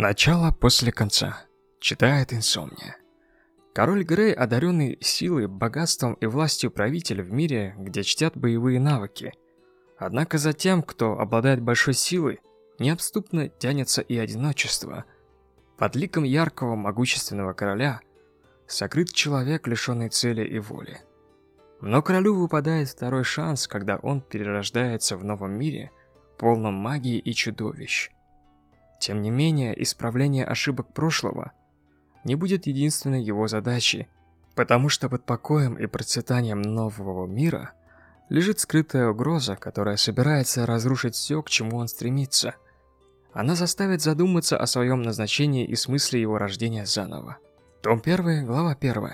Начало после конца. Читает Инсомния. Король Грей, одаренный силой, богатством и властью правителя в мире, где чтят боевые навыки. Однако за тем, кто обладает большой силой, необступно тянется и одиночество. Под ликом яркого, могущественного короля сокрыт человек, лишенный цели и воли. Но королю выпадает второй шанс, когда он перерождается в новом мире, полном магии и чудовищ. Тем не менее, исправление ошибок прошлого не будет единственной его задачей, потому что под покоем и процветанием нового мира лежит скрытая угроза, которая собирается разрушить все, к чему он стремится. Она заставит задуматься о своем назначении и смысле его рождения заново. Том 1, глава 1.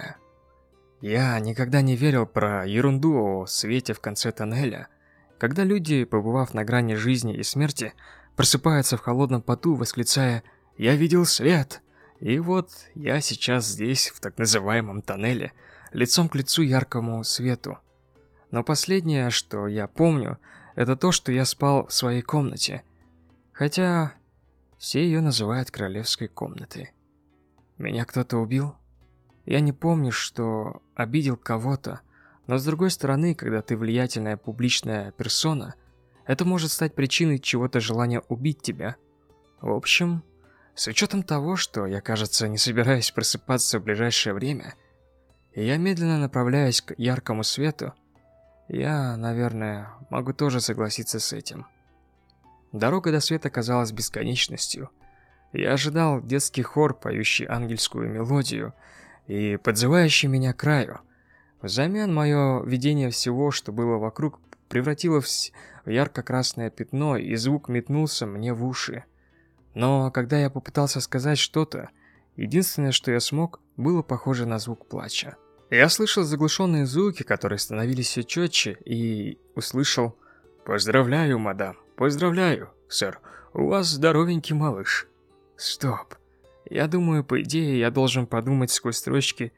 Я никогда не верил про ерунду о свете в конце тоннеля, когда люди, побывав на грани жизни и смерти, просыпается в холодном поту, восклицая «Я видел свет!» И вот я сейчас здесь, в так называемом тоннеле, лицом к лицу яркому свету. Но последнее, что я помню, это то, что я спал в своей комнате. Хотя все ее называют королевской комнатой. Меня кто-то убил? Я не помню, что обидел кого-то, но с другой стороны, когда ты влиятельная публичная персона – это может стать причиной чего-то желания убить тебя. В общем, с учетом того, что я, кажется, не собираюсь просыпаться в ближайшее время, и я медленно направляюсь к яркому свету, я, наверное, могу тоже согласиться с этим. Дорога до света казалась бесконечностью. Я ожидал детский хор, поющий ангельскую мелодию и подзывающий меня к краю. Взамен мое видение всего, что было вокруг, превратило в ярко-красное пятно, и звук метнулся мне в уши. Но когда я попытался сказать что-то, единственное, что я смог, было похоже на звук плача. Я слышал заглушенные звуки, которые становились все четче, и услышал «Поздравляю, мадам, поздравляю, сэр, у вас здоровенький малыш». Стоп. Я думаю, по идее, я должен подумать сквозь строчки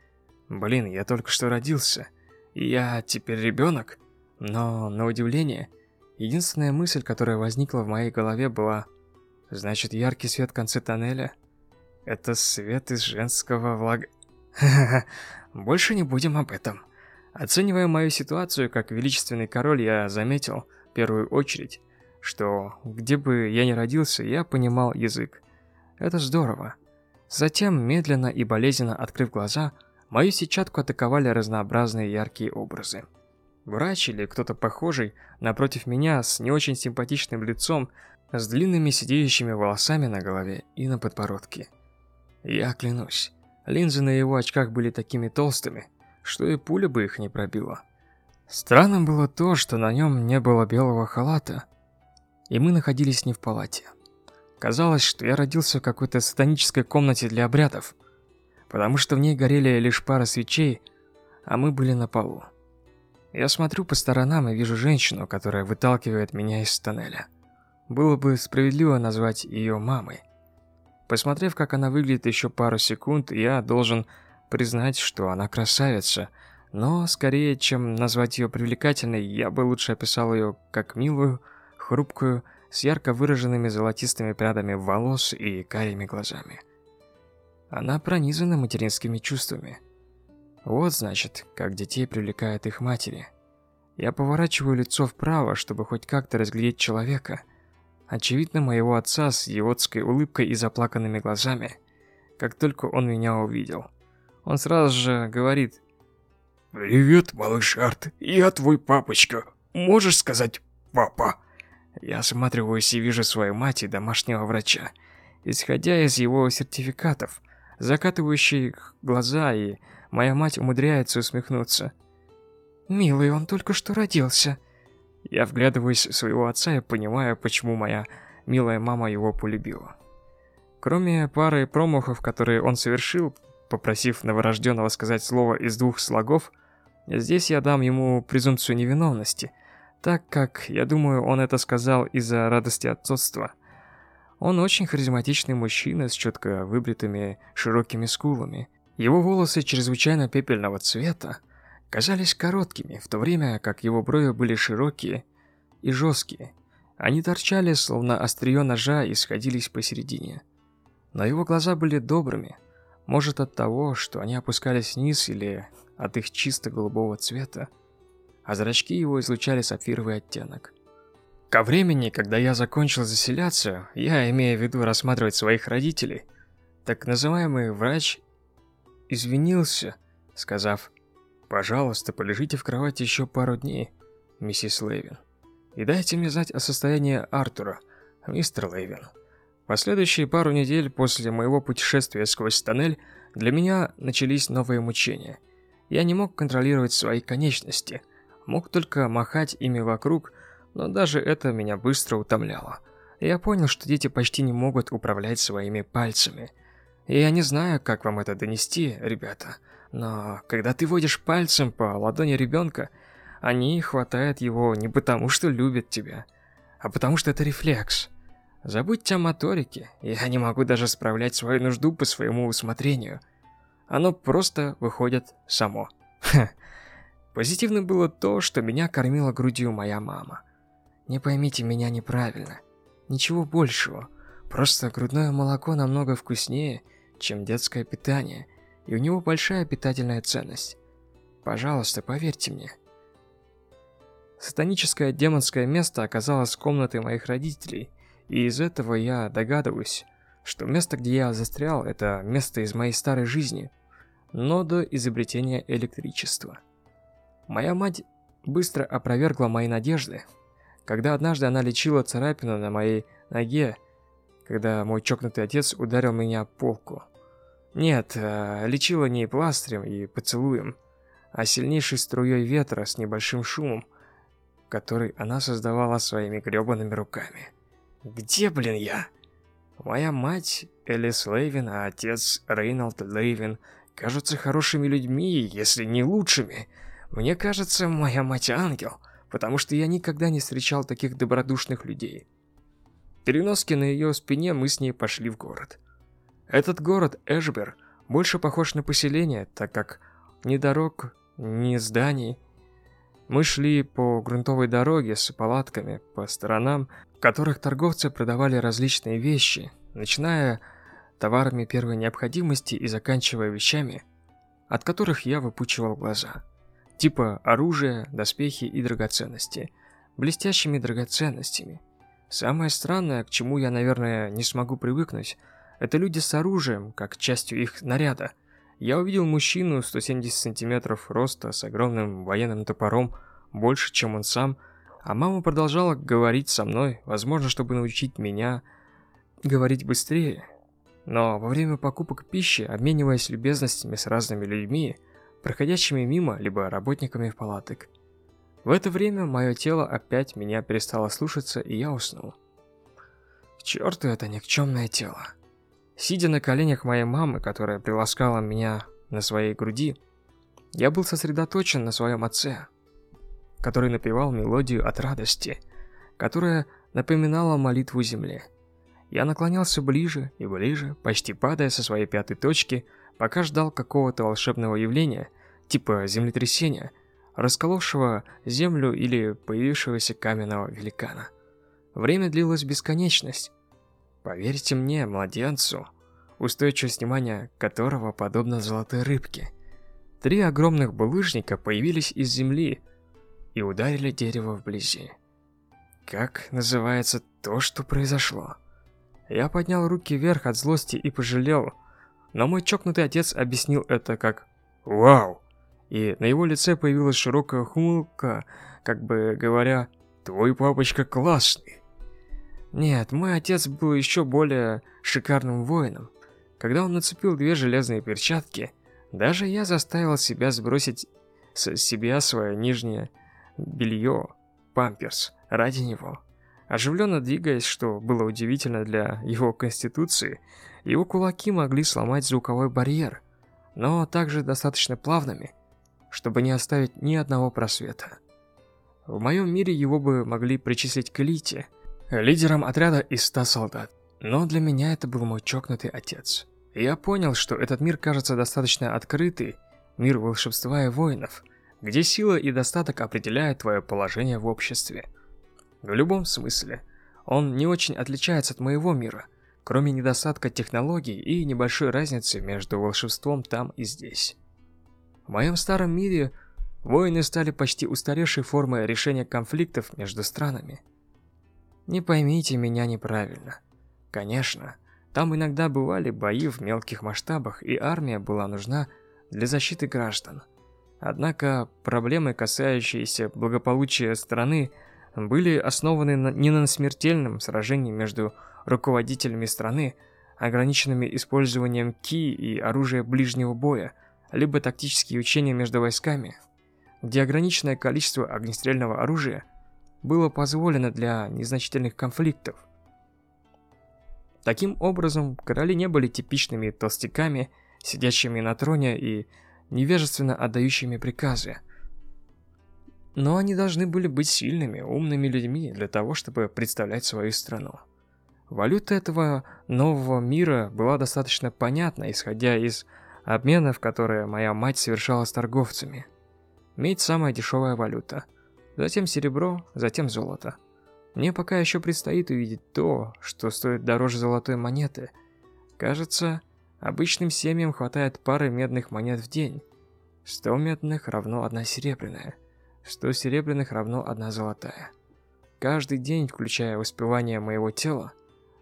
«Блин, я только что родился, я теперь ребенок». Но, на удивление, Единственная мысль, которая возникла в моей голове, была... Значит, яркий свет в конце тоннеля — это свет из женского влага... Больше не будем об этом. Оценивая мою ситуацию как величественный король, я заметил, в первую очередь, что где бы я ни родился, я понимал язык. Это здорово. Затем, медленно и болезненно открыв глаза, мою сетчатку атаковали разнообразные яркие образы. Врач или кто-то похожий напротив меня с не очень симпатичным лицом, с длинными сидеющими волосами на голове и на подбородке. Я клянусь, линзы на его очках были такими толстыми, что и пуля бы их не пробила. Странным было то, что на нем не было белого халата, и мы находились не в палате. Казалось, что я родился в какой-то сатанической комнате для обрядов, потому что в ней горели лишь пара свечей, а мы были на полу. Я смотрю по сторонам и вижу женщину, которая выталкивает меня из тоннеля. Было бы справедливо назвать ее мамой. Посмотрев, как она выглядит еще пару секунд, я должен признать, что она красавица. Но скорее, чем назвать ее привлекательной, я бы лучше описал ее как милую, хрупкую, с ярко выраженными золотистыми прядами волос и карими глазами. Она пронизана материнскими чувствами. Вот значит, как детей привлекают их матери. Я поворачиваю лицо вправо, чтобы хоть как-то разглядеть человека. Очевидно, моего отца с идиотской улыбкой и заплаканными глазами. Как только он меня увидел. Он сразу же говорит «Привет, малыш Арт, я твой папочка. Можешь сказать «папа»?» Я осматриваюсь и вижу свою мать и домашнего врача. Исходя из его сертификатов, закатывающих глаза и Моя мать умудряется усмехнуться. «Милый, он только что родился». Я вглядываюсь в своего отца и понимаю, почему моя милая мама его полюбила. Кроме пары промахов, которые он совершил, попросив новорожденного сказать слово из двух слогов, здесь я дам ему презумпцию невиновности, так как, я думаю, он это сказал из-за радости отцовства. Он очень харизматичный мужчина с четко выбритыми широкими скулами, его волосы чрезвычайно пепельного цвета казались короткими, в то время как его брови были широкие и жесткие. Они торчали, словно острие ножа, и сходились посередине. но его глаза были добрыми. Может от того, что они опускались вниз или от их чисто голубого цвета, а зрачки его излучали сапфировый оттенок. Ко времени, когда я закончил заселяться, я, имея в виду рассматривать своих родителей, так называемый врач извинился, сказав, «Пожалуйста, полежите в кровати еще пару дней, миссис Лейвин, и дайте мне знать о состоянии Артура, мистер Лейвин». Последующие пару недель после моего путешествия сквозь тоннель для меня начались новые мучения. Я не мог контролировать свои конечности, мог только махать ими вокруг, но даже это меня быстро утомляло. Я понял, что дети почти не могут управлять своими пальцами. Я не знаю, как вам это донести, ребята, но когда ты водишь пальцем по ладони ребенка, они хватают его не потому, что любят тебя, а потому что это рефлекс. Забудьте о моторике, я не могу даже справлять свою нужду по своему усмотрению. Оно просто выходит само. Позитивно было то, что меня кормила грудью моя мама. Не поймите меня неправильно. Ничего большего. Просто грудное молоко намного вкуснее, чем детское питание, и у него большая питательная ценность. Пожалуйста, поверьте мне. Сатаническое демонское место оказалось комнатой моих родителей, и из этого я догадываюсь, что место, где я застрял, это место из моей старой жизни, но до изобретения электричества. Моя мать быстро опровергла мои надежды, когда однажды она лечила царапину на моей ноге, когда мой чокнутый отец ударил меня полку. Нет, э, лечила не пластырем и поцелуем, а сильнейшей струей ветра с небольшим шумом, который она создавала своими грёбаными руками. Где, блин, я? Моя мать Элис Лейвин, а отец Рейнольд Лейвин кажутся хорошими людьми, если не лучшими. Мне кажется, моя мать ангел потому что я никогда не встречал таких добродушных людей. Переноски на ее спине мы с ней пошли в город. Этот город, Эшбер, больше похож на поселение, так как ни дорог, ни зданий. Мы шли по грунтовой дороге с палатками по сторонам, в которых торговцы продавали различные вещи, начиная товарами первой необходимости и заканчивая вещами, от которых я выпучивал глаза типа оружия, доспехи и драгоценности, блестящими драгоценностями. Самое странное, к чему я, наверное, не смогу привыкнуть, это люди с оружием, как частью их наряда. Я увидел мужчину 170 сантиметров роста с огромным военным топором, больше, чем он сам, а мама продолжала говорить со мной, возможно, чтобы научить меня говорить быстрее. Но во время покупок пищи, обмениваясь любезностями с разными людьми, проходящими мимо, либо работниками палаток. В это время мое тело опять меня перестало слушаться, и я уснул. К черту это никчемное тело. Сидя на коленях моей мамы, которая приласкала меня на своей груди, я был сосредоточен на своем отце, который напевал мелодию от радости, которая напоминала молитву земле. Я наклонялся ближе и ближе, почти падая со своей пятой точки, пока ждал какого-то волшебного явления, типа землетрясения, расколовшего землю или появившегося каменного великана. Время длилось бесконечность. Поверьте мне, младенцу, устойчивость внимания которого подобна золотой рыбке. Три огромных булыжника появились из земли и ударили дерево вблизи. Как называется то, что произошло? Я поднял руки вверх от злости и пожалел, но мой чокнутый отец объяснил это как «Вау!» И на его лице появилась широкая ухмылка, как бы говоря, «Твой папочка классный». Нет, мой отец был еще более шикарным воином. Когда он нацепил две железные перчатки, даже я заставил себя сбросить с себя свое нижнее белье, памперс, ради него. Оживленно двигаясь, что было удивительно для его конституции, его кулаки могли сломать звуковой барьер, но также достаточно плавными, чтобы не оставить ни одного просвета. В моем мире его бы могли причислить к элите, лидером отряда из 100 солдат. Но для меня это был мой чокнутый отец. Я понял, что этот мир кажется достаточно открытый, мир волшебства и воинов, где сила и достаток определяют твое положение в обществе. В любом смысле, он не очень отличается от моего мира, кроме недостатка технологий и небольшой разницы между волшебством там и здесь. В моем старом мире войны стали почти устаревшей формой решения конфликтов между странами. Не поймите меня неправильно. Конечно, там иногда бывали бои в мелких масштабах, и армия была нужна для защиты граждан. Однако проблемы, касающиеся благополучия страны, были основаны не на смертельном сражении между руководителями страны, ограниченными использованием ки и оружия ближнего боя, либо тактические учения между войсками, где ограниченное количество огнестрельного оружия было позволено для незначительных конфликтов. Таким образом, короли не были типичными толстяками, сидящими на троне и невежественно отдающими приказы. Но они должны были быть сильными, умными людьми для того, чтобы представлять свою страну. Валюта этого нового мира была достаточно понятна, исходя из обменов, которые моя мать совершала с торговцами. Медь – самая дешевая валюта. Затем серебро, затем золото. Мне пока еще предстоит увидеть то, что стоит дороже золотой монеты. Кажется, обычным семьям хватает пары медных монет в день. 100 медных равно одна серебряная. 100 серебряных равно одна золотая. Каждый день, включая воспевание моего тела,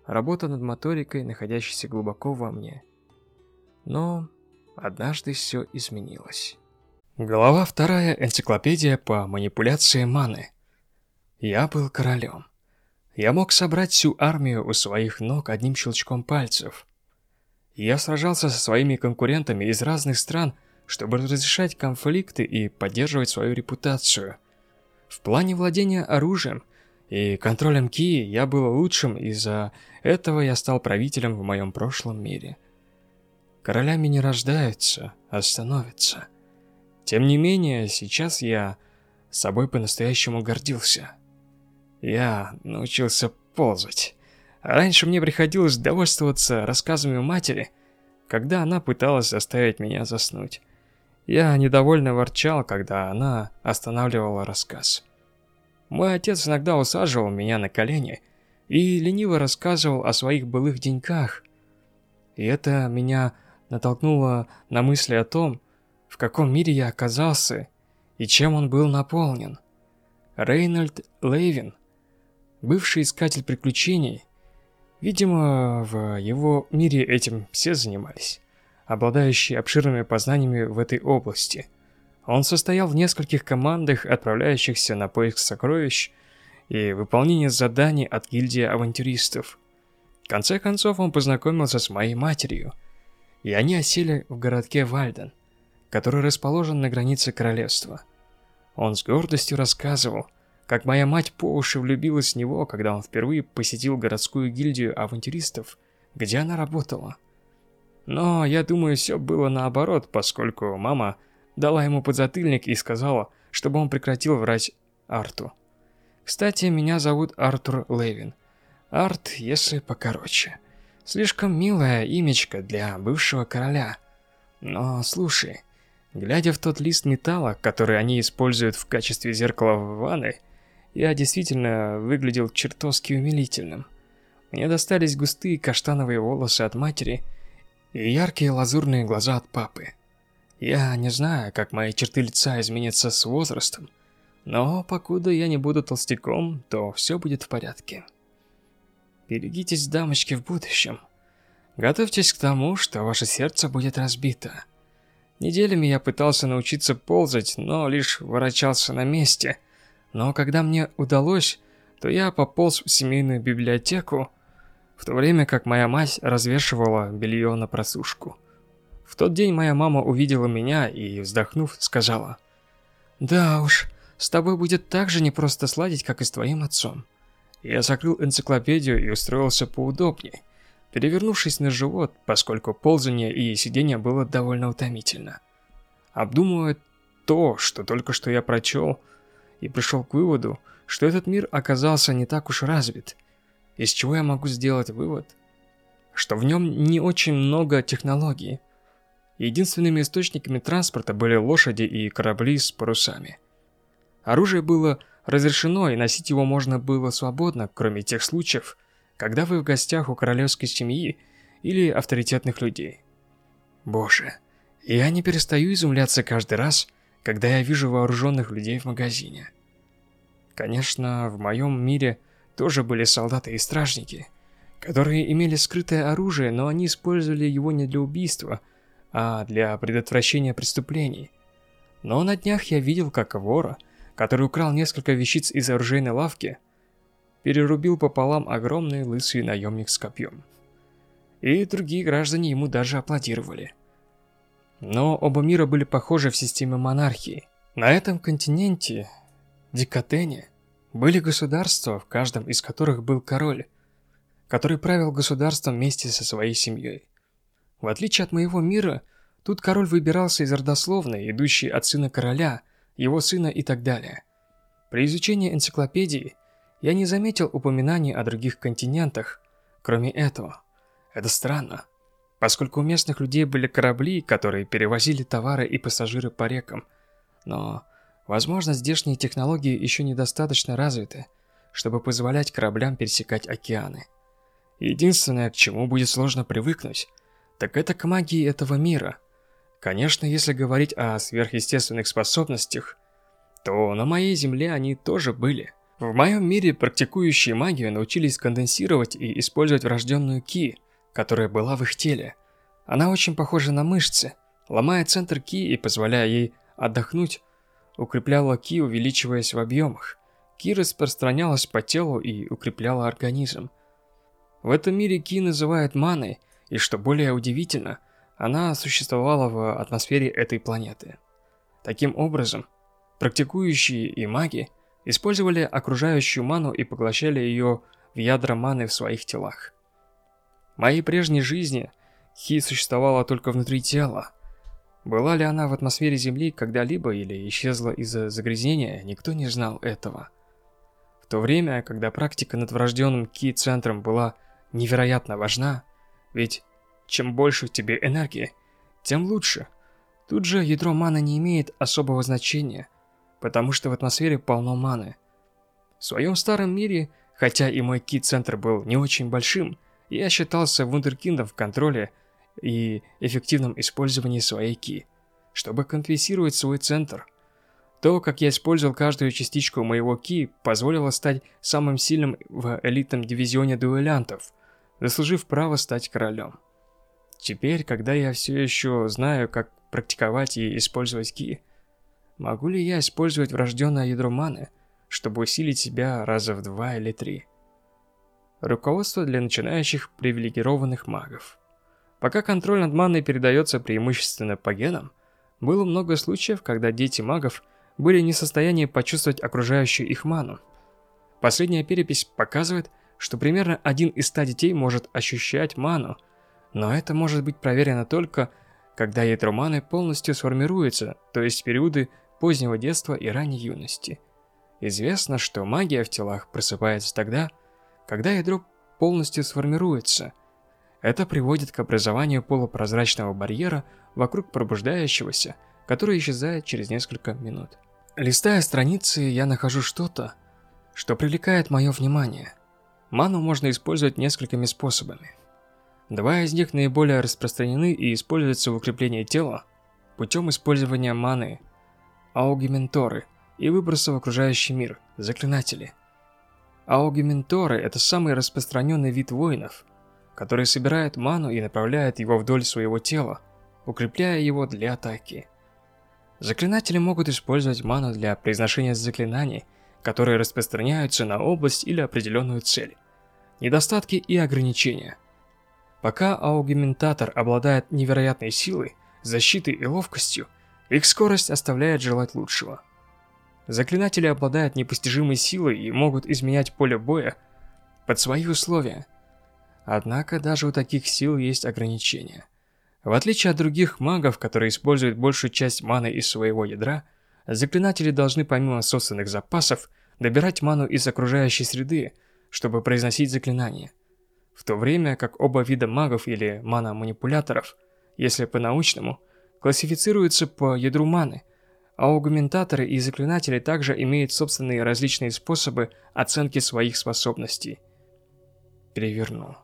работа над моторикой, находящейся глубоко во мне. Но однажды все изменилось. Глава вторая. Энциклопедия по манипуляции маны. Я был королем. Я мог собрать всю армию у своих ног одним щелчком пальцев. Я сражался со своими конкурентами из разных стран, чтобы разрешать конфликты и поддерживать свою репутацию. В плане владения оружием и контролем Ки я был лучшим, из-за этого я стал правителем в моем прошлом мире. Королями не рождаются, а становятся. Тем не менее, сейчас я собой по-настоящему гордился. Я научился ползать. Раньше мне приходилось довольствоваться рассказами матери, когда она пыталась заставить меня заснуть. Я недовольно ворчал, когда она останавливала рассказ. Мой отец иногда усаживал меня на колени и лениво рассказывал о своих былых деньках. И это меня натолкнуло на мысли о том, в каком мире я оказался и чем он был наполнен. Рейнольд Лейвин, бывший искатель приключений, видимо, в его мире этим все занимались, обладающий обширными познаниями в этой области – он состоял в нескольких командах, отправляющихся на поиск сокровищ и выполнение заданий от гильдии авантюристов. В конце концов он познакомился с моей матерью, и они осели в городке Вальден, который расположен на границе королевства. Он с гордостью рассказывал, как моя мать по уши влюбилась в него, когда он впервые посетил городскую гильдию авантюристов, где она работала. Но я думаю, все было наоборот, поскольку мама дала ему подзатыльник и сказала, чтобы он прекратил врать Арту. Кстати, меня зовут Артур Левин. Арт, если покороче. Слишком милое имечко для бывшего короля. Но слушай, глядя в тот лист металла, который они используют в качестве зеркала в ванной, я действительно выглядел чертовски умилительным. Мне достались густые каштановые волосы от матери и яркие лазурные глаза от папы. Я не знаю, как мои черты лица изменятся с возрастом, но покуда я не буду толстяком, то все будет в порядке. Берегитесь, дамочки, в будущем. Готовьтесь к тому, что ваше сердце будет разбито. Неделями я пытался научиться ползать, но лишь ворочался на месте. Но когда мне удалось, то я пополз в семейную библиотеку, в то время как моя мать развешивала белье на просушку. В тот день моя мама увидела меня и, вздохнув, сказала, «Да уж, с тобой будет так же непросто сладить, как и с твоим отцом». Я закрыл энциклопедию и устроился поудобнее, перевернувшись на живот, поскольку ползание и сидение было довольно утомительно. Обдумывая то, что только что я прочел, и пришел к выводу, что этот мир оказался не так уж развит. Из чего я могу сделать вывод? Что в нем не очень много технологий, Единственными источниками транспорта были лошади и корабли с парусами. Оружие было разрешено, и носить его можно было свободно, кроме тех случаев, когда вы в гостях у королевской семьи или авторитетных людей. Боже, я не перестаю изумляться каждый раз, когда я вижу вооруженных людей в магазине. Конечно, в моем мире тоже были солдаты и стражники, которые имели скрытое оружие, но они использовали его не для убийства, а для предотвращения преступлений. Но на днях я видел, как вора, который украл несколько вещиц из оружейной лавки, перерубил пополам огромный лысый наемник с копьем. И другие граждане ему даже аплодировали. Но оба мира были похожи в системе монархии. На этом континенте Дикотене были государства, в каждом из которых был король, который правил государством вместе со своей семьей. В отличие от моего мира, тут король выбирался из родословной, идущей от сына короля, его сына и так далее. При изучении энциклопедии я не заметил упоминаний о других континентах, кроме этого. Это странно, поскольку у местных людей были корабли, которые перевозили товары и пассажиры по рекам, но Возможно, здешние технологии еще недостаточно развиты, чтобы позволять кораблям пересекать океаны. Единственное, к чему будет сложно привыкнуть, так это к магии этого мира. Конечно, если говорить о сверхъестественных способностях, то на моей земле они тоже были. В моем мире практикующие магию научились конденсировать и использовать врожденную ки, которая была в их теле. Она очень похожа на мышцы, ломая центр ки и позволяя ей отдохнуть укрепляла ки, увеличиваясь в объемах. Ки распространялась по телу и укрепляла организм. В этом мире ки называют маной, и что более удивительно, она существовала в атмосфере этой планеты. Таким образом, практикующие и маги использовали окружающую ману и поглощали ее в ядра маны в своих телах. В моей прежней жизни Хи существовала только внутри тела, была ли она в атмосфере Земли когда-либо или исчезла из-за загрязнения, никто не знал этого. В то время, когда практика над врожденным ки-центром была невероятно важна, ведь чем больше в тебе энергии, тем лучше. Тут же ядро маны не имеет особого значения, потому что в атмосфере полно маны. В своем старом мире, хотя и мой ки-центр был не очень большим, я считался вундеркиндом в контроле и эффективном использовании своей ки, чтобы компенсировать свой центр. То, как я использовал каждую частичку моего ки, позволило стать самым сильным в элитном дивизионе дуэлянтов, заслужив право стать королем. Теперь, когда я все еще знаю, как практиковать и использовать ки, могу ли я использовать врожденное ядро маны, чтобы усилить себя раза в два или три? Руководство для начинающих привилегированных магов. Пока контроль над маной передается преимущественно по генам, было много случаев, когда дети магов были не в состоянии почувствовать окружающую их ману. Последняя перепись показывает, что примерно один из ста детей может ощущать ману, но это может быть проверено только, когда ядро маны полностью сформируется, то есть в периоды позднего детства и ранней юности. Известно, что магия в телах просыпается тогда, когда ядро полностью сформируется – это приводит к образованию полупрозрачного барьера вокруг пробуждающегося, который исчезает через несколько минут. Листая страницы, я нахожу что-то, что привлекает мое внимание. Ману можно использовать несколькими способами. Два из них наиболее распространены и используются в укреплении тела путем использования маны, аугменторы и выброса в окружающий мир, заклинатели. Аугменторы – это самый распространенный вид воинов – который собирает ману и направляет его вдоль своего тела, укрепляя его для атаки. Заклинатели могут использовать ману для произношения заклинаний, которые распространяются на область или определенную цель. Недостатки и ограничения. Пока аугментатор обладает невероятной силой, защитой и ловкостью, их скорость оставляет желать лучшего. Заклинатели обладают непостижимой силой и могут изменять поле боя под свои условия – Однако даже у таких сил есть ограничения. В отличие от других магов, которые используют большую часть маны из своего ядра, заклинатели должны помимо собственных запасов добирать ману из окружающей среды, чтобы произносить заклинания. В то время как оба вида магов или мана-манипуляторов, если по-научному, классифицируются по ядру маны, а аугментаторы и заклинатели также имеют собственные различные способы оценки своих способностей – Перевернул.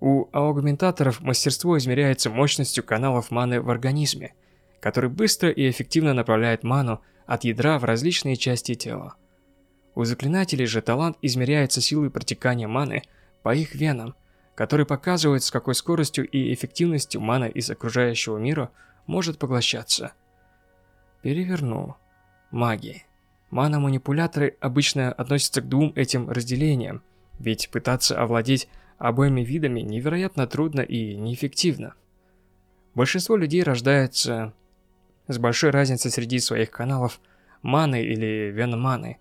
У аугментаторов мастерство измеряется мощностью каналов маны в организме, который быстро и эффективно направляет ману от ядра в различные части тела. У заклинателей же талант измеряется силой протекания маны по их венам, который показывает, с какой скоростью и эффективностью мана из окружающего мира может поглощаться. Перевернул. Маги. Мана-манипуляторы обычно относятся к двум этим разделениям, ведь пытаться овладеть обоими видами невероятно трудно и неэффективно. Большинство людей рождается с большой разницей среди своих каналов маны или веноманы.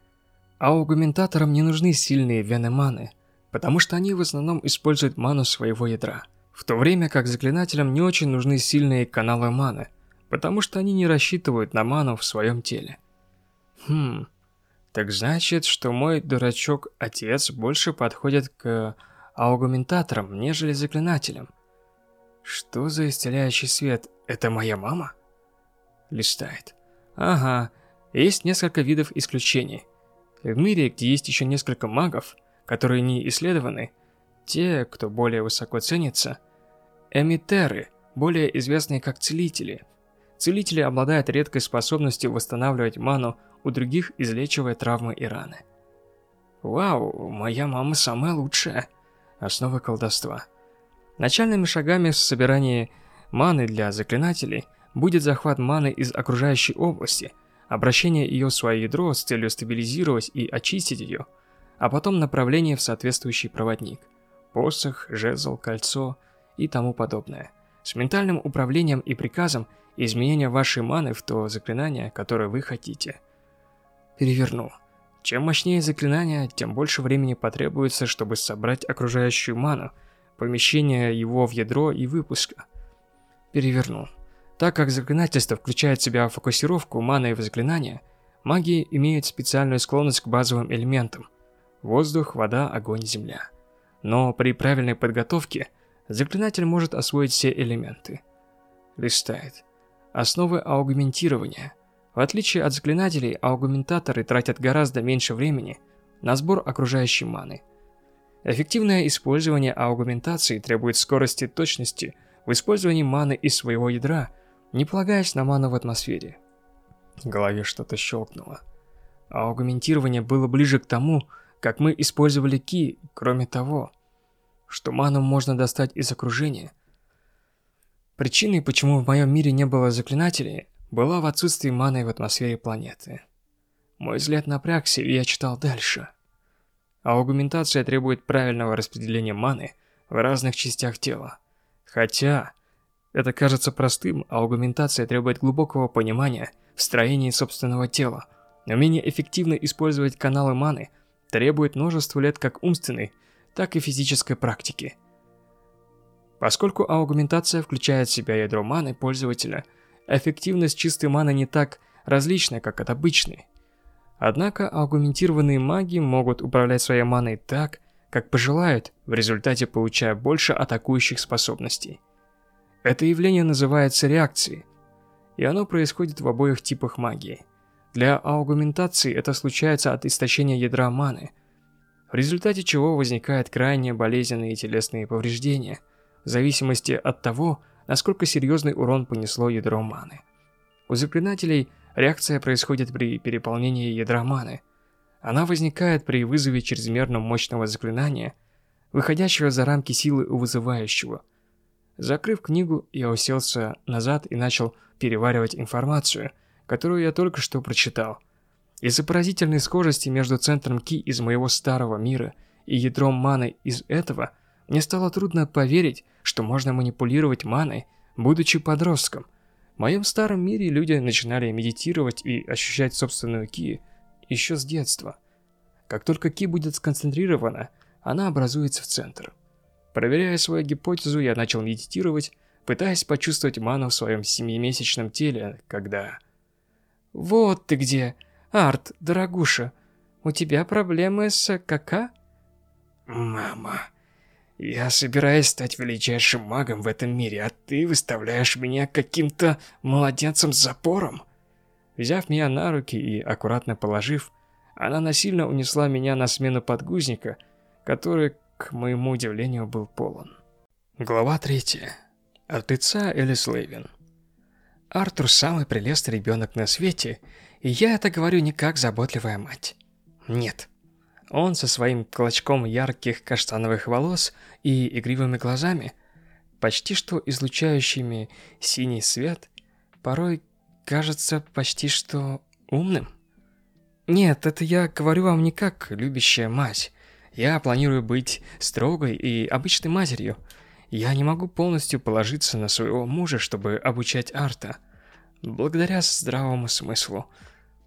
А аугументаторам не нужны сильные вены маны, потому что они в основном используют ману своего ядра. В то время как заклинателям не очень нужны сильные каналы маны, потому что они не рассчитывают на ману в своем теле. Хм, так значит, что мой дурачок-отец больше подходит к аугументаторам, нежели заклинателям. Что за исцеляющий свет? Это моя мама? Листает. Ага, есть несколько видов исключений. В мире, где есть еще несколько магов, которые не исследованы, те, кто более высоко ценится, эмитеры, более известные как целители. Целители обладают редкой способностью восстанавливать ману у других, излечивая травмы и раны. Вау, моя мама самая лучшая. Основа колдовства. Начальными шагами в собирании маны для заклинателей будет захват маны из окружающей области, обращение ее в свое ядро с целью стабилизировать и очистить ее, а потом направление в соответствующий проводник. Посох, жезл, кольцо и тому подобное. С ментальным управлением и приказом изменения вашей маны в то заклинание, которое вы хотите. Переверну. Чем мощнее заклинание, тем больше времени потребуется, чтобы собрать окружающую ману, помещение его в ядро и выпуска. Переверну. Так как заклинательство включает в себя фокусировку маны в заклинания, маги имеют специальную склонность к базовым элементам – воздух, вода, огонь, земля. Но при правильной подготовке заклинатель может освоить все элементы. Листает. Основы аугментирования. В отличие от заклинателей, аугментаторы тратят гораздо меньше времени на сбор окружающей маны. Эффективное использование аугментации требует скорости и точности в использовании маны из своего ядра, не полагаясь на ману в атмосфере. В голове что-то щелкнуло. Аугментирование было ближе к тому, как мы использовали ки, кроме того, что ману можно достать из окружения. Причиной, почему в моем мире не было заклинателей, была в отсутствии маны в атмосфере планеты. Мой взгляд напрягся, и я читал дальше. Аугментация требует правильного распределения маны в разных частях тела. Хотя, это кажется простым, аугментация требует глубокого понимания в строении собственного тела. Умение эффективно использовать каналы маны требует множества лет как умственной, так и физической практики. Поскольку аугментация включает в себя ядро маны пользователя – эффективность чистой маны не так различна, как от обычной. Однако аргументированные маги могут управлять своей маной так, как пожелают, в результате получая больше атакующих способностей. Это явление называется реакцией, и оно происходит в обоих типах магии. Для аугментации это случается от истощения ядра маны, в результате чего возникают крайне болезненные телесные повреждения, в зависимости от того, насколько серьезный урон понесло ядро маны. У заклинателей реакция происходит при переполнении ядра маны. Она возникает при вызове чрезмерно мощного заклинания, выходящего за рамки силы у вызывающего. Закрыв книгу, я уселся назад и начал переваривать информацию, которую я только что прочитал. Из-за поразительной схожести между центром Ки из моего старого мира и ядром маны из этого – мне стало трудно поверить, что можно манипулировать маной, будучи подростком. В моем старом мире люди начинали медитировать и ощущать собственную ки еще с детства. Как только ки будет сконцентрирована, она образуется в центр. Проверяя свою гипотезу, я начал медитировать, пытаясь почувствовать ману в своем семимесячном теле, когда... «Вот ты где! Арт, дорогуша! У тебя проблемы с КК?» «Мама...» Я собираюсь стать величайшим магом в этом мире, а ты выставляешь меня каким-то младенцем с запором. Взяв меня на руки и аккуратно положив, она насильно унесла меня на смену подгузника, который к моему удивлению, был полон. Глава третья. От лица Элис Лейвин. Артур самый прелестный ребенок на свете, и я это говорю не как заботливая мать. Нет. Он со своим клочком ярких каштановых волос и игривыми глазами, почти что излучающими синий свет, порой кажется почти что умным. Нет, это я говорю вам не как любящая мать. Я планирую быть строгой и обычной матерью. Я не могу полностью положиться на своего мужа, чтобы обучать Арта. Благодаря здравому смыслу.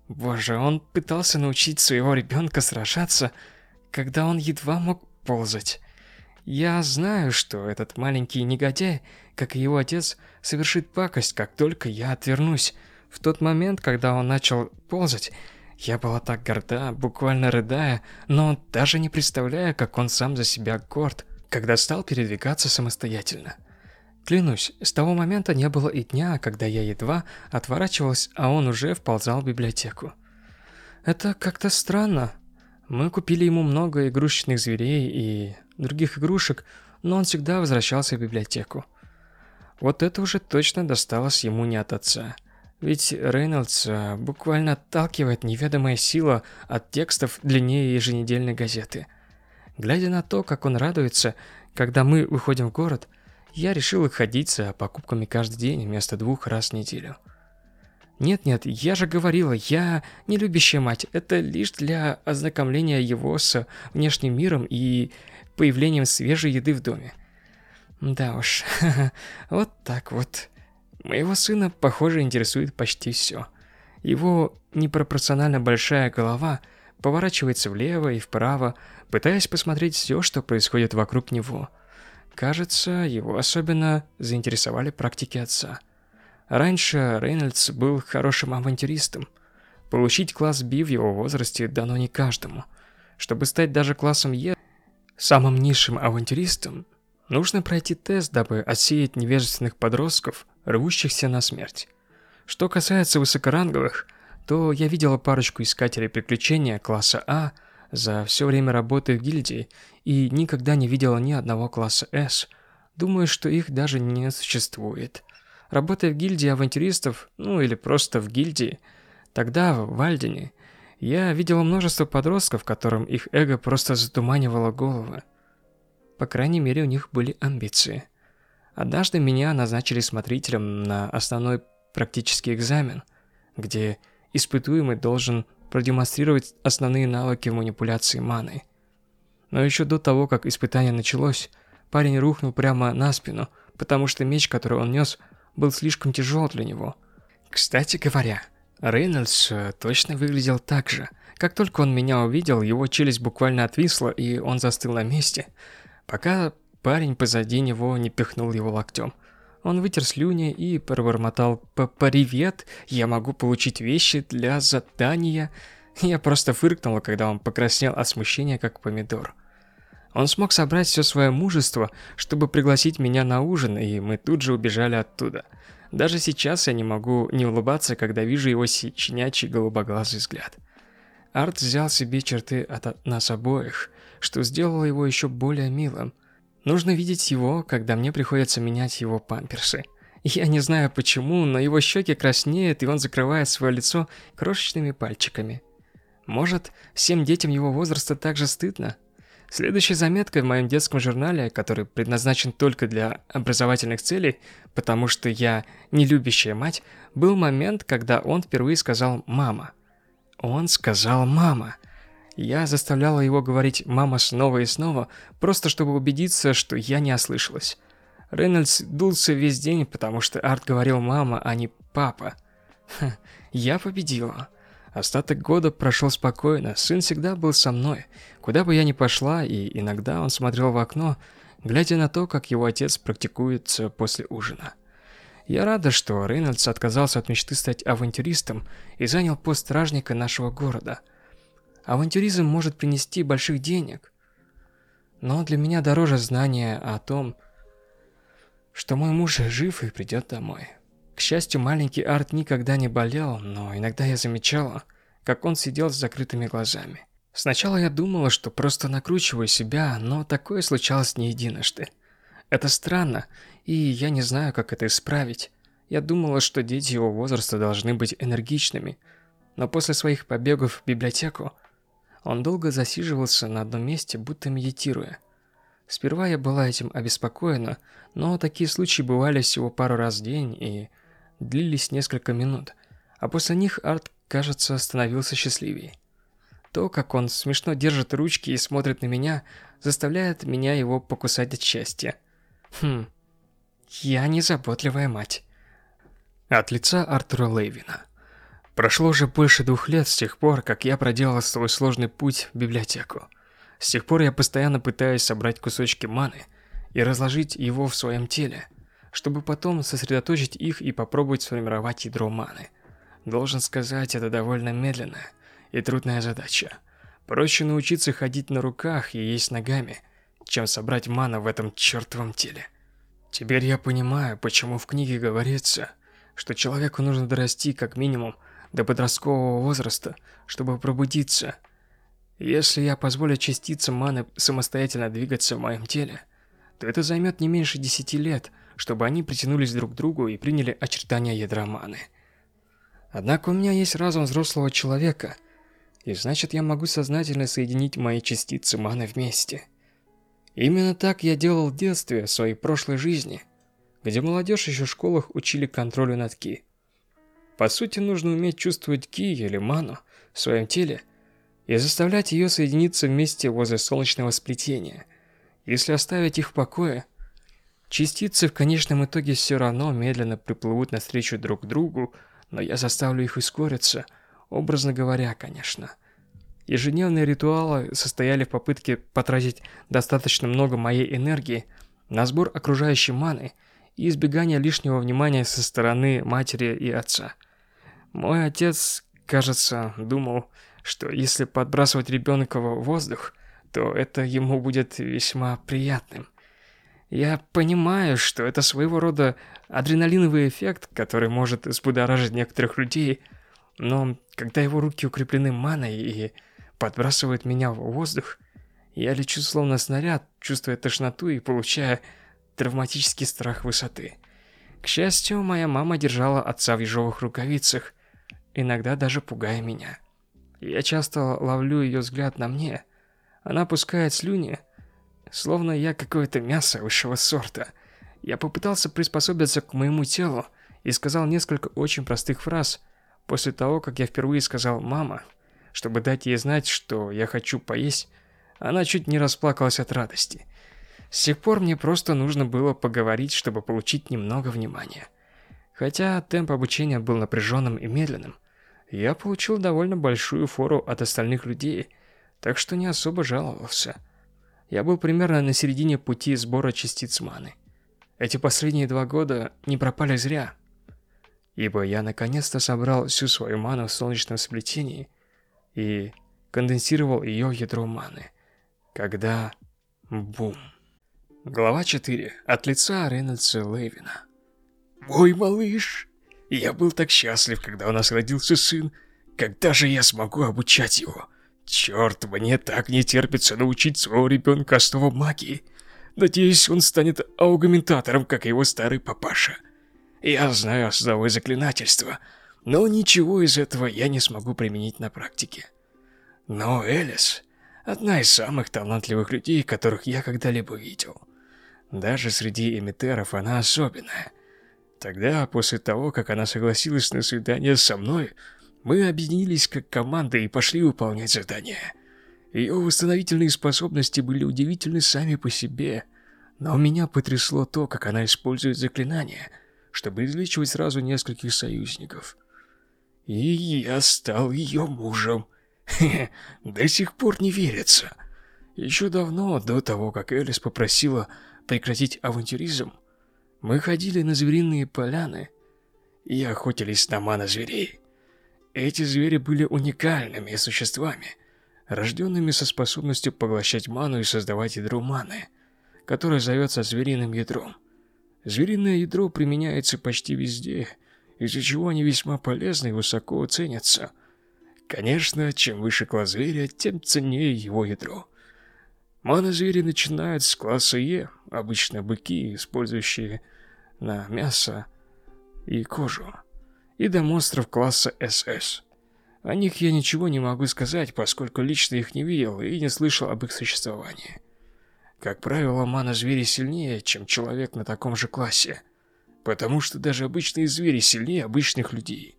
Боже, он пытался научить своего ребенка сражаться, когда он едва мог ползать. Я знаю, что этот маленький негодяй, как и его отец, совершит пакость, как только я отвернусь. В тот момент, когда он начал ползать, я была так горда, буквально рыдая, но даже не представляя, как он сам за себя горд, когда стал передвигаться самостоятельно. Клянусь, с того момента не было и дня, когда я едва отворачивалась, а он уже вползал в библиотеку. Это как-то странно. Мы купили ему много игрушечных зверей и других игрушек, но он всегда возвращался в библиотеку. Вот это уже точно досталось ему не от отца. Ведь Рейнольдс э, буквально отталкивает неведомая сила от текстов длиннее еженедельной газеты. Глядя на то, как он радуется, когда мы выходим в город, я решил ходить за покупками каждый день вместо двух раз в неделю. Нет-нет, я же говорила, я не любящая мать. Это лишь для ознакомления его с внешним миром и появлением свежей еды в доме. Да уж, вот так вот. Моего сына, похоже, интересует почти все. Его непропорционально большая голова поворачивается влево и вправо, пытаясь посмотреть все, что происходит вокруг него. Кажется, его особенно заинтересовали практики отца. Раньше Рейнольдс был хорошим авантюристом. Получить класс B в его возрасте дано не каждому. Чтобы стать даже классом Е, самым низшим авантюристом, нужно пройти тест, дабы отсеять невежественных подростков, рвущихся на смерть. Что касается высокоранговых, то я видела парочку искателей приключения класса А за все время работы в гильдии и никогда не видела ни одного класса С. Думаю, что их даже не существует. Работая в гильдии авантюристов, ну или просто в гильдии, тогда в Вальдине, я видела множество подростков, которым их эго просто затуманивало головы. По крайней мере, у них были амбиции. Однажды меня назначили смотрителем на основной практический экзамен, где испытуемый должен продемонстрировать основные навыки манипуляции маной. Но еще до того, как испытание началось, парень рухнул прямо на спину, потому что меч, который он нес, был слишком тяжел для него. Кстати говоря, Рейнольдс э, точно выглядел так же. Как только он меня увидел, его челюсть буквально отвисла, и он застыл на месте, пока Парень позади него не пихнул его локтем. Он вытер слюни и пробормотал «Привет, я могу получить вещи для задания». Я просто фыркнула, когда он покраснел от смущения, как помидор. Он смог собрать все свое мужество, чтобы пригласить меня на ужин, и мы тут же убежали оттуда. Даже сейчас я не могу не улыбаться, когда вижу его щенячий голубоглазый взгляд. Арт взял себе черты от нас обоих, что сделало его еще более милым. Нужно видеть его, когда мне приходится менять его памперсы. Я не знаю почему, но его щеки краснеют, и он закрывает свое лицо крошечными пальчиками. Может, всем детям его возраста также стыдно? Следующей заметкой в моем детском журнале, который предназначен только для образовательных целей, потому что я не любящая мать, был момент, когда он впервые сказал «мама». Он сказал «мама». Я заставляла его говорить «мама» снова и снова, просто чтобы убедиться, что я не ослышалась. Рейнольдс дулся весь день, потому что Арт говорил «мама», а не «папа». Ха, я победила. Остаток года прошел спокойно, сын всегда был со мной. Куда бы я ни пошла, и иногда он смотрел в окно, глядя на то, как его отец практикуется после ужина. Я рада, что Рейнольдс отказался от мечты стать авантюристом и занял пост стражника нашего города – Авантюризм может принести больших денег. Но для меня дороже знание о том, что мой муж жив и придет домой. К счастью, маленький Арт никогда не болел, но иногда я замечала, как он сидел с закрытыми глазами. Сначала я думала, что просто накручиваю себя, но такое случалось не единожды. Это странно, и я не знаю, как это исправить. Я думала, что дети его возраста должны быть энергичными, но после своих побегов в библиотеку он долго засиживался на одном месте, будто медитируя. Сперва я была этим обеспокоена, но такие случаи бывали всего пару раз в день и длились несколько минут, а после них Арт, кажется, становился счастливее. То, как он смешно держит ручки и смотрит на меня, заставляет меня его покусать от счастья. Хм, я незаботливая мать. От лица Артура Лейвина. Прошло уже больше двух лет с тех пор, как я проделал свой сложный путь в библиотеку. С тех пор я постоянно пытаюсь собрать кусочки маны и разложить его в своем теле, чтобы потом сосредоточить их и попробовать сформировать ядро маны. Должен сказать, это довольно медленная и трудная задача. Проще научиться ходить на руках и есть ногами, чем собрать ману в этом чертовом теле. Теперь я понимаю, почему в книге говорится, что человеку нужно дорасти как минимум до подросткового возраста, чтобы пробудиться. Если я позволю частицам маны самостоятельно двигаться в моем теле, то это займет не меньше десяти лет, чтобы они притянулись друг к другу и приняли очертания ядра маны. Однако у меня есть разум взрослого человека, и значит я могу сознательно соединить мои частицы маны вместе. Именно так я делал в детстве, в своей прошлой жизни, где молодежь еще в школах учили контролю над ки. По сути, нужно уметь чувствовать ки или ману в своем теле и заставлять ее соединиться вместе возле солнечного сплетения. Если оставить их в покое, частицы в конечном итоге все равно медленно приплывут навстречу друг другу, но я заставлю их ускориться, образно говоря, конечно. Ежедневные ритуалы состояли в попытке потратить достаточно много моей энергии на сбор окружающей маны и избегание лишнего внимания со стороны матери и отца. Мой отец, кажется, думал, что если подбрасывать ребенка в воздух, то это ему будет весьма приятным. Я понимаю, что это своего рода адреналиновый эффект, который может взбудоражить некоторых людей, но когда его руки укреплены маной и подбрасывают меня в воздух, я лечу словно снаряд, чувствуя тошноту и получая травматический страх высоты. К счастью, моя мама держала отца в ежовых рукавицах, иногда даже пугая меня. Я часто ловлю ее взгляд на мне. Она пускает слюни, словно я какое-то мясо высшего сорта. Я попытался приспособиться к моему телу и сказал несколько очень простых фраз после того, как я впервые сказал «мама», чтобы дать ей знать, что я хочу поесть. Она чуть не расплакалась от радости. С тех пор мне просто нужно было поговорить, чтобы получить немного внимания. Хотя темп обучения был напряженным и медленным, я получил довольно большую фору от остальных людей, так что не особо жаловался. Я был примерно на середине пути сбора частиц маны. Эти последние два года не пропали зря, ибо я наконец-то собрал всю свою ману в солнечном сплетении и конденсировал ее в ядро маны. Когда... Бум. Глава 4. От лица Рейнольдса Лейвина. «Мой малыш!» Я был так счастлив, когда у нас родился сын. Когда же я смогу обучать его? Черт, мне так не терпится научить своего ребенка основам магии. Надеюсь, он станет аугментатором, как его старый папаша. Я знаю основы заклинательства, но ничего из этого я не смогу применить на практике. Но Элис – одна из самых талантливых людей, которых я когда-либо видел. Даже среди эмитеров она особенная – Тогда, после того, как она согласилась на свидание со мной, мы объединились как команда и пошли выполнять задание. Ее восстановительные способности были удивительны сами по себе, но меня потрясло то, как она использует заклинания, чтобы излечивать сразу нескольких союзников. И я стал ее мужем. До сих пор не верится. Еще давно, до того, как Элис попросила прекратить авантюризм, мы ходили на звериные поляны и охотились на мана-зверей. Эти звери были уникальными существами, рожденными со способностью поглощать ману и создавать ядро маны, которое зовется звериным ядром. Звериное ядро применяется почти везде, из-за чего они весьма полезны и высоко ценятся. Конечно, чем выше класс зверя, тем ценнее его ядро. Мана-звери начинают с класса Е, обычно быки, использующие на мясо и кожу, и до монстров класса СС. О них я ничего не могу сказать, поскольку лично их не видел и не слышал об их существовании. Как правило, мана-звери сильнее, чем человек на таком же классе, потому что даже обычные звери сильнее обычных людей.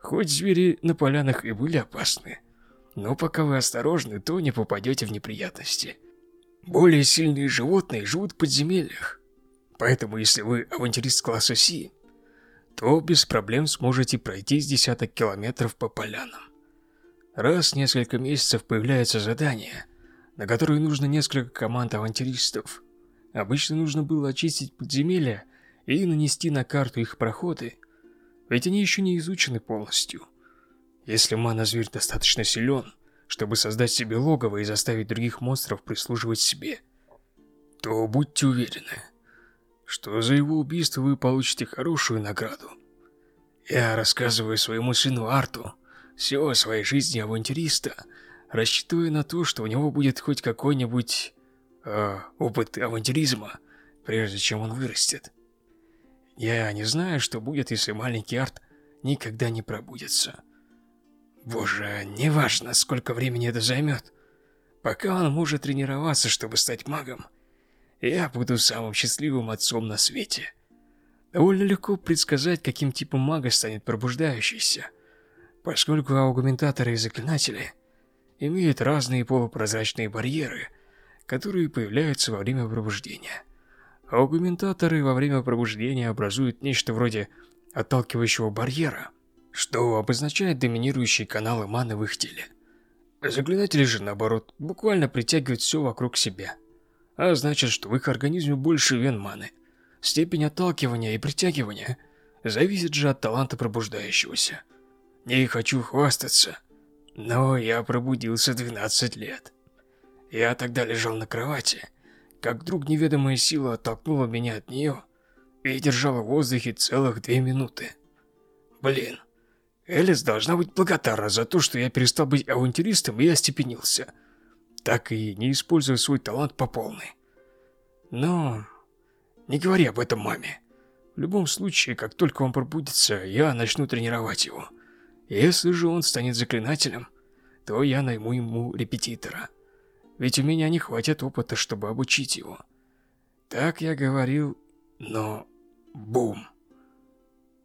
Хоть звери на полянах и были опасны, но пока вы осторожны, то не попадете в неприятности. Более сильные животные живут в подземельях, поэтому если вы авантюрист класса Си, то без проблем сможете пройти с десяток километров по полянам. Раз в несколько месяцев появляется задание, на которое нужно несколько команд авантюристов. Обычно нужно было очистить подземелья и нанести на карту их проходы, ведь они еще не изучены полностью. Если мана-зверь достаточно силен, чтобы создать себе логово и заставить других монстров прислуживать себе, то будьте уверены, что за его убийство вы получите хорошую награду. Я рассказываю своему сыну Арту все о своей жизни авантюриста, рассчитывая на то, что у него будет хоть какой-нибудь э, опыт авантюризма, прежде чем он вырастет. Я не знаю, что будет, если маленький Арт никогда не пробудется. Боже, неважно, сколько времени это займет. Пока он может тренироваться, чтобы стать магом, я буду самым счастливым отцом на свете. Довольно легко предсказать, каким типом мага станет пробуждающийся, поскольку аугментаторы и заклинатели имеют разные полупрозрачные барьеры, которые появляются во время пробуждения. Аугментаторы во время пробуждения образуют нечто вроде отталкивающего барьера, что обозначает доминирующие каналы маны в их теле. Заклинатели же, наоборот, буквально притягивают все вокруг себя. А значит, что в их организме больше вен маны. Степень отталкивания и притягивания зависит же от таланта пробуждающегося. Не хочу хвастаться, но я пробудился 12 лет. Я тогда лежал на кровати, как вдруг неведомая сила оттолкнула меня от нее и держала в воздухе целых две минуты. Блин, Элис должна быть благодарна за то, что я перестал быть авантюристом и остепенился, так и не используя свой талант по полной. Но не говори об этом маме. В любом случае, как только он пробудится, я начну тренировать его. Если же он станет заклинателем, то я найму ему репетитора ведь у меня не хватит опыта, чтобы обучить его. Так я говорил, но... Бум.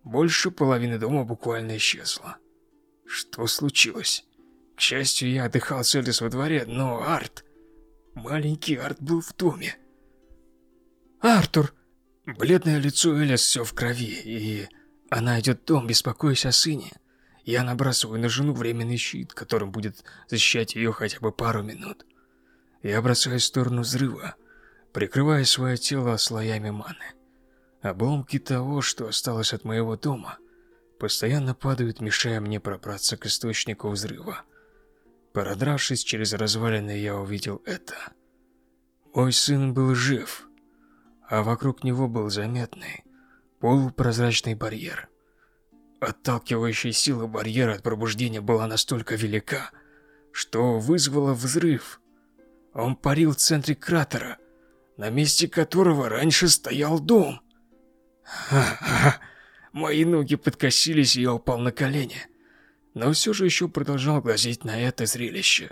Больше половины дома буквально исчезла. Что случилось? К счастью, я отдыхал с Элис во дворе, но Арт... Маленький Арт был в доме. «Артур!» Бледное лицо Элис все в крови, и... Она идет в дом, беспокоясь о сыне. Я набрасываю на жену временный щит, которым будет защищать ее хотя бы пару минут. Я бросаюсь в сторону взрыва, прикрывая свое тело слоями маны. Обломки того, что осталось от моего дома, постоянно падают, мешая мне пробраться к источнику взрыва. Продравшись через развалины, я увидел это. Мой сын был жив, а вокруг него был заметный полупрозрачный барьер. Отталкивающая сила барьера от пробуждения была настолько велика, что вызвала взрыв, он парил в центре кратера, на месте которого раньше стоял дом. Ха-ха, мои ноги подкосились, и я упал на колени. Но все же еще продолжал глазеть на это зрелище.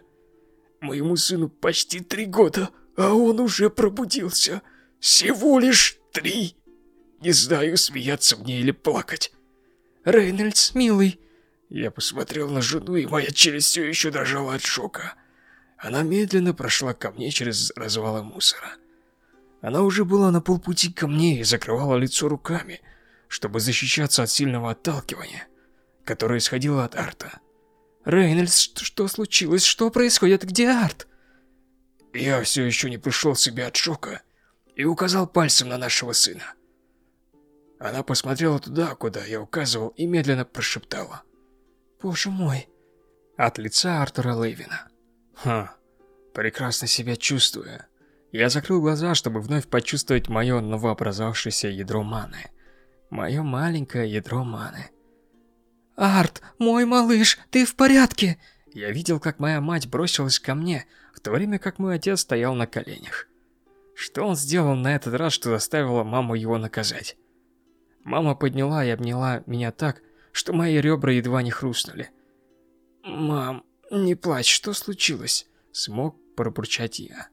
Моему сыну почти три года, а он уже пробудился. Всего лишь три. Не знаю, смеяться мне или плакать. Рейнольдс, милый. Я посмотрел на жену, и моя челюсть все еще дрожала от шока. Она медленно прошла ко мне через развалы мусора. Она уже была на полпути ко мне и закрывала лицо руками, чтобы защищаться от сильного отталкивания, которое исходило от Арта. «Рейнольдс, что, случилось? Что происходит? Где Арт?» Я все еще не пришел в себя от шока и указал пальцем на нашего сына. Она посмотрела туда, куда я указывал, и медленно прошептала. «Боже мой!» От лица Артура Лейвина. Ха, прекрасно себя чувствую. Я закрыл глаза, чтобы вновь почувствовать мое новообразовавшееся ядро маны. Мое маленькое ядро маны. «Арт, мой малыш, ты в порядке?» Я видел, как моя мать бросилась ко мне, в то время как мой отец стоял на коленях. Что он сделал на этот раз, что заставило маму его наказать? Мама подняла и обняла меня так, что мои ребра едва не хрустнули. «Мам, не плачь, что случилось?» Смог пробурчать я.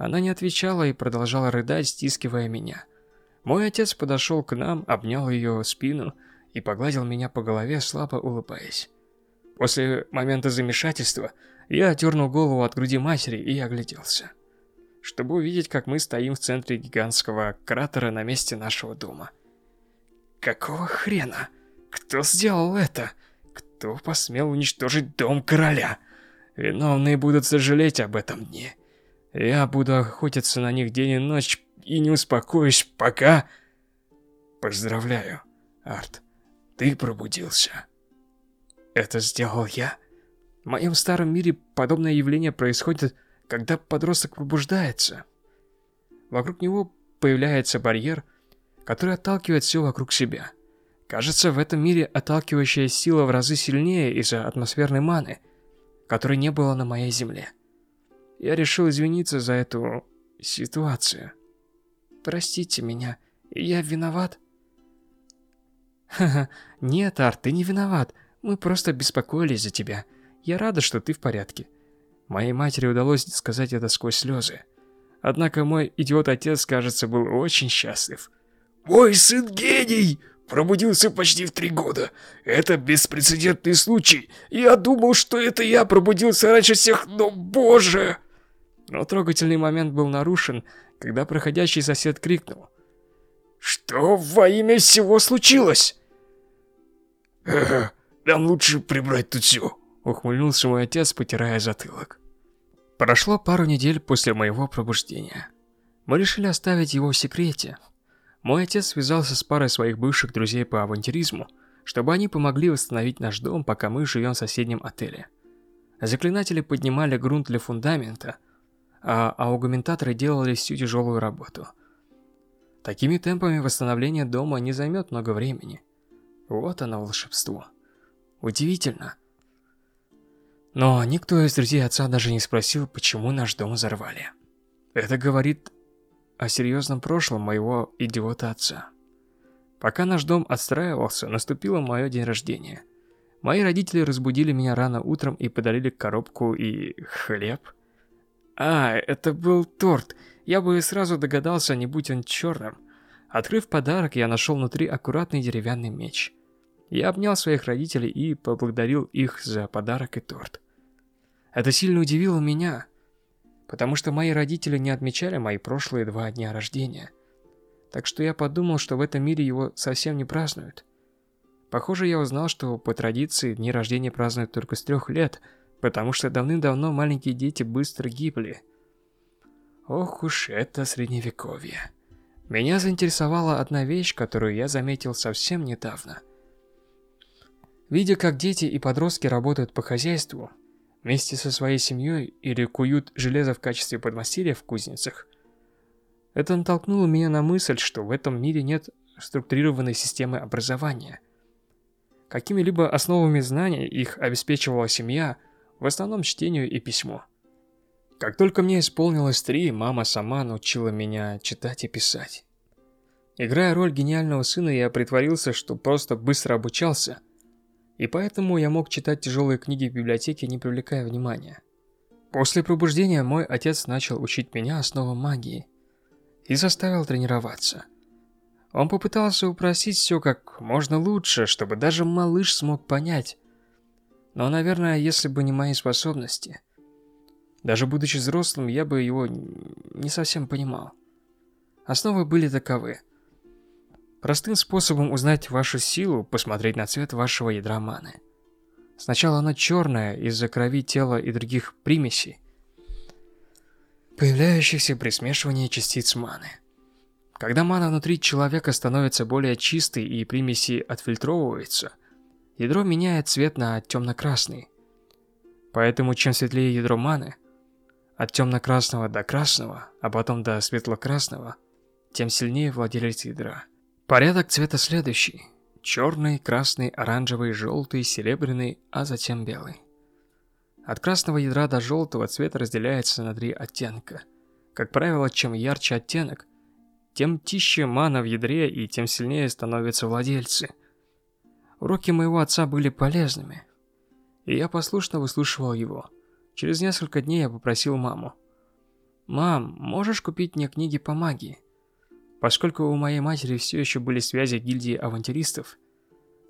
Она не отвечала и продолжала рыдать, стискивая меня. Мой отец подошел к нам, обнял ее спину и погладил меня по голове, слабо улыбаясь. После момента замешательства я отдернул голову от груди матери и огляделся, чтобы увидеть, как мы стоим в центре гигантского кратера на месте нашего дома. Какого хрена? Кто сделал это? Кто посмел уничтожить дом короля? Виновные будут сожалеть об этом дне. Я буду охотиться на них день и ночь и не успокоюсь, пока... Поздравляю, Арт. Ты пробудился. Это сделал я. В моем старом мире подобное явление происходит, когда подросток пробуждается. Вокруг него появляется барьер, который отталкивает все вокруг себя. Кажется, в этом мире отталкивающая сила в разы сильнее из-за атмосферной маны, которой не было на моей земле. Я решил извиниться за эту ситуацию. Простите меня, я виноват? Ха-ха, нет, Арт, ты не виноват. Мы просто беспокоились за тебя. Я рада, что ты в порядке. Моей матери удалось сказать это сквозь слезы. Однако мой идиот-отец, кажется, был очень счастлив. «Мой сын гений! Пробудился почти в три года. Это беспрецедентный случай. Я думал, что это я пробудился раньше всех, но боже!» Но трогательный момент был нарушен, когда проходящий сосед крикнул. «Что во имя всего случилось?» «Ага, нам лучше прибрать тут все», — ухмыльнулся мой отец, потирая затылок. Прошло пару недель после моего пробуждения. Мы решили оставить его в секрете. Мой отец связался с парой своих бывших друзей по авантюризму, чтобы они помогли восстановить наш дом, пока мы живем в соседнем отеле. Заклинатели поднимали грунт для фундамента — а аугментаторы делали всю тяжелую работу. Такими темпами восстановление дома не займет много времени. Вот оно волшебство. Удивительно. Но никто из друзей отца даже не спросил, почему наш дом взорвали. Это говорит о серьезном прошлом моего идиота отца. Пока наш дом отстраивался, наступило мое день рождения. Мои родители разбудили меня рано утром и подарили коробку и хлеб – а, это был торт. Я бы сразу догадался, не будь он черным. Открыв подарок, я нашел внутри аккуратный деревянный меч. Я обнял своих родителей и поблагодарил их за подарок и торт. Это сильно удивило меня, потому что мои родители не отмечали мои прошлые два дня рождения. Так что я подумал, что в этом мире его совсем не празднуют. Похоже, я узнал, что по традиции дни рождения празднуют только с трех лет – потому что давным-давно маленькие дети быстро гибли. Ох уж это средневековье. Меня заинтересовала одна вещь, которую я заметил совсем недавно. Видя, как дети и подростки работают по хозяйству, вместе со своей семьей или куют железо в качестве подмастерья в кузницах, это натолкнуло меня на мысль, что в этом мире нет структурированной системы образования. Какими-либо основами знаний их обеспечивала семья – в основном чтению и письму. Как только мне исполнилось три, мама сама научила меня читать и писать. Играя роль гениального сына, я притворился, что просто быстро обучался, и поэтому я мог читать тяжелые книги в библиотеке, не привлекая внимания. После пробуждения мой отец начал учить меня основам магии и заставил тренироваться. Он попытался упростить все как можно лучше, чтобы даже малыш смог понять, но, наверное, если бы не мои способности, даже будучи взрослым, я бы его не совсем понимал. Основы были таковы. Простым способом узнать вашу силу, посмотреть на цвет вашего ядра маны. Сначала оно черное из-за крови тела и других примесей, появляющихся при смешивании частиц маны. Когда мана внутри человека становится более чистой и примеси отфильтровываются, ядро меняет цвет на темно-красный. Поэтому чем светлее ядро маны, от темно-красного до красного, а потом до светло-красного, тем сильнее владелец ядра. Порядок цвета следующий. Черный, красный, оранжевый, желтый, серебряный, а затем белый. От красного ядра до желтого цвет разделяется на три оттенка. Как правило, чем ярче оттенок, тем тише мана в ядре и тем сильнее становятся владельцы. Уроки моего отца были полезными, и я послушно выслушивал его. Через несколько дней я попросил маму. «Мам, можешь купить мне книги по магии?» Поскольку у моей матери все еще были связи гильдии авантюристов,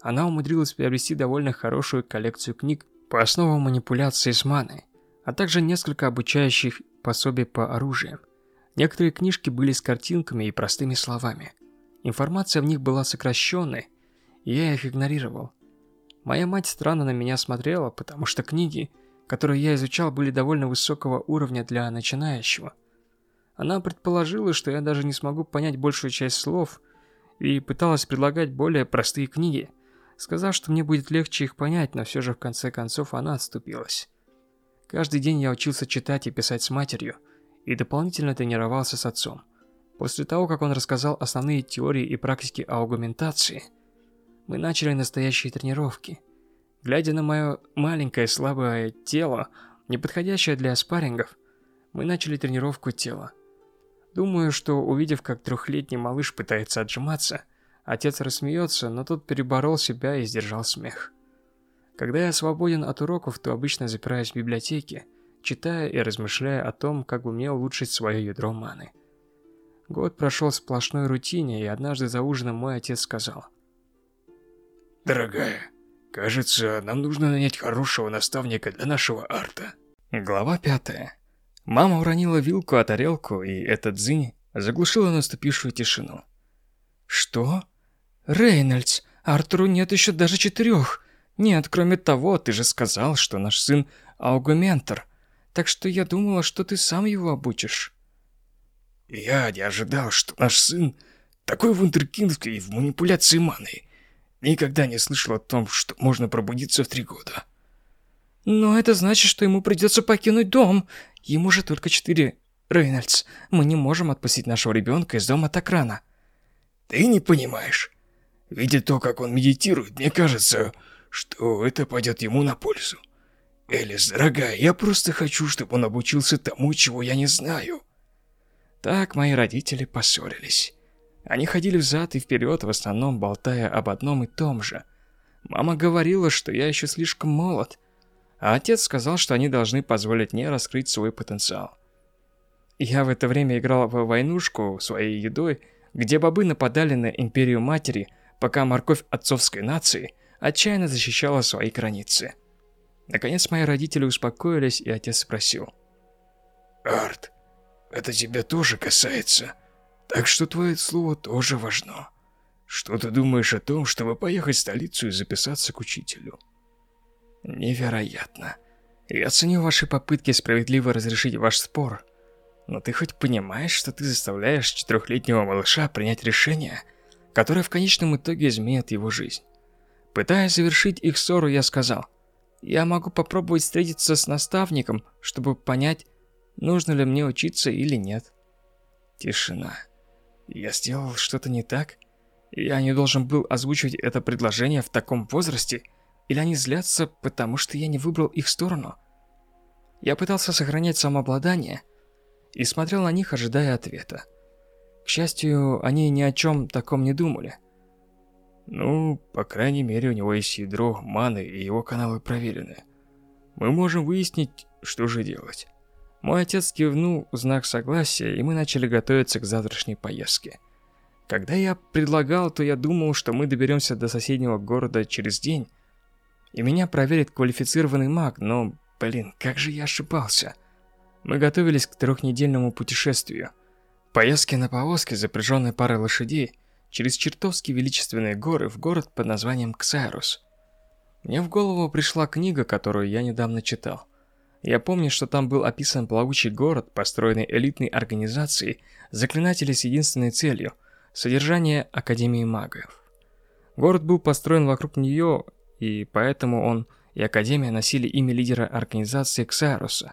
она умудрилась приобрести довольно хорошую коллекцию книг по основам манипуляции с маной, а также несколько обучающих пособий по оружию. Некоторые книжки были с картинками и простыми словами. Информация в них была сокращенной, я их игнорировал. Моя мать странно на меня смотрела, потому что книги, которые я изучал, были довольно высокого уровня для начинающего. Она предположила, что я даже не смогу понять большую часть слов, и пыталась предлагать более простые книги, сказав, что мне будет легче их понять, но все же в конце концов она отступилась. Каждый день я учился читать и писать с матерью, и дополнительно тренировался с отцом. После того, как он рассказал основные теории и практики аугументации, мы начали настоящие тренировки. Глядя на мое маленькое слабое тело, не подходящее для спаррингов, мы начали тренировку тела. Думаю, что увидев, как трехлетний малыш пытается отжиматься, отец рассмеется, но тот переборол себя и сдержал смех. Когда я свободен от уроков, то обычно запираюсь в библиотеке, читая и размышляя о том, как бы мне улучшить свое ядро маны. Год прошел в сплошной рутине, и однажды за ужином мой отец сказал. «Дорогая, кажется, нам нужно нанять хорошего наставника для нашего арта». Глава пятая. Мама уронила вилку о тарелку, и этот дзынь заглушила наступившую тишину. «Что? Рейнольдс, Артуру нет еще даже четырех. Нет, кроме того, ты же сказал, что наш сын аугументор, так что я думала, что ты сам его обучишь». «Я не ожидал, что наш сын такой вундеркинд в манипуляции маной. Никогда не слышал о том, что можно пробудиться в три года». «Но это значит, что ему придется покинуть дом. Ему же только четыре. Рейнольдс, мы не можем отпустить нашего ребенка из дома так рано». «Ты не понимаешь. Видя то, как он медитирует, мне кажется, что это пойдет ему на пользу. Элис, дорогая, я просто хочу, чтобы он обучился тому, чего я не знаю». Так мои родители поссорились. Они ходили взад и вперед, в основном болтая об одном и том же. Мама говорила, что я еще слишком молод, а отец сказал, что они должны позволить мне раскрыть свой потенциал. Я в это время играл в войнушку своей едой, где бобы нападали на империю матери, пока морковь отцовской нации отчаянно защищала свои границы. Наконец мои родители успокоились, и отец спросил. «Арт, это тебя тоже касается, так что твое слово тоже важно. Что ты думаешь о том, чтобы поехать в столицу и записаться к учителю?» Невероятно. Я ценю ваши попытки справедливо разрешить ваш спор. Но ты хоть понимаешь, что ты заставляешь четырехлетнего малыша принять решение, которое в конечном итоге изменит его жизнь? Пытаясь завершить их ссору, я сказал, я могу попробовать встретиться с наставником, чтобы понять, нужно ли мне учиться или нет. Тишина. Я сделал что-то не так? Я не должен был озвучивать это предложение в таком возрасте – или они злятся, потому что я не выбрал их сторону? Я пытался сохранять самообладание и смотрел на них, ожидая ответа. К счастью, они ни о чем таком не думали. Ну, по крайней мере, у него есть ядро маны, и его каналы проверены. Мы можем выяснить, что же делать. Мой отец кивнул в знак согласия, и мы начали готовиться к завтрашней поездке. Когда я предлагал, то я думал, что мы доберемся до соседнего города через день, и меня проверит квалифицированный маг, но, блин, как же я ошибался. Мы готовились к трехнедельному путешествию. Поездки на повозке, запряженной парой лошадей, через чертовски величественные горы в город под названием Ксайрус. Мне в голову пришла книга, которую я недавно читал. Я помню, что там был описан плавучий город, построенный элитной организацией заклинателей с единственной целью – содержание Академии магов. Город был построен вокруг нее и поэтому он и Академия носили имя лидера организации Ксаруса.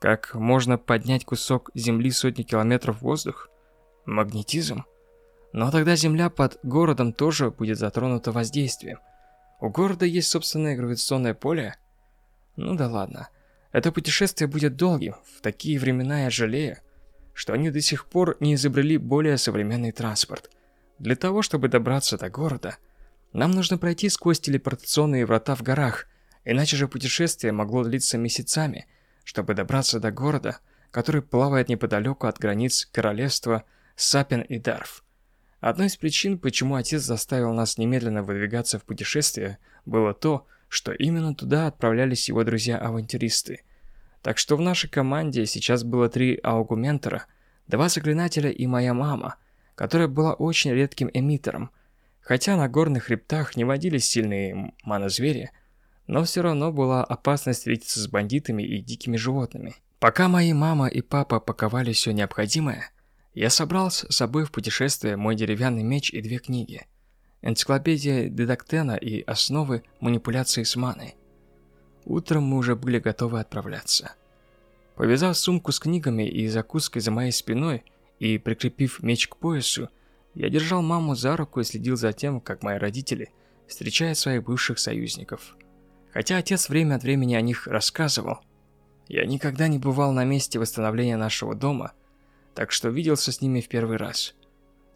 Как можно поднять кусок земли сотни километров в воздух? Магнетизм? Но тогда земля под городом тоже будет затронута воздействием. У города есть собственное гравитационное поле? Ну да ладно. Это путешествие будет долгим. В такие времена я жалею, что они до сих пор не изобрели более современный транспорт. Для того, чтобы добраться до города, нам нужно пройти сквозь телепортационные врата в горах, иначе же путешествие могло длиться месяцами, чтобы добраться до города, который плавает неподалеку от границ королевства Сапин и Дарф. Одной из причин, почему отец заставил нас немедленно выдвигаться в путешествие, было то, что именно туда отправлялись его друзья-авантюристы. Так что в нашей команде сейчас было три аугументора, два заклинателя и моя мама, которая была очень редким эмиттером. Хотя на горных хребтах не водились сильные манозвери, но все равно была опасность встретиться с бандитами и дикими животными. Пока мои мама и папа паковали все необходимое, я собрал с собой в путешествие мой деревянный меч и две книги. Энциклопедия Дедактена и основы манипуляции с маной. Утром мы уже были готовы отправляться. Повязав сумку с книгами и закуской за моей спиной и прикрепив меч к поясу, я держал маму за руку и следил за тем, как мои родители встречают своих бывших союзников. Хотя отец время от времени о них рассказывал, я никогда не бывал на месте восстановления нашего дома – так что виделся с ними в первый раз.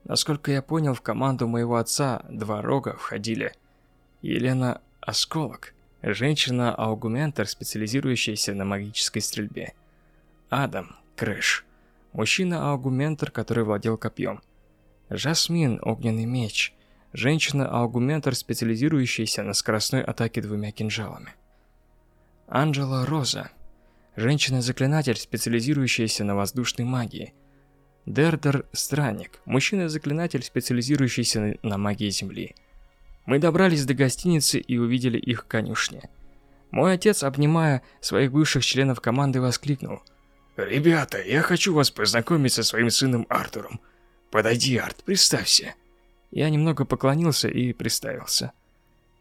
Насколько я понял, в команду моего отца два рога входили. Елена Осколок, женщина-аугментор, специализирующаяся на магической стрельбе, Адам Крэш, мужчина-аугментор, который владел копьем, Жасмин Огненный меч, женщина-аугментор, специализирующаяся на скоростной атаке двумя кинжалами, Анджела Роза, женщина-заклинатель, специализирующаяся на воздушной магии, Дердер – странник, мужчина-заклинатель, специализирующийся на магии Земли. Мы добрались до гостиницы и увидели их конюшни. Мой отец, обнимая своих бывших членов команды, воскликнул. «Ребята, я хочу вас познакомить со своим сыном Артуром. Подойди, Арт, представься». Я немного поклонился и представился.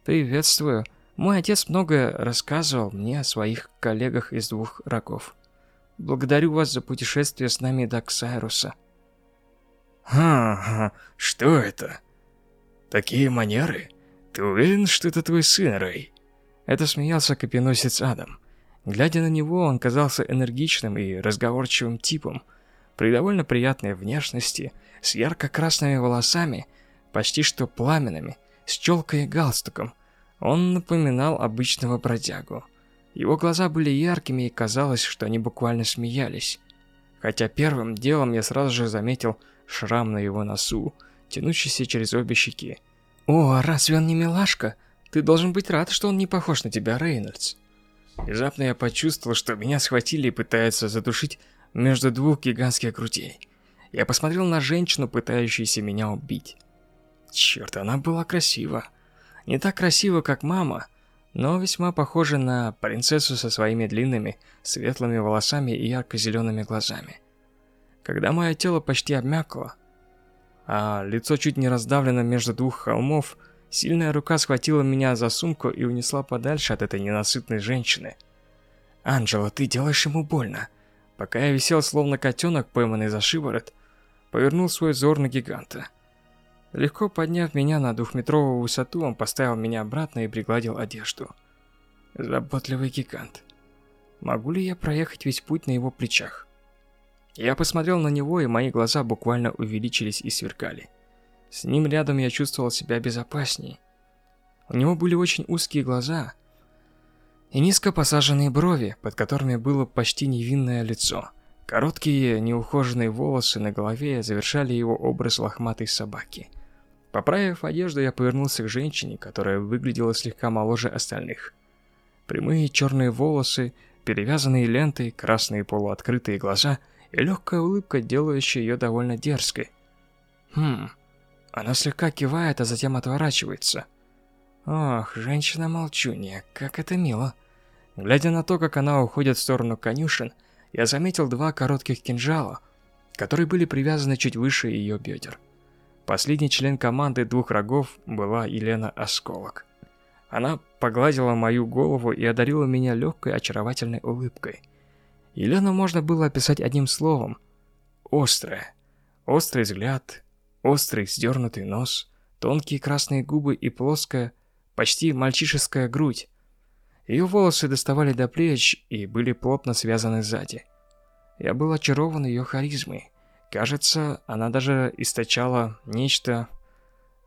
«Приветствую. Мой отец многое рассказывал мне о своих коллегах из двух рогов». Благодарю вас за путешествие с нами до Ксайруса. Ха-ха, что это? Такие манеры? Ты уверен, что это твой сын, Рэй? Это смеялся копеносец Адам. Глядя на него, он казался энергичным и разговорчивым типом, при довольно приятной внешности, с ярко-красными волосами, почти что пламенными, с челкой и галстуком. Он напоминал обычного бродягу. Его глаза были яркими, и казалось, что они буквально смеялись. Хотя первым делом я сразу же заметил шрам на его носу, тянущийся через обе щеки. «О, разве он не милашка? Ты должен быть рад, что он не похож на тебя, Рейнольдс». Внезапно я почувствовал, что меня схватили и пытаются задушить между двух гигантских грудей. Я посмотрел на женщину, пытающуюся меня убить. Черт, она была красива. Не так красива, как мама, но весьма похожа на принцессу со своими длинными, светлыми волосами и ярко-зелеными глазами. Когда мое тело почти обмякло, а лицо чуть не раздавлено между двух холмов, сильная рука схватила меня за сумку и унесла подальше от этой ненасытной женщины. «Анджела, ты делаешь ему больно!» Пока я висел словно котенок, пойманный за шиворот, повернул свой взор на гиганта – Легко подняв меня на двухметровую высоту, он поставил меня обратно и пригладил одежду. Заботливый гигант. Могу ли я проехать весь путь на его плечах? Я посмотрел на него, и мои глаза буквально увеличились и сверкали. С ним рядом я чувствовал себя безопаснее. У него были очень узкие глаза и низко посаженные брови, под которыми было почти невинное лицо. Короткие, неухоженные волосы на голове завершали его образ лохматой собаки – Поправив одежду, я повернулся к женщине, которая выглядела слегка моложе остальных. Прямые черные волосы, перевязанные лентой, красные полуоткрытые глаза и легкая улыбка, делающая ее довольно дерзкой. Хм, она слегка кивает, а затем отворачивается. Ох, женщина-молчунья, как это мило. Глядя на то, как она уходит в сторону конюшен, я заметил два коротких кинжала, которые были привязаны чуть выше ее бедер. Последний член команды двух рогов была Елена Осколок. Она погладила мою голову и одарила меня легкой очаровательной улыбкой. Елену можно было описать одним словом. Острая. Острый взгляд, Острый, сдернутый нос, тонкие красные губы и плоская, почти мальчишеская грудь. Ее волосы доставали до плеч и были плотно связаны сзади. Я был очарован ее харизмой. Кажется, она даже источала нечто...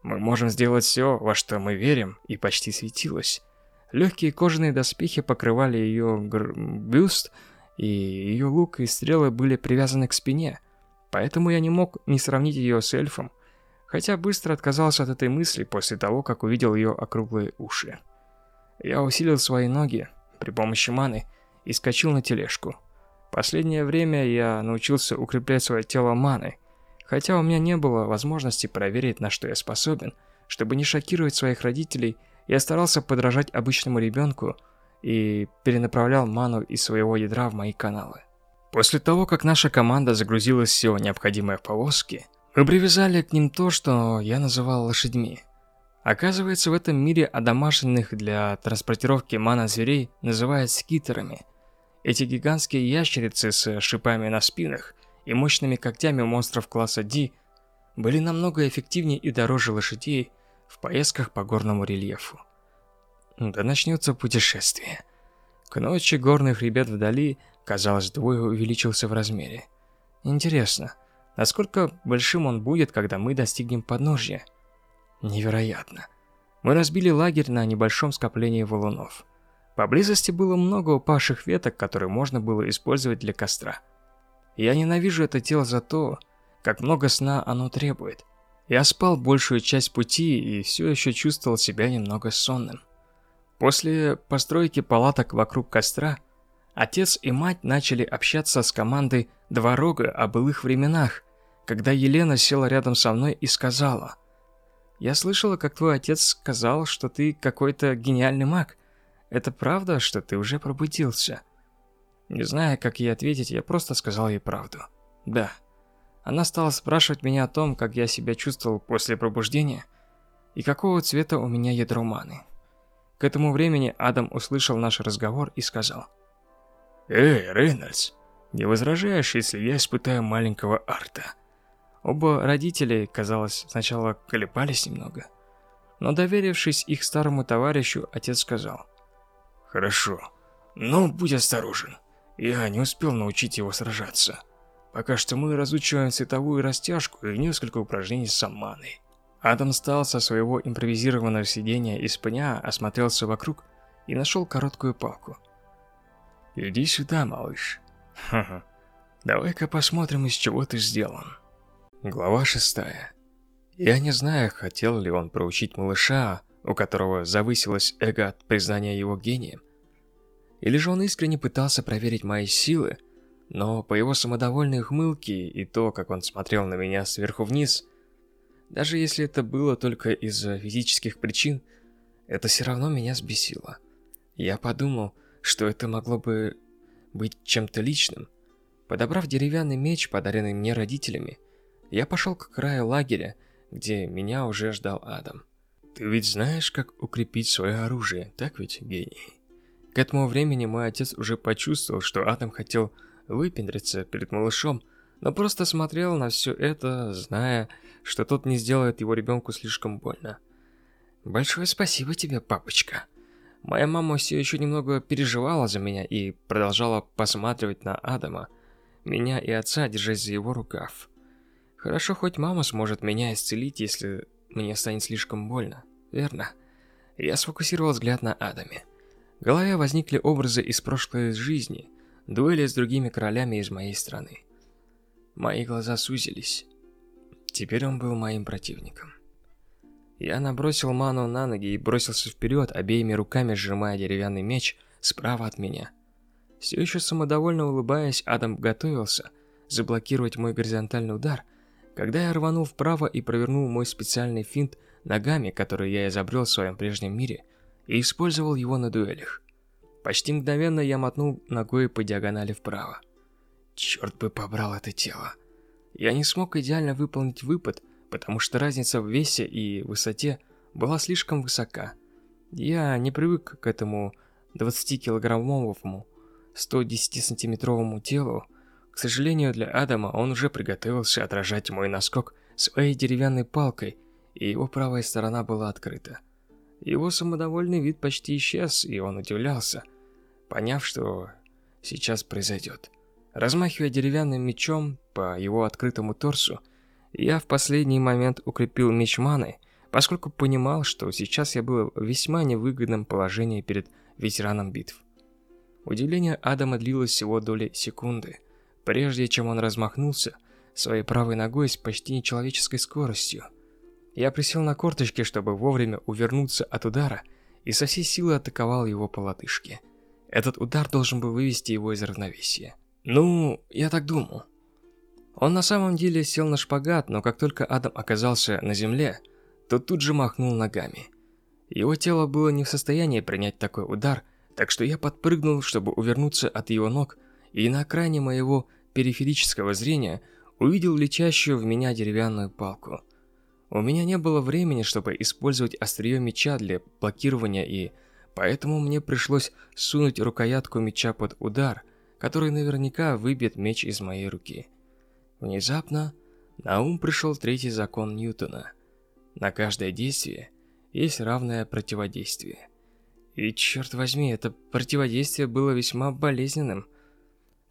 Мы можем сделать все, во что мы верим, и почти светилась. Легкие кожаные доспехи покрывали ее гр... бюст, и ее лук и стрелы были привязаны к спине. Поэтому я не мог не сравнить ее с эльфом, хотя быстро отказался от этой мысли после того, как увидел ее округлые уши. Я усилил свои ноги при помощи маны и скачал на тележку. Последнее время я научился укреплять свое тело маной, хотя у меня не было возможности проверить, на что я способен. Чтобы не шокировать своих родителей, я старался подражать обычному ребенку и перенаправлял ману из своего ядра в мои каналы. После того, как наша команда загрузила все необходимое в повозки, мы привязали к ним то, что я называл лошадьми – Оказывается, в этом мире одомашенных для транспортировки мана-зверей называют скитерами. Эти гигантские ящерицы с шипами на спинах и мощными когтями монстров класса D были намного эффективнее и дороже лошадей в поездках по горному рельефу. Да начнется путешествие. К ночи горных ребят вдали, казалось, двое увеличился в размере. Интересно, насколько большим он будет, когда мы достигнем подножья? Невероятно. Мы разбили лагерь на небольшом скоплении валунов. Поблизости было много упавших веток, которые можно было использовать для костра. Я ненавижу это тело за то, как много сна оно требует. Я спал большую часть пути и все еще чувствовал себя немного сонным. После постройки палаток вокруг костра, отец и мать начали общаться с командой «Два рога» о былых временах, когда Елена села рядом со мной и сказала – я слышала, как твой отец сказал, что ты какой-то гениальный маг. Это правда, что ты уже пробудился?» Не зная, как ей ответить, я просто сказал ей правду. «Да». Она стала спрашивать меня о том, как я себя чувствовал после пробуждения и какого цвета у меня ядро маны. К этому времени Адам услышал наш разговор и сказал. «Эй, Рейнольдс, не возражаешь, если я испытаю маленького арта?» Оба родители, казалось, сначала колебались немного. Но доверившись их старому товарищу, отец сказал. «Хорошо, но будь осторожен. Я не успел научить его сражаться. Пока что мы разучиваем световую растяжку и несколько упражнений с саманой». Адам встал со своего импровизированного сидения из пня, осмотрелся вокруг и нашел короткую палку. «Иди сюда, малыш. Давай-ка посмотрим, из чего ты сделан». Глава шестая. Я не знаю, хотел ли он проучить малыша, у которого завысилось эго от признания его гением, или же он искренне пытался проверить мои силы, но по его самодовольной ухмылке и то, как он смотрел на меня сверху вниз, даже если это было только из-за физических причин, это все равно меня сбесило. Я подумал, что это могло бы быть чем-то личным. Подобрав деревянный меч, подаренный мне родителями, я пошел к краю лагеря, где меня уже ждал Адам. Ты ведь знаешь, как укрепить свое оружие, так ведь, гений? К этому времени мой отец уже почувствовал, что Адам хотел выпендриться перед малышом, но просто смотрел на все это, зная, что тот не сделает его ребенку слишком больно. Большое спасибо тебе, папочка. Моя мама все еще немного переживала за меня и продолжала посматривать на Адама, меня и отца, держась за его рукав. Хорошо, хоть мама сможет меня исцелить, если мне станет слишком больно, верно? Я сфокусировал взгляд на Адаме. В голове возникли образы из прошлой жизни, дуэли с другими королями из моей страны. Мои глаза сузились. Теперь он был моим противником. Я набросил ману на ноги и бросился вперед, обеими руками сжимая деревянный меч справа от меня. Все еще самодовольно улыбаясь, Адам готовился заблокировать мой горизонтальный удар, когда я рванул вправо и провернул мой специальный финт ногами, который я изобрел в своем прежнем мире, и использовал его на дуэлях. Почти мгновенно я мотнул ногой по диагонали вправо. Черт бы побрал это тело. Я не смог идеально выполнить выпад, потому что разница в весе и высоте была слишком высока. Я не привык к этому 20-килограммовому, 110-сантиметровому телу, к сожалению для Адама, он уже приготовился отражать мой наскок своей деревянной палкой, и его правая сторона была открыта. Его самодовольный вид почти исчез, и он удивлялся, поняв, что сейчас произойдет. Размахивая деревянным мечом по его открытому торсу, я в последний момент укрепил меч маны, поскольку понимал, что сейчас я был в весьма невыгодном положении перед ветераном битв. Удивление Адама длилось всего доли секунды. Прежде чем он размахнулся своей правой ногой с почти нечеловеческой скоростью. Я присел на корточки, чтобы вовремя увернуться от удара, и со всей силы атаковал его по лодыжке. Этот удар должен был вывести его из равновесия. Ну, я так думал. Он на самом деле сел на шпагат, но как только Адам оказался на земле, то тут же махнул ногами. Его тело было не в состоянии принять такой удар, так что я подпрыгнул, чтобы увернуться от его ног, и на окраине моего периферического зрения увидел летящую в меня деревянную палку. У меня не было времени, чтобы использовать острие меча для блокирования, и поэтому мне пришлось сунуть рукоятку меча под удар, который наверняка выбьет меч из моей руки. Внезапно на ум пришел третий закон Ньютона. На каждое действие есть равное противодействие. И черт возьми, это противодействие было весьма болезненным.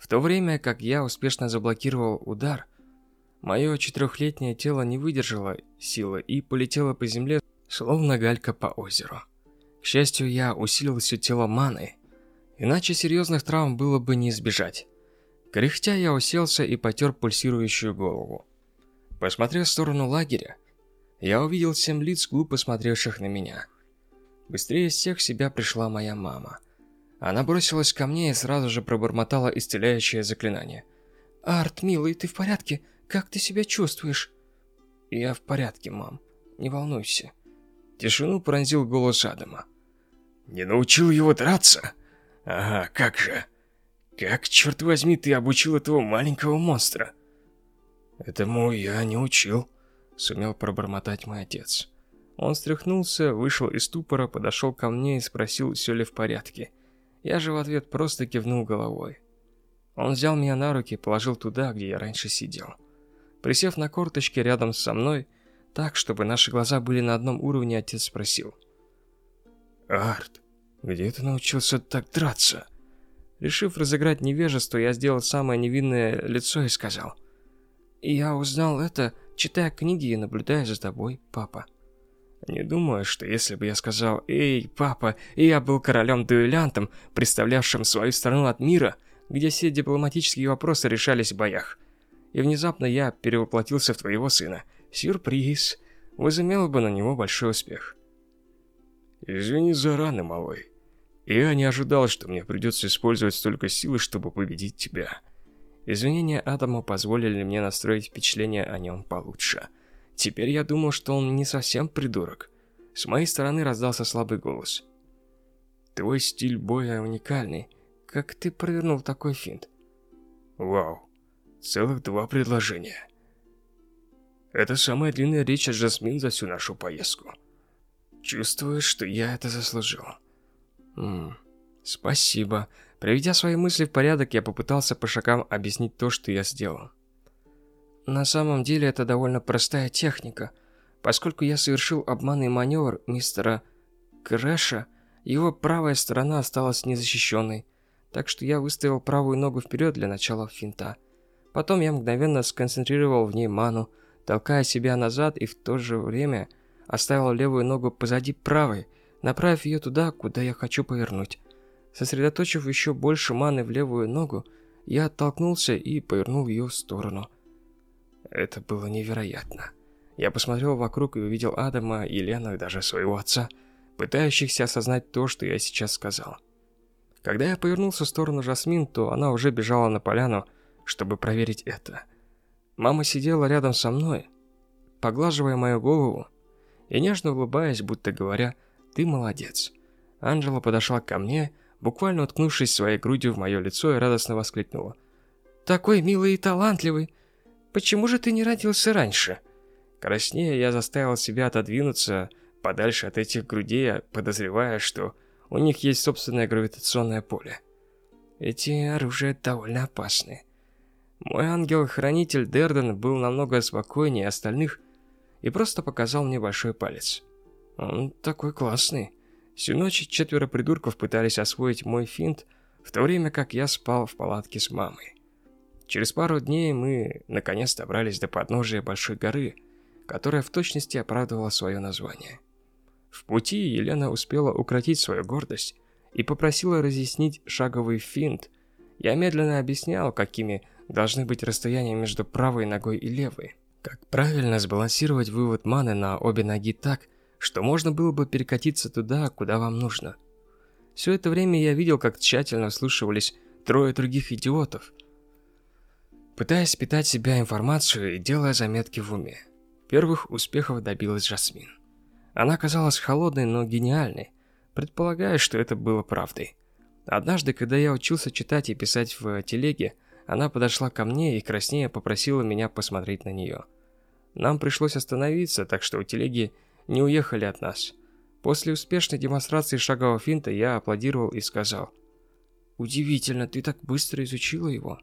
В то время как я успешно заблокировал удар, мое четырехлетнее тело не выдержало силы и полетело по земле, словно галька по озеру. К счастью, я усилил все тело маной, иначе серьезных травм было бы не избежать. Кряхтя я уселся и потер пульсирующую голову. Посмотрев в сторону лагеря, я увидел семь лиц, глупо смотревших на меня. Быстрее всех в себя пришла моя мама. Она бросилась ко мне и сразу же пробормотала исцеляющее заклинание. «Арт, милый, ты в порядке? Как ты себя чувствуешь?» «Я в порядке, мам. Не волнуйся». Тишину пронзил голос Адама. «Не научил его драться? Ага, как же. Как, черт возьми, ты обучил этого маленького монстра?» «Этому я не учил», — сумел пробормотать мой отец. Он стряхнулся, вышел из ступора, подошел ко мне и спросил, все ли в порядке. Я же в ответ просто кивнул головой. Он взял меня на руки и положил туда, где я раньше сидел. Присев на корточки рядом со мной, так, чтобы наши глаза были на одном уровне, отец спросил. «Арт, где ты научился так драться?» Решив разыграть невежество, я сделал самое невинное лицо и сказал. «Я узнал это, читая книги и наблюдая за тобой, папа». Не думаю, что если бы я сказал «Эй, папа, я был королем-дуэлянтом, представлявшим свою страну от мира», где все дипломатические вопросы решались в боях. И внезапно я перевоплотился в твоего сына. Сюрприз. Возымел бы на него большой успех. Извини за раны, малой. Я не ожидал, что мне придется использовать столько силы, чтобы победить тебя. Извинения Адама позволили мне настроить впечатление о нем получше. Теперь я думал, что он не совсем придурок. С моей стороны раздался слабый голос. «Твой стиль боя уникальный. Как ты провернул такой финт?» «Вау. Целых два предложения. Это самая длинная речь от Жасмин за всю нашу поездку. Чувствую, что я это заслужил». «Ммм, спасибо». Приведя свои мысли в порядок, я попытался по шагам объяснить то, что я сделал. На самом деле это довольно простая техника. Поскольку я совершил обманный маневр мистера Крэша, его правая сторона осталась незащищенной, так что я выставил правую ногу вперед для начала финта. Потом я мгновенно сконцентрировал в ней ману, толкая себя назад и в то же время оставил левую ногу позади правой, направив ее туда, куда я хочу повернуть. Сосредоточив еще больше маны в левую ногу, я оттолкнулся и повернул ее в сторону. Это было невероятно. Я посмотрел вокруг и увидел Адама, Елену и даже своего отца, пытающихся осознать то, что я сейчас сказал. Когда я повернулся в сторону Жасмин, то она уже бежала на поляну, чтобы проверить это. Мама сидела рядом со мной, поглаживая мою голову и нежно улыбаясь, будто говоря «ты молодец». Анжела подошла ко мне, буквально уткнувшись своей грудью в мое лицо и радостно воскликнула. «Такой милый и талантливый! Почему же ты не родился раньше?» Краснее я заставил себя отодвинуться подальше от этих грудей, подозревая, что у них есть собственное гравитационное поле. Эти оружия довольно опасны. Мой ангел-хранитель Дерден был намного спокойнее остальных и просто показал мне большой палец. Он такой классный. Всю ночь четверо придурков пытались освоить мой финт, в то время как я спал в палатке с мамой. Через пару дней мы наконец добрались до подножия большой горы, которая в точности оправдывала свое название. В пути Елена успела укротить свою гордость и попросила разъяснить шаговый финт. Я медленно объяснял, какими должны быть расстояния между правой ногой и левой. Как правильно сбалансировать вывод маны на обе ноги так, что можно было бы перекатиться туда, куда вам нужно. Все это время я видел, как тщательно вслушивались трое других идиотов, пытаясь питать себя информацию и делая заметки в уме. Первых успехов добилась Жасмин. Она казалась холодной, но гениальной, предполагая, что это было правдой. Однажды, когда я учился читать и писать в телеге, она подошла ко мне и краснея попросила меня посмотреть на нее. Нам пришлось остановиться, так что у телеги не уехали от нас. После успешной демонстрации шагового финта я аплодировал и сказал. «Удивительно, ты так быстро изучила его».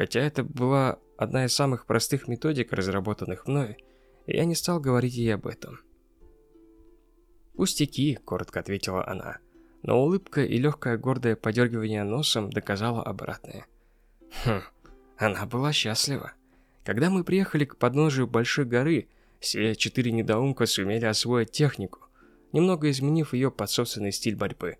Хотя это была одна из самых простых методик, разработанных мной, я не стал говорить ей об этом. «Пустяки», — коротко ответила она, но улыбка и легкое гордое подергивание носом доказало обратное. Хм, она была счастлива. Когда мы приехали к подножию большой горы, все четыре недоумка сумели освоить технику, немного изменив ее под собственный стиль борьбы.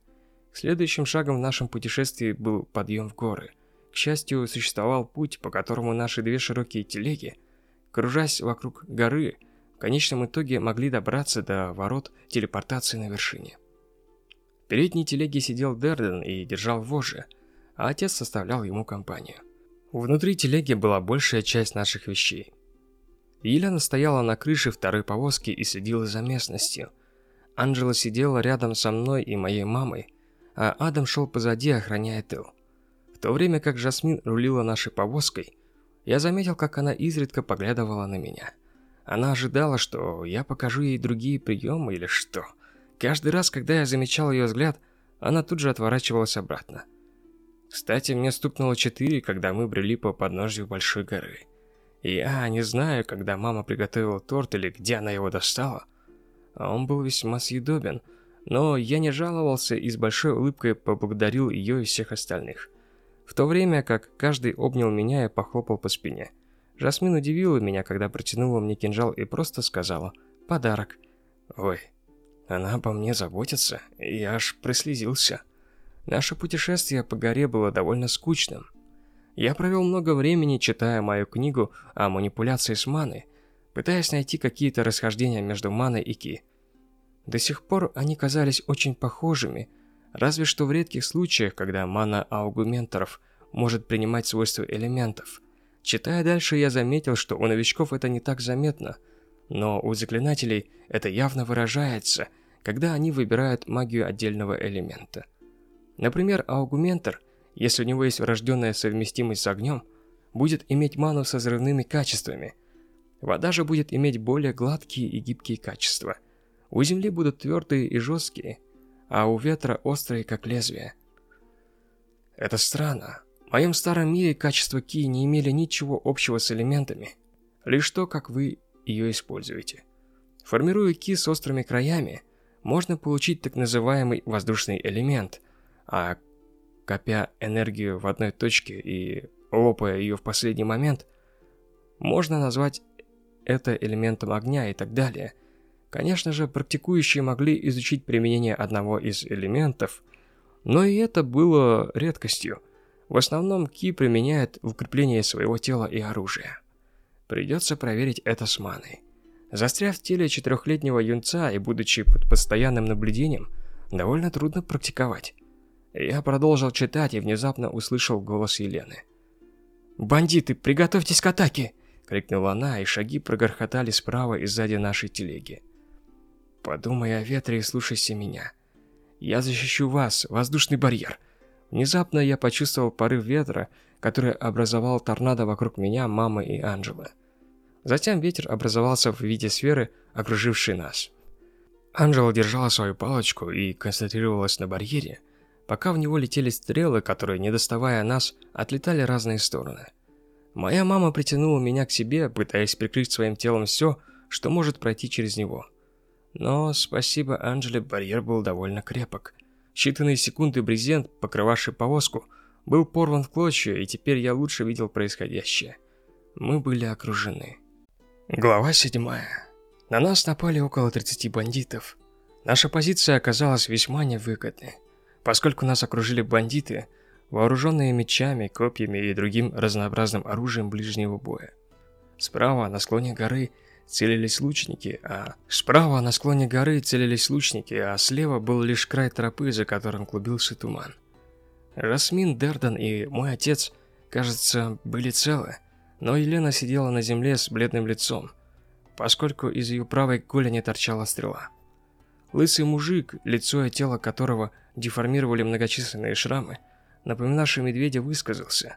Следующим шагом в нашем путешествии был подъем в горы. К счастью, существовал путь, по которому наши две широкие телеги, кружась вокруг горы, в конечном итоге могли добраться до ворот телепортации на вершине. В передней телеге сидел Дерден и держал вожжи, а отец составлял ему компанию. Внутри телеги была большая часть наших вещей. Елена стояла на крыше второй повозки и следила за местностью. Анжела сидела рядом со мной и моей мамой, а Адам шел позади, охраняя тыл. В то время как Жасмин рулила нашей повозкой, я заметил, как она изредка поглядывала на меня. Она ожидала, что я покажу ей другие приемы или что. Каждый раз, когда я замечал ее взгляд, она тут же отворачивалась обратно. Кстати, мне стукнуло четыре, когда мы брели по подножью большой горы. Я не знаю, когда мама приготовила торт или где она его достала. А он был весьма съедобен, но я не жаловался и с большой улыбкой поблагодарил ее и всех остальных. В то время как каждый обнял меня и похлопал по спине. Жасмин удивила меня, когда протянула мне кинжал и просто сказала «Подарок». Ой, она обо мне заботится, я аж прослезился. Наше путешествие по горе было довольно скучным. Я провел много времени, читая мою книгу о манипуляции с маной, пытаясь найти какие-то расхождения между маной и ки. До сих пор они казались очень похожими, разве что в редких случаях, когда мана аугументоров может принимать свойства элементов. Читая дальше, я заметил, что у новичков это не так заметно, но у заклинателей это явно выражается, когда они выбирают магию отдельного элемента. Например, аугументор, если у него есть врожденная совместимость с огнем, будет иметь ману со взрывными качествами. Вода же будет иметь более гладкие и гибкие качества. У земли будут твердые и жесткие, а у ветра острые, как лезвие. Это странно. В моем старом мире качества ки не имели ничего общего с элементами, лишь то, как вы ее используете. Формируя ки с острыми краями, можно получить так называемый воздушный элемент – а копя энергию в одной точке и лопая ее в последний момент, можно назвать это элементом огня и так далее. Конечно же, практикующие могли изучить применение одного из элементов, но и это было редкостью. В основном Ки применяет в укреплении своего тела и оружия. Придется проверить это с маной. Застряв в теле четырехлетнего юнца и будучи под постоянным наблюдением, довольно трудно практиковать. Я продолжил читать и внезапно услышал голос Елены. «Бандиты, приготовьтесь к атаке!» — крикнула она, и шаги прогорхотали справа и сзади нашей телеги. «Подумай о ветре и слушайся меня. Я защищу вас, воздушный барьер!» Внезапно я почувствовал порыв ветра, который образовал торнадо вокруг меня, мамы и Анжелы. Затем ветер образовался в виде сферы, окружившей нас. Анжела держала свою палочку и концентрировалась на барьере – пока в него летели стрелы, которые, не доставая нас, отлетали разные стороны. Моя мама притянула меня к себе, пытаясь прикрыть своим телом все, что может пройти через него. Но, спасибо Анджеле, барьер был довольно крепок. Считанные секунды брезент, покрывавший повозку, был порван в клочья, и теперь я лучше видел происходящее. Мы были окружены. Глава седьмая. На нас напали около 30 бандитов. Наша позиция оказалась весьма невыгодной. Поскольку нас окружили бандиты, вооруженные мечами, копьями и другим разнообразным оружием ближнего боя. Справа, на склоне горы, целились лучники, а справа на склоне горы целились лучники, а слева был лишь край тропы, за которым клубился туман. Жасмин, Дердан и мой отец, кажется, были целы, но Елена сидела на земле с бледным лицом, поскольку из ее правой голени торчала стрела. Лысый мужик, лицо и тело которого деформировали многочисленные шрамы, напоминавший медведя, высказался.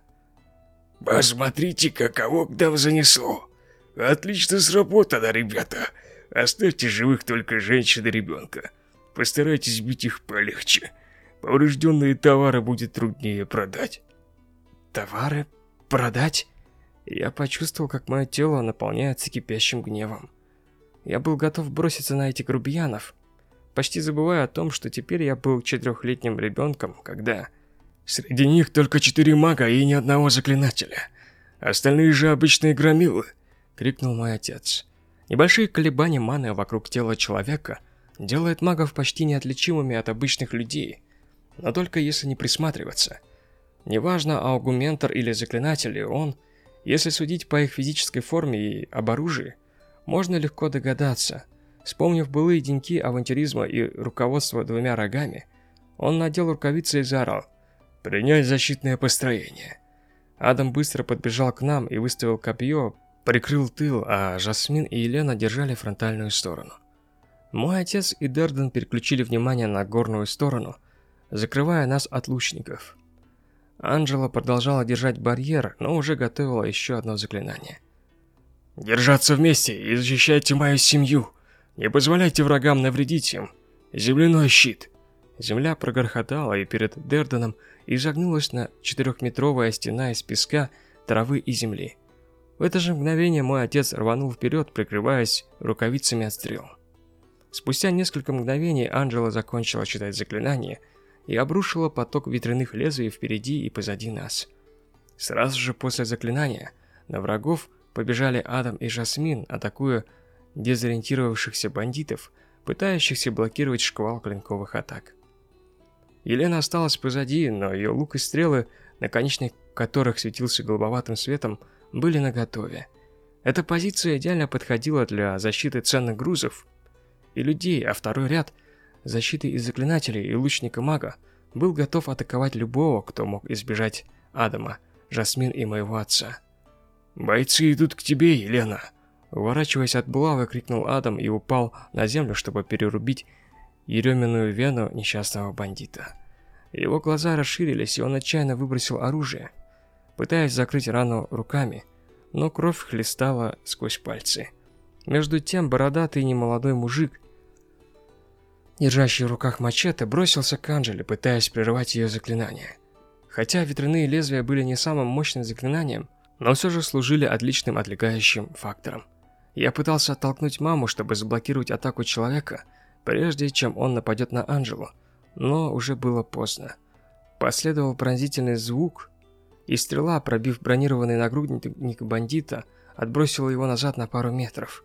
«Посмотрите, каково к нам занесло! Отлично сработано, ребята! Оставьте живых только женщин и ребенка. Постарайтесь бить их полегче. Поврежденные товары будет труднее продать». «Товары? Продать?» Я почувствовал, как мое тело наполняется кипящим гневом. Я был готов броситься на этих грубиянов, почти забывая о том, что теперь я был четырехлетним ребенком, когда... Среди них только четыре мага и ни одного заклинателя. Остальные же обычные громилы, крикнул мой отец. Небольшие колебания маны вокруг тела человека делают магов почти неотличимыми от обычных людей, но только если не присматриваться. Неважно, аугументор или заклинатель он, если судить по их физической форме и об можно легко догадаться. Вспомнив былые деньки авантюризма и руководство двумя рогами, он надел рукавицы и заорал «Принять защитное построение». Адам быстро подбежал к нам и выставил копье, прикрыл тыл, а Жасмин и Елена держали фронтальную сторону. Мой отец и Дерден переключили внимание на горную сторону, закрывая нас от лучников. Анжела продолжала держать барьер, но уже готовила еще одно заклинание. «Держаться вместе и защищайте мою семью! Не позволяйте врагам навредить им! Земляной щит!» Земля прогорхотала, и перед Дерденом изогнулась на четырехметровая стена из песка, травы и земли. В это же мгновение мой отец рванул вперед, прикрываясь рукавицами от стрел. Спустя несколько мгновений Анжела закончила читать заклинание и обрушила поток ветряных лезвий впереди и позади нас. Сразу же после заклинания на врагов побежали Адам и Жасмин, атакуя дезориентировавшихся бандитов, пытающихся блокировать шквал клинковых атак. Елена осталась позади, но ее лук и стрелы, наконечник которых светился голубоватым светом, были наготове. Эта позиция идеально подходила для защиты ценных грузов и людей, а второй ряд – защиты из заклинателей и лучника-мага – был готов атаковать любого, кто мог избежать Адама, Жасмин и моего отца. «Бойцы идут к тебе, Елена!» Уворачиваясь от булавы, крикнул Адам и упал на землю, чтобы перерубить еременную вену несчастного бандита. Его глаза расширились, и он отчаянно выбросил оружие, пытаясь закрыть рану руками, но кровь хлестала сквозь пальцы. Между тем бородатый немолодой мужик, держащий в руках мачете, бросился к Анжеле, пытаясь прервать ее заклинание. Хотя ветряные лезвия были не самым мощным заклинанием, но все же служили отличным отвлекающим фактором. Я пытался оттолкнуть маму, чтобы заблокировать атаку человека, прежде чем он нападет на Анжелу, но уже было поздно. Последовал пронзительный звук, и стрела, пробив бронированный нагрудник бандита, отбросила его назад на пару метров.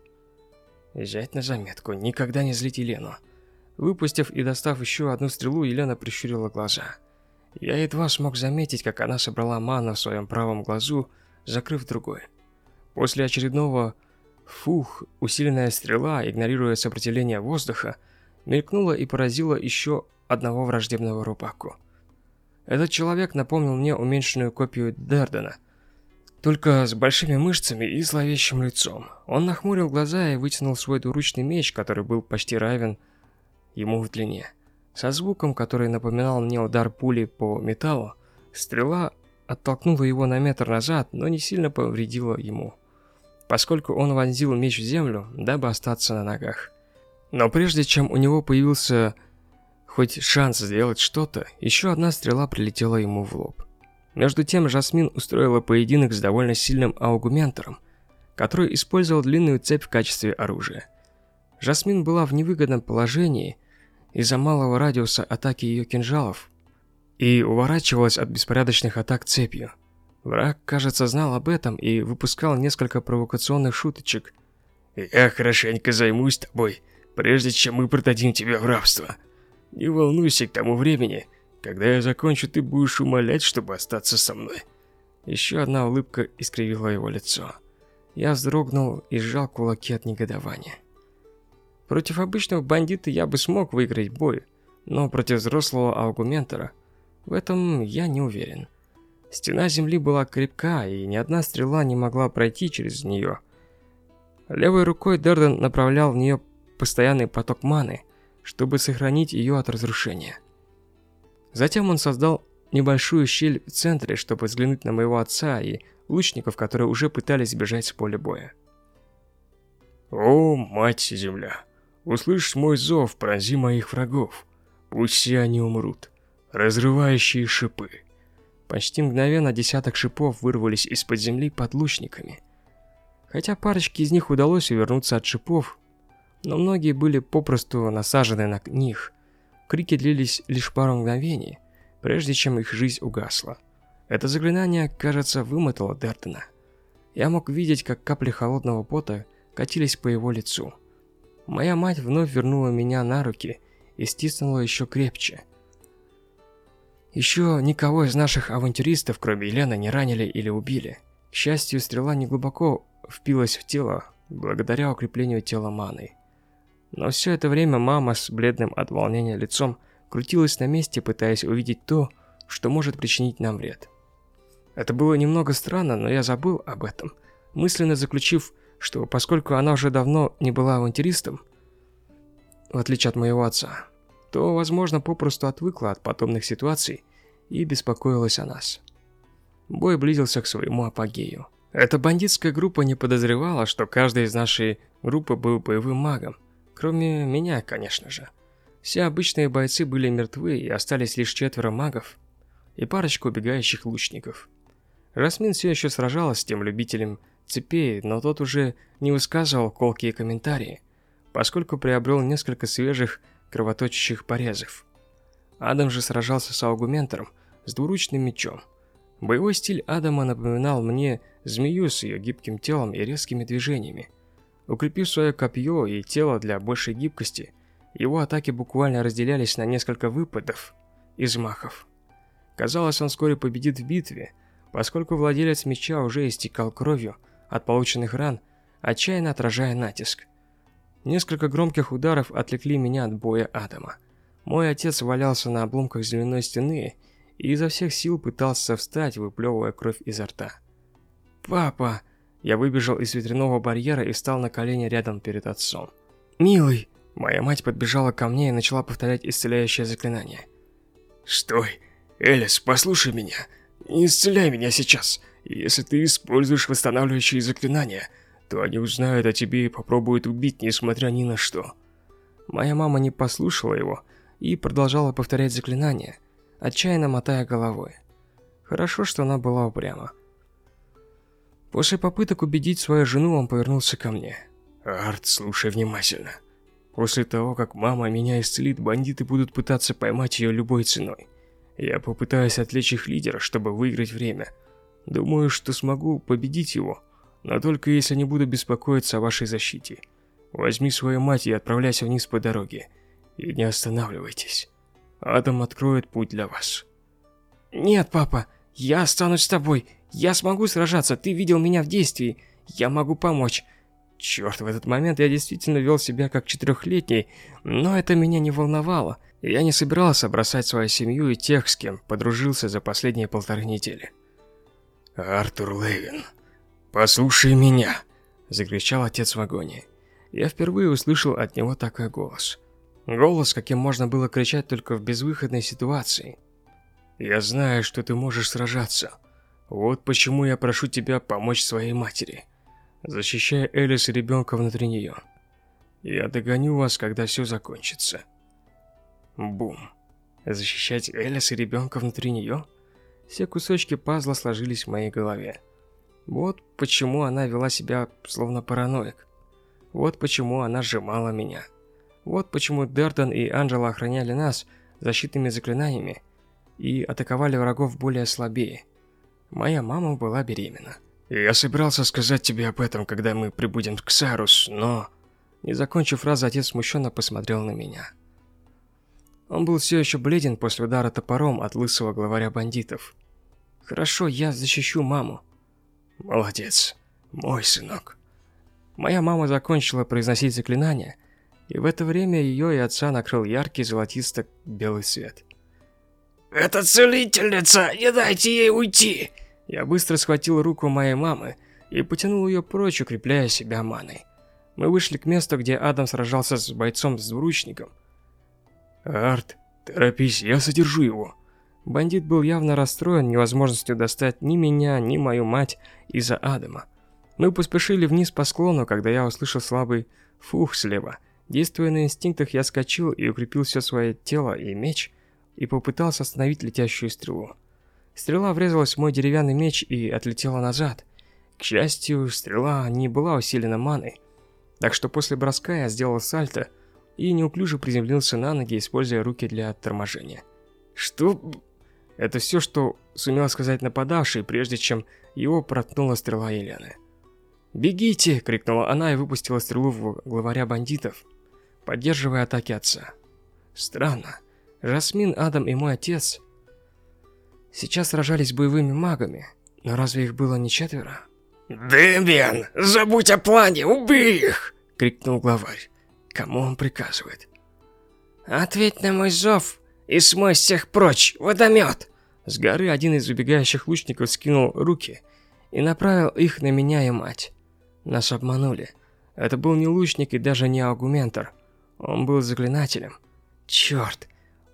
Взять на заметку, никогда не злить Елену. Выпустив и достав еще одну стрелу, Елена прищурила глаза. Я едва смог заметить, как она собрала ману в своем правом глазу, закрыв другой. После очередного фух, усиленная стрела, игнорируя сопротивление воздуха, мелькнула и поразила еще одного враждебного рубаку. Этот человек напомнил мне уменьшенную копию Дердена, только с большими мышцами и зловещим лицом. Он нахмурил глаза и вытянул свой двуручный меч, который был почти равен ему в длине. Со звуком, который напоминал мне удар пули по металлу, стрела оттолкнула его на метр назад, но не сильно повредила ему, поскольку он вонзил меч в землю, дабы остаться на ногах. Но прежде чем у него появился хоть шанс сделать что-то, еще одна стрела прилетела ему в лоб. Между тем Жасмин устроила поединок с довольно сильным аугументором, который использовал длинную цепь в качестве оружия. Жасмин была в невыгодном положении из-за малого радиуса атаки ее кинжалов и уворачивалась от беспорядочных атак цепью. Враг, кажется, знал об этом и выпускал несколько провокационных шуточек. «Я хорошенько займусь тобой, прежде чем мы продадим тебя в рабство. Не волнуйся к тому времени, когда я закончу, ты будешь умолять, чтобы остаться со мной». Еще одна улыбка искривила его лицо. Я вздрогнул и сжал кулаки от негодования. Против обычного бандита я бы смог выиграть бой, но против взрослого аргументора в этом я не уверен. Стена земли была крепка, и ни одна стрела не могла пройти через нее. Левой рукой Дерден направлял в нее постоянный поток маны, чтобы сохранить ее от разрушения. Затем он создал небольшую щель в центре, чтобы взглянуть на моего отца и лучников, которые уже пытались сбежать с поля боя. «О, мать земля!» Услышь мой зов, пронзи моих врагов. Пусть все они умрут. Разрывающие шипы. Почти мгновенно десяток шипов вырвались из-под земли под лучниками. Хотя парочке из них удалось увернуться от шипов, но многие были попросту насажены на них. Крики длились лишь пару мгновений, прежде чем их жизнь угасла. Это заклинание, кажется, вымотало Дертона. Я мог видеть, как капли холодного пота катились по его лицу. Моя мать вновь вернула меня на руки и стиснула еще крепче. Еще никого из наших авантюристов, кроме Елены, не ранили или убили. К счастью, стрела не глубоко впилась в тело, благодаря укреплению тела маной. Но все это время мама с бледным от волнения лицом крутилась на месте, пытаясь увидеть то, что может причинить нам вред. Это было немного странно, но я забыл об этом, мысленно заключив, что поскольку она уже давно не была авантюристом, в отличие от моего отца, то, возможно, попросту отвыкла от подобных ситуаций и беспокоилась о нас. Бой близился к своему апогею. Эта бандитская группа не подозревала, что каждый из нашей группы был боевым магом, кроме меня, конечно же. Все обычные бойцы были мертвы, и остались лишь четверо магов и парочка убегающих лучников. Расмин все еще сражалась с тем любителем цепей, но тот уже не высказывал колкие комментарии, поскольку приобрел несколько свежих кровоточащих порезов. Адам же сражался с аугументором с двуручным мечом. Боевой стиль Адама напоминал мне змею с ее гибким телом и резкими движениями. Укрепив свое копье и тело для большей гибкости, его атаки буквально разделялись на несколько выпадов и взмахов. Казалось, он вскоре победит в битве, поскольку владелец меча уже истекал кровью от полученных ран, отчаянно отражая натиск. Несколько громких ударов отвлекли меня от боя Адама. Мой отец валялся на обломках земляной стены и изо всех сил пытался встать, выплевывая кровь изо рта. «Папа!» Я выбежал из ветряного барьера и встал на колени рядом перед отцом. «Милый!» Моя мать подбежала ко мне и начала повторять исцеляющее заклинание. «Стой! Элис, послушай меня! Не исцеляй меня сейчас! Если ты используешь восстанавливающие заклинания, то они узнают о тебе и попробуют убить, несмотря ни на что. Моя мама не послушала его и продолжала повторять заклинание, отчаянно мотая головой. Хорошо, что она была упряма. После попыток убедить свою жену, он повернулся ко мне. «Арт, слушай внимательно. После того, как мама меня исцелит, бандиты будут пытаться поймать ее любой ценой. Я попытаюсь отвлечь их лидера, чтобы выиграть время. Думаю, что смогу победить его, но только если не буду беспокоиться о вашей защите. Возьми свою мать и отправляйся вниз по дороге. И не останавливайтесь. Адам откроет путь для вас. Нет, папа, я останусь с тобой. Я смогу сражаться, ты видел меня в действии. Я могу помочь. Черт, в этот момент я действительно вел себя как четырехлетний, но это меня не волновало. Я не собирался бросать свою семью и тех, с кем подружился за последние полторы недели. Артур Левин, «Послушай меня!» – закричал отец в вагоне. Я впервые услышал от него такой голос. Голос, каким можно было кричать только в безвыходной ситуации. «Я знаю, что ты можешь сражаться. Вот почему я прошу тебя помочь своей матери, защищая Элис и ребенка внутри нее. Я догоню вас, когда все закончится». Бум. Защищать Элис и ребенка внутри нее? Все кусочки пазла сложились в моей голове. Вот почему она вела себя словно параноик. Вот почему она сжимала меня. Вот почему Дертон и Анджела охраняли нас защитными заклинаниями и атаковали врагов более слабее. Моя мама была беременна. Я собирался сказать тебе об этом, когда мы прибудем в Ксарус, но... Не закончив фразу, отец смущенно посмотрел на меня. Он был все еще бледен после удара топором от лысого главаря бандитов. «Хорошо, я защищу маму». «Молодец, мой сынок». Моя мама закончила произносить заклинание, и в это время ее и отца накрыл яркий золотисто-белый свет. «Это целительница! Не дайте ей уйти!» Я быстро схватил руку моей мамы и потянул ее прочь, укрепляя себя маной. Мы вышли к месту, где Адам сражался с бойцом с двуручником. «Арт, торопись, я содержу его!» Бандит был явно расстроен невозможностью достать ни меня, ни мою мать из-за Адама. Мы поспешили вниз по склону, когда я услышал слабый фух слева. Действуя на инстинктах, я скочил и укрепил все свое тело и меч, и попытался остановить летящую стрелу. Стрела врезалась в мой деревянный меч и отлетела назад. К счастью, стрела не была усилена маной, так что после броска я сделал сальто и неуклюже приземлился на ноги, используя руки для торможения. Что... Это все, что сумел сказать нападавший, прежде чем его проткнула стрела Елены. «Бегите!» — крикнула она и выпустила стрелу в главаря бандитов, поддерживая атаки отца. Странно. Жасмин, Адам и мой отец сейчас сражались боевыми магами, но разве их было не четверо? «Дэмиан, забудь о плане, убей их!» — крикнул главарь. Кому он приказывает? «Ответь на мой зов и смой всех прочь, водомет!» С горы один из убегающих лучников скинул руки и направил их на меня и мать. Нас обманули. Это был не лучник и даже не аугументор. Он был заклинателем. Черт,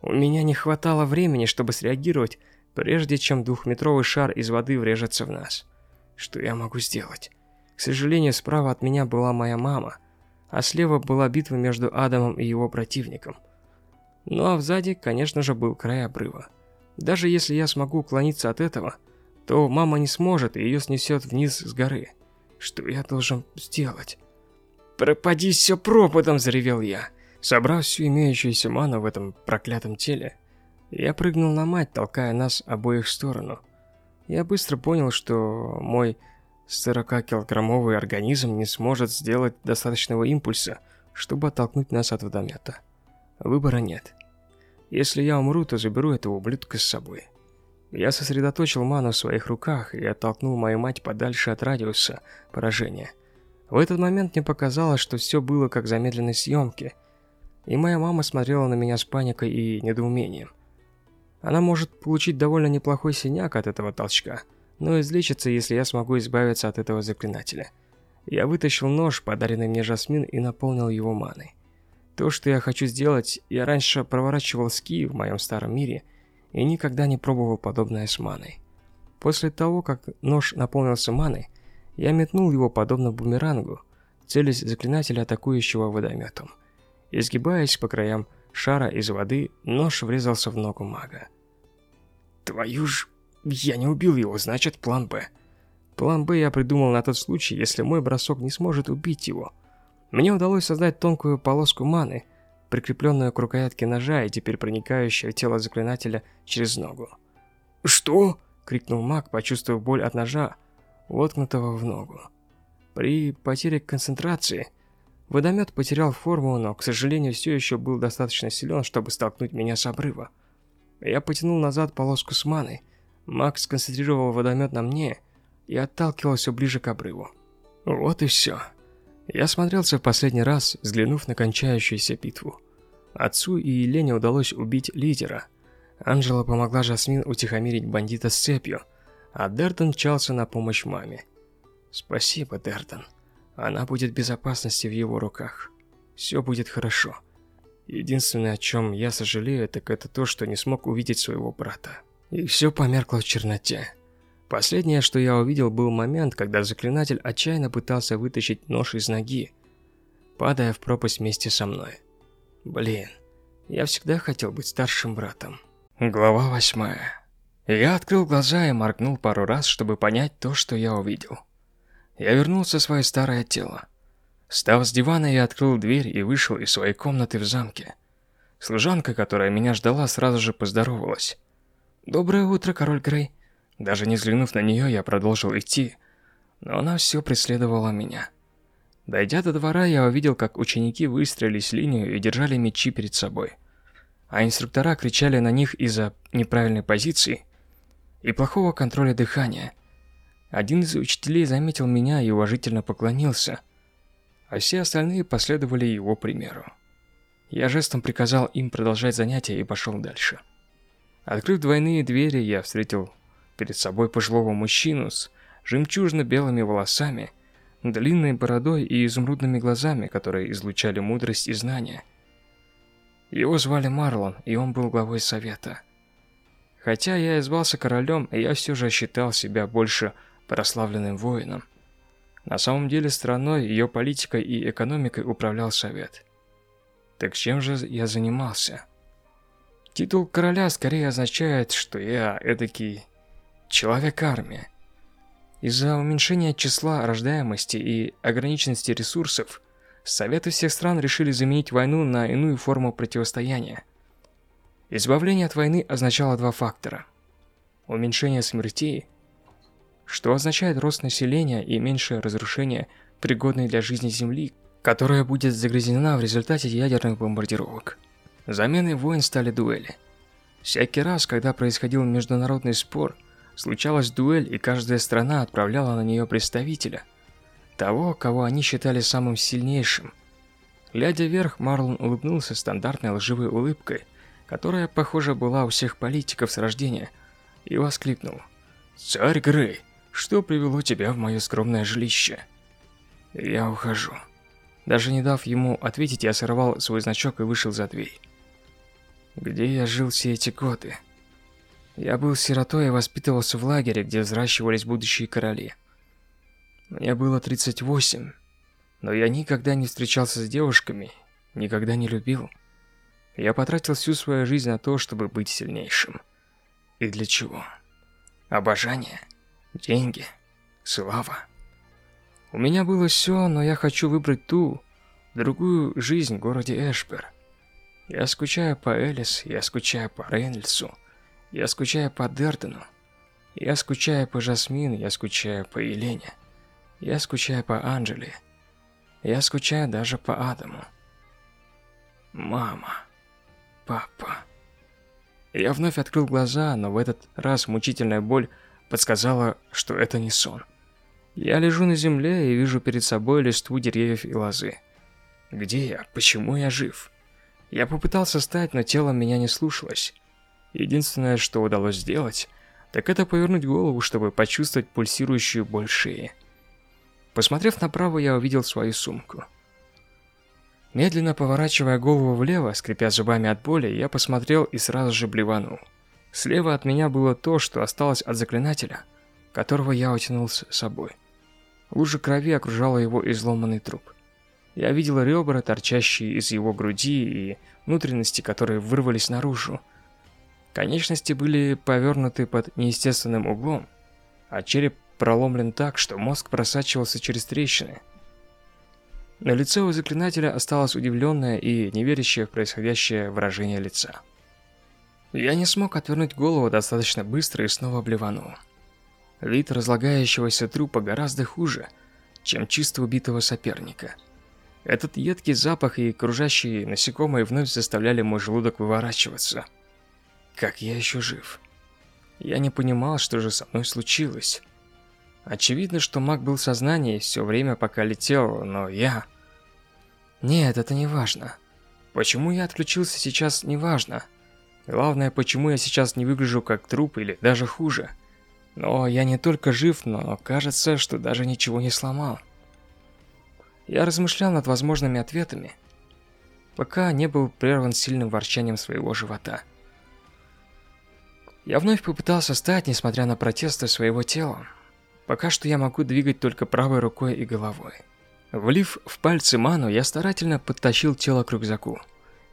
у меня не хватало времени, чтобы среагировать, прежде чем двухметровый шар из воды врежется в нас. Что я могу сделать? К сожалению, справа от меня была моя мама, а слева была битва между Адамом и его противником. Ну а сзади, конечно же, был край обрыва. Даже если я смогу уклониться от этого, то мама не сможет, и ее снесет вниз с горы. Что я должен сделать? «Пропади все пропадом!» – заревел я. Собрав всю имеющуюся ману в этом проклятом теле, я прыгнул на мать, толкая нас обоих в сторону. Я быстро понял, что мой 40-килограммовый организм не сможет сделать достаточного импульса, чтобы оттолкнуть нас от водомета. Выбора нет. Если я умру, то заберу этого ублюдка с собой. Я сосредоточил ману в своих руках и оттолкнул мою мать подальше от радиуса поражения. В этот момент мне показалось, что все было как в замедленной съемке – и моя мама смотрела на меня с паникой и недоумением. Она может получить довольно неплохой синяк от этого толчка, но излечится, если я смогу избавиться от этого заклинателя. Я вытащил нож, подаренный мне Жасмин, и наполнил его маной. То, что я хочу сделать, я раньше проворачивал ски в моем старом мире и никогда не пробовал подобное с маной. После того, как нож наполнился маной, я метнул его подобно бумерангу, целясь заклинателя, атакующего водометом. Изгибаясь по краям шара из воды, нож врезался в ногу мага. Твою ж... Я не убил его, значит план Б. План Б я придумал на тот случай, если мой бросок не сможет убить его. Мне удалось создать тонкую полоску маны, прикрепленную к рукоятке ножа и теперь проникающую в тело заклинателя через ногу. «Что?» — крикнул маг, почувствовав боль от ножа, воткнутого в ногу. При потере концентрации Водомет потерял форму, но, к сожалению, все еще был достаточно силен, чтобы столкнуть меня с обрыва. Я потянул назад полоску с маной. Макс сконцентрировал водомет на мне и отталкивал все ближе к обрыву. Вот и все. Я смотрелся в последний раз, взглянув на кончающуюся битву. Отцу и Елене удалось убить лидера. Анжела помогла Жасмин утихомирить бандита с цепью, а Дертон мчался на помощь маме. Спасибо, Дертон. Она будет в безопасности в его руках. Все будет хорошо. Единственное, о чем я сожалею, так это то, что не смог увидеть своего брата. И все померкло в черноте. Последнее, что я увидел, был момент, когда заклинатель отчаянно пытался вытащить нож из ноги, падая в пропасть вместе со мной. Блин, я всегда хотел быть старшим братом. Глава восьмая. Я открыл глаза и моргнул пару раз, чтобы понять то, что я увидел. Я вернулся в свое старое тело. Став с дивана, я открыл дверь и вышел из своей комнаты в замке. Служанка, которая меня ждала, сразу же поздоровалась. «Доброе утро, король Грей». Даже не взглянув на нее, я продолжил идти, но она все преследовала меня. Дойдя до двора, я увидел, как ученики выстроились в линию и держали мечи перед собой. А инструктора кричали на них из-за неправильной позиции и плохого контроля дыхания. Один из учителей заметил меня и уважительно поклонился, а все остальные последовали его примеру. Я жестом приказал им продолжать занятия и пошел дальше. Открыв двойные двери, я встретил перед собой пожилого мужчину с жемчужно-белыми волосами, длинной бородой и изумрудными глазами, которые излучали мудрость и знания. Его звали Марлон, и он был главой совета – Хотя я и звался королем, я все же считал себя больше прославленным воином. На самом деле страной, ее политикой и экономикой управлял совет. Так чем же я занимался? Титул короля скорее означает, что я эдакий человек-армия. Из-за уменьшения числа рождаемости и ограниченности ресурсов, Советы всех стран решили заменить войну на иную форму противостояния – Избавление от войны означало два фактора. Уменьшение смертей, что означает рост населения и меньшее разрушение пригодной для жизни Земли, которая будет загрязнена в результате ядерных бомбардировок. Заменой войн стали дуэли. Всякий раз, когда происходил международный спор, случалась дуэль, и каждая страна отправляла на нее представителя, того, кого они считали самым сильнейшим. Глядя вверх, Марлон улыбнулся стандартной лживой улыбкой, которая, похоже, была у всех политиков с рождения, и воскликнул. «Царь Грей, что привело тебя в мое скромное жилище?» «Я ухожу». Даже не дав ему ответить, я сорвал свой значок и вышел за дверь. Где я жил все эти годы? Я был сиротой и воспитывался в лагере, где взращивались будущие короли. Мне было 38, но я никогда не встречался с девушками, никогда не любил. Я потратил всю свою жизнь на то, чтобы быть сильнейшим. И для чего? Обожание, деньги, слава. У меня было все, но я хочу выбрать ту, другую жизнь в городе Эшпер. Я скучаю по Элис, я скучаю по Рейнольдсу, я скучаю по Дертону, я скучаю по Жасмин, я скучаю по Елене, я скучаю по Анджеле, я скучаю даже по Адаму. Мама. Папа. Я вновь открыл глаза, но в этот раз мучительная боль подсказала, что это не сон. Я лежу на земле и вижу перед собой листву деревьев и лозы. Где я? Почему я жив? Я попытался встать, но тело меня не слушалось. Единственное, что удалось сделать, так это повернуть голову, чтобы почувствовать пульсирующую боль шеи. Посмотрев направо, я увидел свою сумку. Медленно поворачивая голову влево, скрипя зубами от боли, я посмотрел и сразу же блеванул. Слева от меня было то, что осталось от заклинателя, которого я утянул с собой. Лужа крови окружала его изломанный труп. Я видел ребра, торчащие из его груди, и внутренности, которые вырвались наружу. Конечности были повернуты под неестественным углом, а череп проломлен так, что мозг просачивался через трещины – на лице у заклинателя осталось удивленное и неверящее в происходящее выражение лица. Я не смог отвернуть голову достаточно быстро и снова блеванул. Вид разлагающегося трупа гораздо хуже, чем чисто убитого соперника. Этот едкий запах и кружащие насекомые вновь заставляли мой желудок выворачиваться. Как я еще жив? Я не понимал, что же со мной случилось. Очевидно, что маг был в сознании все время, пока летел, но я... Нет, это не важно. Почему я отключился сейчас, не важно. Главное, почему я сейчас не выгляжу как труп или даже хуже. Но я не только жив, но кажется, что даже ничего не сломал. Я размышлял над возможными ответами, пока не был прерван сильным ворчанием своего живота. Я вновь попытался встать, несмотря на протесты своего тела. Пока что я могу двигать только правой рукой и головой. Влив в пальцы ману, я старательно подтащил тело к рюкзаку.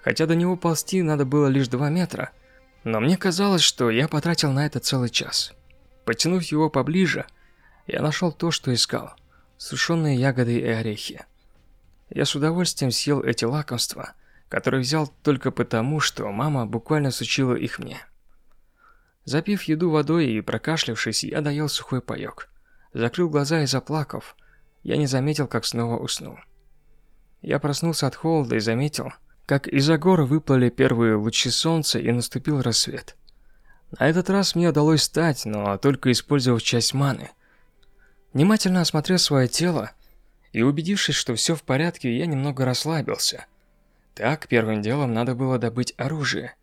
Хотя до него ползти надо было лишь 2 метра, Но мне казалось, что я потратил на это целый час. Потянув его поближе, я нашел то, что искал. Сушеные ягоды и орехи. Я с удовольствием съел эти лакомства, которые взял только потому, что мама буквально сучила их мне. Запив еду водой и прокашлявшись, я доел сухой паёк. Закрыл глаза и заплакав, я не заметил, как снова уснул. Я проснулся от холода и заметил, как из-за гор выплыли первые лучи солнца и наступил рассвет. На этот раз мне удалось встать, но только использовав часть маны. Внимательно осмотрев свое тело и убедившись, что все в порядке, я немного расслабился. Так, первым делом надо было добыть оружие.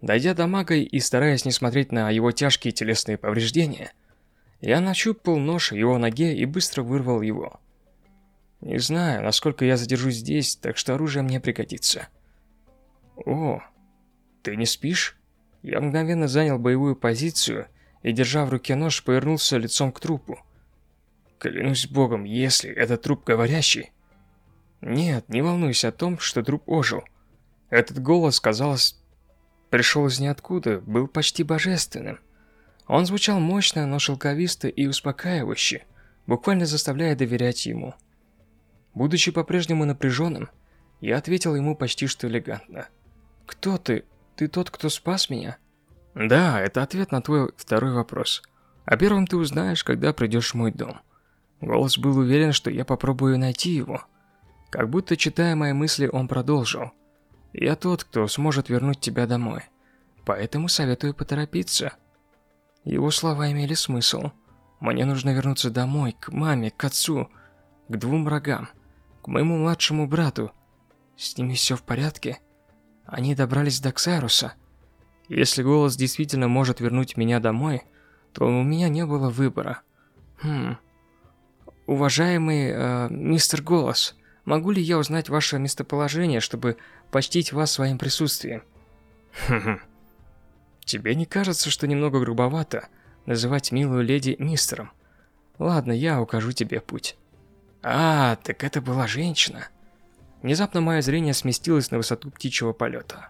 Дойдя до мага и стараясь не смотреть на его тяжкие телесные повреждения, я нащупал нож в его ноге и быстро вырвал его. Не знаю, насколько я задержусь здесь, так что оружие мне пригодится. О, ты не спишь? Я мгновенно занял боевую позицию и, держа в руке нож, повернулся лицом к трупу. Клянусь богом, если это труп говорящий... Нет, не волнуйся о том, что труп ожил. Этот голос, казалось, пришел из ниоткуда, был почти божественным. Он звучал мощно, но шелковисто и успокаивающе, буквально заставляя доверять ему. Будучи по-прежнему напряженным, я ответил ему почти что элегантно. «Кто ты? Ты тот, кто спас меня?» «Да, это ответ на твой второй вопрос. О первом ты узнаешь, когда придешь в мой дом». Голос был уверен, что я попробую найти его. Как будто читая мои мысли, он продолжил. «Я тот, кто сможет вернуть тебя домой. Поэтому советую поторопиться». Его слова имели смысл. Мне нужно вернуться домой, к маме, к отцу, к двум врагам, к моему младшему брату. С ними все в порядке? Они добрались до Ксаруса. Если голос действительно может вернуть меня домой, то у меня не было выбора. Хм. Уважаемый э, мистер Голос, могу ли я узнать ваше местоположение, чтобы почтить вас своим присутствием? Хм. Тебе не кажется, что немного грубовато называть милую леди мистером? Ладно, я укажу тебе путь. А, так это была женщина. Внезапно мое зрение сместилось на высоту птичьего полета.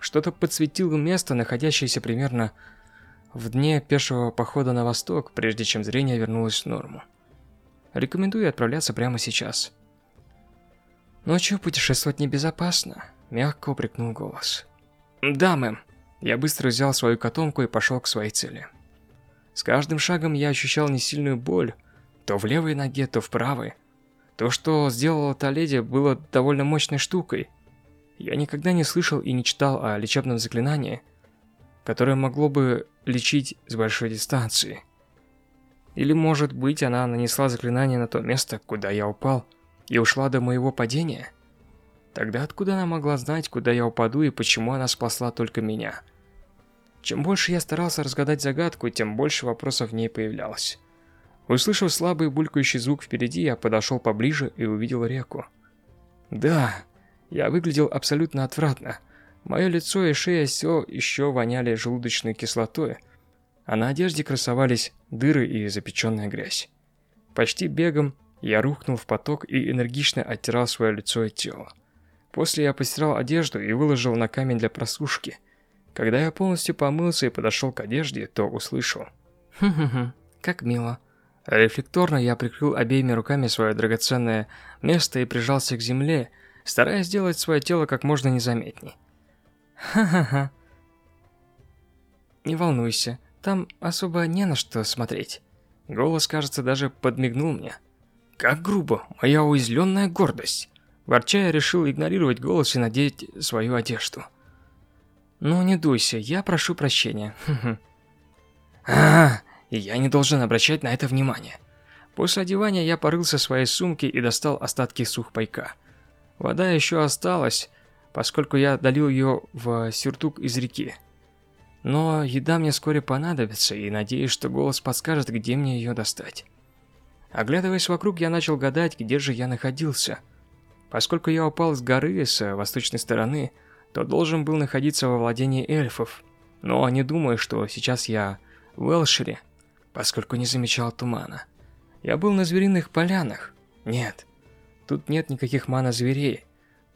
Что-то подсветило место, находящееся примерно в дне пешего похода на восток, прежде чем зрение вернулось в норму. Рекомендую отправляться прямо сейчас. Ночью путешествовать небезопасно, мягко упрекнул голос. Да, мэм. Я быстро взял свою котомку и пошел к своей цели. С каждым шагом я ощущал несильную боль, то в левой ноге, то в правой. То, что сделала та леди, было довольно мощной штукой. Я никогда не слышал и не читал о лечебном заклинании, которое могло бы лечить с большой дистанции. Или, может быть, она нанесла заклинание на то место, куда я упал, и ушла до моего падения? Тогда откуда она могла знать, куда я упаду и почему она спасла только меня? Чем больше я старался разгадать загадку, тем больше вопросов в ней появлялось. Услышав слабый булькающий звук впереди, я подошел поближе и увидел реку. Да, я выглядел абсолютно отвратно. Мое лицо и шея все еще воняли желудочной кислотой, а на одежде красовались дыры и запеченная грязь. Почти бегом я рухнул в поток и энергично оттирал свое лицо и тело. После я постирал одежду и выложил на камень для просушки. Когда я полностью помылся и подошел к одежде, то услышал. «Хм-хм-хм, как мило». Рефлекторно я прикрыл обеими руками свое драгоценное место и прижался к земле, стараясь сделать свое тело как можно незаметней. Ха-ха-ха. Не волнуйся, там особо не на что смотреть. Голос, кажется, даже подмигнул мне. Как грубо, моя уязвленная гордость. Ворча я решил игнорировать голос и надеть свою одежду. Ну не дуйся, я прошу прощения. А, и я не должен обращать на это внимание. После одевания я порылся в своей сумке и достал остатки сухпайка. Вода еще осталась, поскольку я долил ее в сюртук из реки. Но еда мне вскоре понадобится, и надеюсь, что голос подскажет, где мне ее достать. Оглядываясь вокруг, я начал гадать, где же я находился. Поскольку я упал с горы с восточной стороны, то должен был находиться во владении эльфов. Но не думаю, что сейчас я в Элшире поскольку не замечал тумана. Я был на звериных полянах. Нет, тут нет никаких мана-зверей,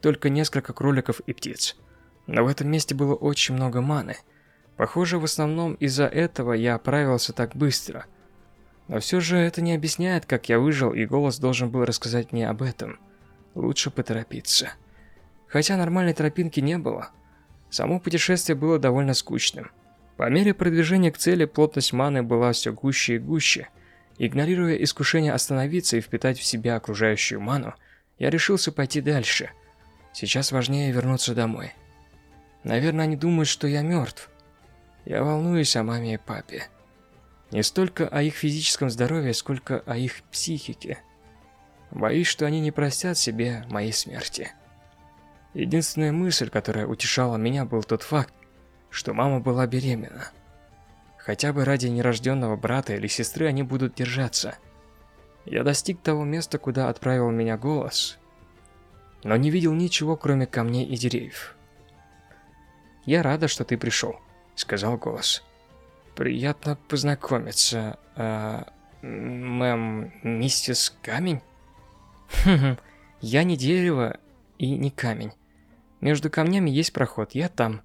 только несколько кроликов и птиц. Но в этом месте было очень много маны. Похоже, в основном из-за этого я оправился так быстро. Но все же это не объясняет, как я выжил, и голос должен был рассказать мне об этом. Лучше поторопиться. Хотя нормальной тропинки не было. Само путешествие было довольно скучным. По мере продвижения к цели плотность маны была все гуще и гуще. Игнорируя искушение остановиться и впитать в себя окружающую ману, я решился пойти дальше. Сейчас важнее вернуться домой. Наверное, они думают, что я мертв. Я волнуюсь о маме и папе. Не столько о их физическом здоровье, сколько о их психике. Боюсь, что они не простят себе моей смерти. Единственная мысль, которая утешала меня, был тот факт, что мама была беременна. Хотя бы ради нерожденного брата или сестры они будут держаться. Я достиг того места, куда отправил меня голос, но не видел ничего, кроме камней и деревьев. «Я рада, что ты пришел», — сказал голос. «Приятно познакомиться, э, мэм, миссис Камень?» «Хм, я не дерево и не камень. Между камнями есть проход, я там».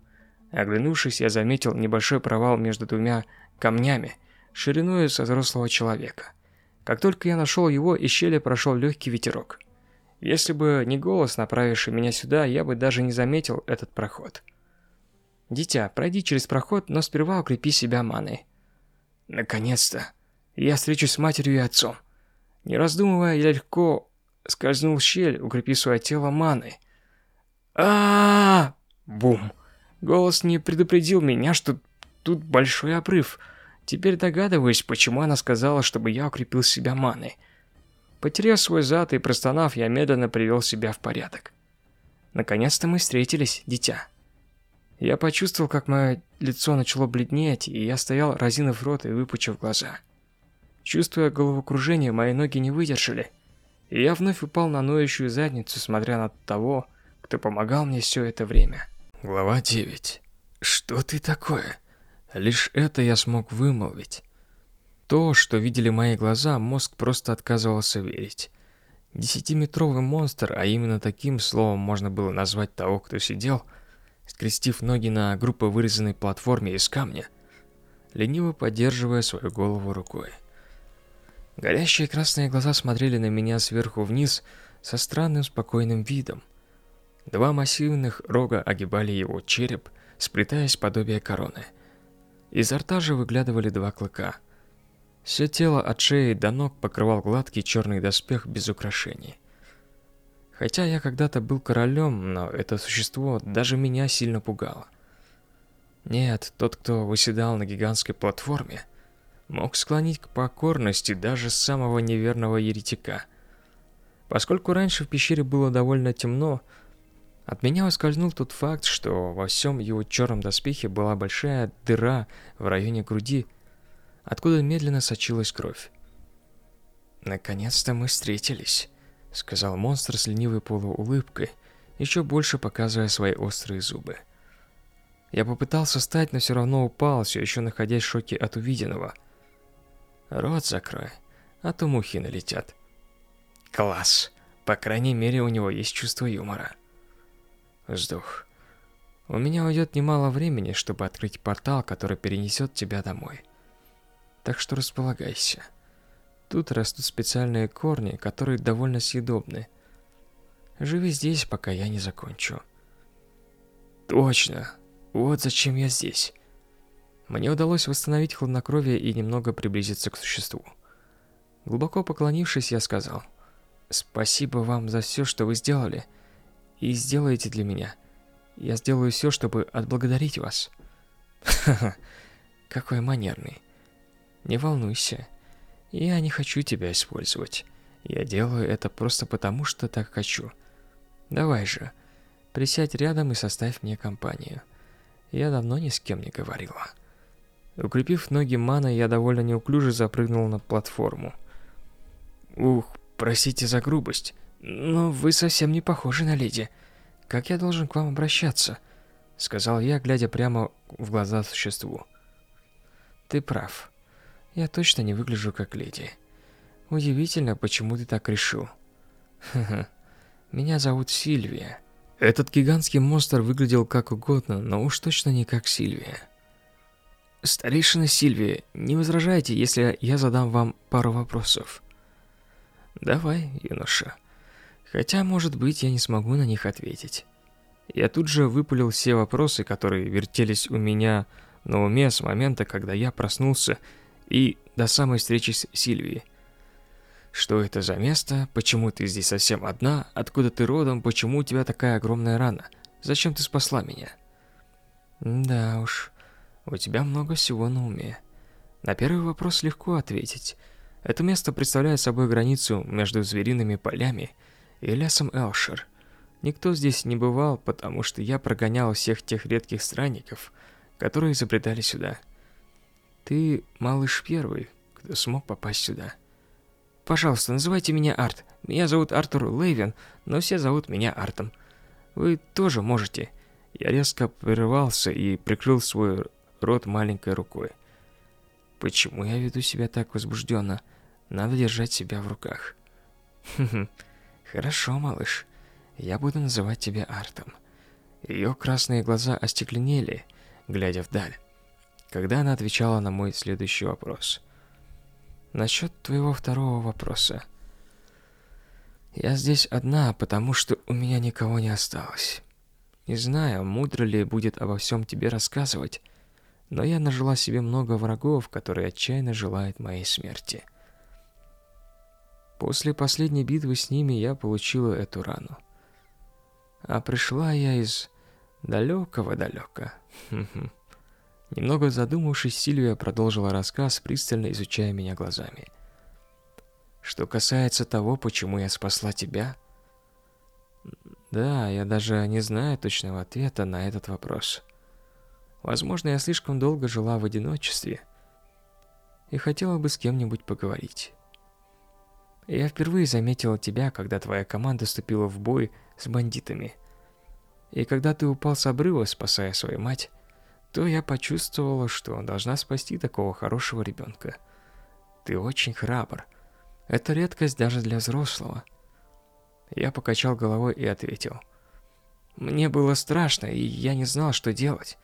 Оглянувшись, я заметил небольшой провал между двумя камнями, шириной со взрослого человека. Как только я нашел его, из щели прошел легкий ветерок. Если бы не голос, направивший меня сюда, я бы даже не заметил этот проход. «Дитя, пройди через проход, но сперва укрепи себя маной». «Наконец-то! Я встречусь с матерью и отцом». Не раздумывая, я легко скользнул в щель, укрепив свое тело маной. а, -а, -а Бум! Голос не предупредил меня, что тут большой обрыв. Теперь догадываюсь, почему она сказала, чтобы я укрепил себя маной. Потеряв свой зад и простонав, я медленно привел себя в порядок. Наконец-то мы встретились, дитя. Я почувствовал, как мое лицо начало бледнеть, и я стоял, разинув рот и выпучив глаза. Чувствуя головокружение, мои ноги не выдержали, и я вновь упал на ноющую задницу, смотря на того, кто помогал мне все это время. Глава 9. Что ты такое? Лишь это я смог вымолвить. То, что видели мои глаза, мозг просто отказывался верить. Десятиметровый монстр, а именно таким словом можно было назвать того, кто сидел, скрестив ноги на грубо вырезанной платформе из камня, лениво поддерживая свою голову рукой. Горящие красные глаза смотрели на меня сверху вниз со странным спокойным видом. Два массивных рога огибали его череп, сплетаясь подобие короны. Изо рта же выглядывали два клыка. Все тело от шеи до ног покрывал гладкий черный доспех без украшений. Хотя я когда-то был королем, но это существо даже меня сильно пугало. Нет, тот, кто выседал на гигантской платформе, мог склонить к покорности даже самого неверного еретика. Поскольку раньше в пещере было довольно темно, от меня ускользнул тот факт, что во всем его черном доспехе была большая дыра в районе груди, откуда медленно сочилась кровь. «Наконец-то мы встретились», — сказал монстр с ленивой полуулыбкой, еще больше показывая свои острые зубы. Я попытался встать, но все равно упал, все еще находясь в шоке от увиденного. «Рот закрой, а то мухи налетят». «Класс! По крайней мере, у него есть чувство юмора». Вздох. У меня уйдет немало времени, чтобы открыть портал, который перенесет тебя домой. Так что располагайся. Тут растут специальные корни, которые довольно съедобны. Живи здесь, пока я не закончу. Точно. Вот зачем я здесь. Мне удалось восстановить хладнокровие и немного приблизиться к существу. Глубоко поклонившись, я сказал: "Спасибо вам за все, что вы сделали и сделаете для меня. Я сделаю все, чтобы отблагодарить вас. Ха-ха, какой манерный. Не волнуйся. Я не хочу тебя использовать. Я делаю это просто потому, что так хочу. Давай же, присядь рядом и составь мне компанию. Я давно ни с кем не говорила. Укрепив ноги маной, я довольно неуклюже запрыгнул на платформу. Ух, простите за грубость. «Но вы совсем не похожи на леди. Как я должен к вам обращаться?» Сказал я, глядя прямо в глаза существу. «Ты прав. Я точно не выгляжу как леди. Удивительно, почему ты так решил. Меня зовут Сильвия. Этот гигантский монстр выглядел как угодно, но уж точно не как Сильвия. Старейшина Сильвия, не возражайте, если я задам вам пару вопросов. Давай, юноша. Хотя, может быть, я не смогу на них ответить. Я тут же выпалил все вопросы, которые вертелись у меня на уме с момента, когда я проснулся, и до самой встречи с Сильвией. Что это за место? Почему ты здесь совсем одна? Откуда ты родом? Почему у тебя такая огромная рана? Зачем ты спасла меня? Да уж, у тебя много всего на уме. На первый вопрос легко ответить. Это место представляет собой границу между звериными полями и лесом Элшир. Никто здесь не бывал, потому что я прогонял всех тех редких странников, которые забредали сюда. Ты малыш первый, кто смог попасть сюда. Пожалуйста, называйте меня Арт. Меня зовут Артур Лейвен, но все зовут меня Артом. Вы тоже можете. Я резко прервался и прикрыл свой рот маленькой рукой. Почему я веду себя так возбужденно? Надо держать себя в руках. Хорошо, малыш. Я буду называть тебя Артом. Ее красные глаза остекленели, глядя вдаль, когда она отвечала на мой следующий вопрос. Насчет твоего второго вопроса. Я здесь одна, потому что у меня никого не осталось. Не знаю, мудро ли будет обо всем тебе рассказывать, но я нажила себе много врагов, которые отчаянно желают моей смерти. После последней битвы с ними я получила эту рану. А пришла я из далекого-далека. Немного задумавшись, Сильвия продолжила рассказ, пристально изучая меня глазами. Что касается того, почему я спасла тебя... Да, я даже не знаю точного ответа на этот вопрос. Возможно, я слишком долго жила в одиночестве и хотела бы с кем-нибудь поговорить. Я впервые заметила тебя, когда твоя команда вступила в бой с бандитами. И когда ты упал с обрыва, спасая свою мать, то я почувствовала, что должна спасти такого хорошего ребенка. Ты очень храбр. Это редкость даже для взрослого. Я покачал головой и ответил. Мне было страшно, и я не знал, что делать.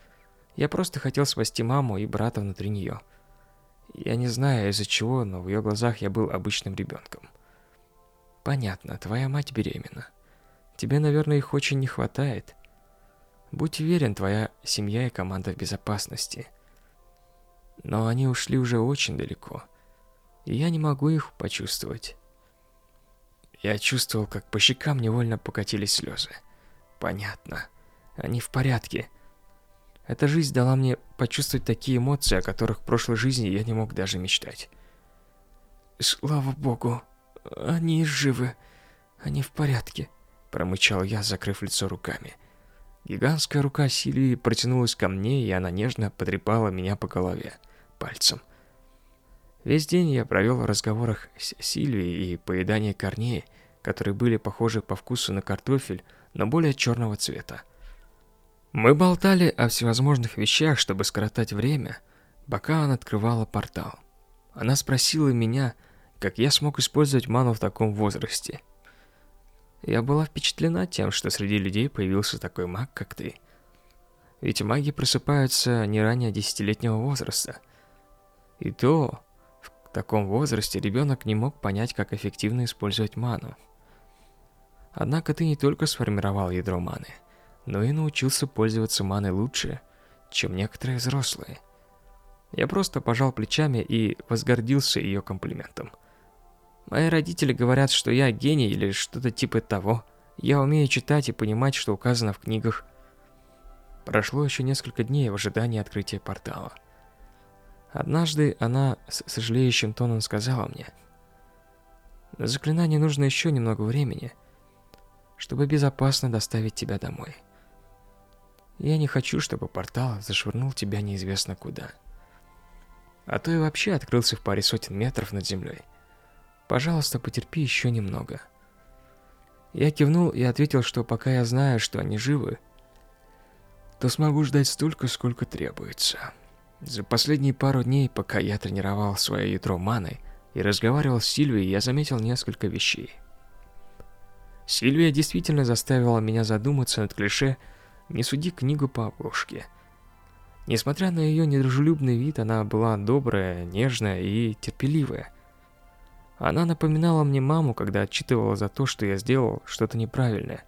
Я просто хотел спасти маму и брата внутри нее. Я не знаю из-за чего, но в ее глазах я был обычным ребенком. Понятно, твоя мать беременна. Тебе, наверное, их очень не хватает. Будь уверен, твоя семья и команда в безопасности. Но они ушли уже очень далеко, и я не могу их почувствовать. Я чувствовал, как по щекам невольно покатились слезы. Понятно. Они в порядке. Эта жизнь дала мне почувствовать такие эмоции, о которых в прошлой жизни я не мог даже мечтать. Слава богу, они живы. Они в порядке, промычал я, закрыв лицо руками. Гигантская рука Силии протянулась ко мне, и она нежно потрепала меня по голове пальцем. Весь день я провел в разговорах с Сильвией и поедании корней, которые были похожи по вкусу на картофель, но более черного цвета. Мы болтали о всевозможных вещах, чтобы скоротать время, пока она открывала портал. Она спросила меня, как я смог использовать ману в таком возрасте – я была впечатлена тем, что среди людей появился такой маг, как ты. Ведь маги просыпаются не ранее десятилетнего возраста. И то, в таком возрасте ребенок не мог понять, как эффективно использовать ману. Однако ты не только сформировал ядро маны, но и научился пользоваться маной лучше, чем некоторые взрослые. Я просто пожал плечами и возгордился ее комплиментом. Мои родители говорят, что я гений или что-то типа того. Я умею читать и понимать, что указано в книгах. Прошло еще несколько дней в ожидании открытия портала. Однажды она с сожалеющим тоном сказала мне, «На заклинание нужно еще немного времени, чтобы безопасно доставить тебя домой. Я не хочу, чтобы портал зашвырнул тебя неизвестно куда. А то и вообще открылся в паре сотен метров над землей. Пожалуйста, потерпи еще немного. Я кивнул и ответил, что пока я знаю, что они живы, то смогу ждать столько, сколько требуется. За последние пару дней, пока я тренировал свое ядро маны и разговаривал с Сильвией, я заметил несколько вещей. Сильвия действительно заставила меня задуматься над клише «Не суди книгу по обложке». Несмотря на ее недружелюбный вид, она была добрая, нежная и терпеливая. Она напоминала мне маму, когда отчитывала за то, что я сделал что-то неправильное.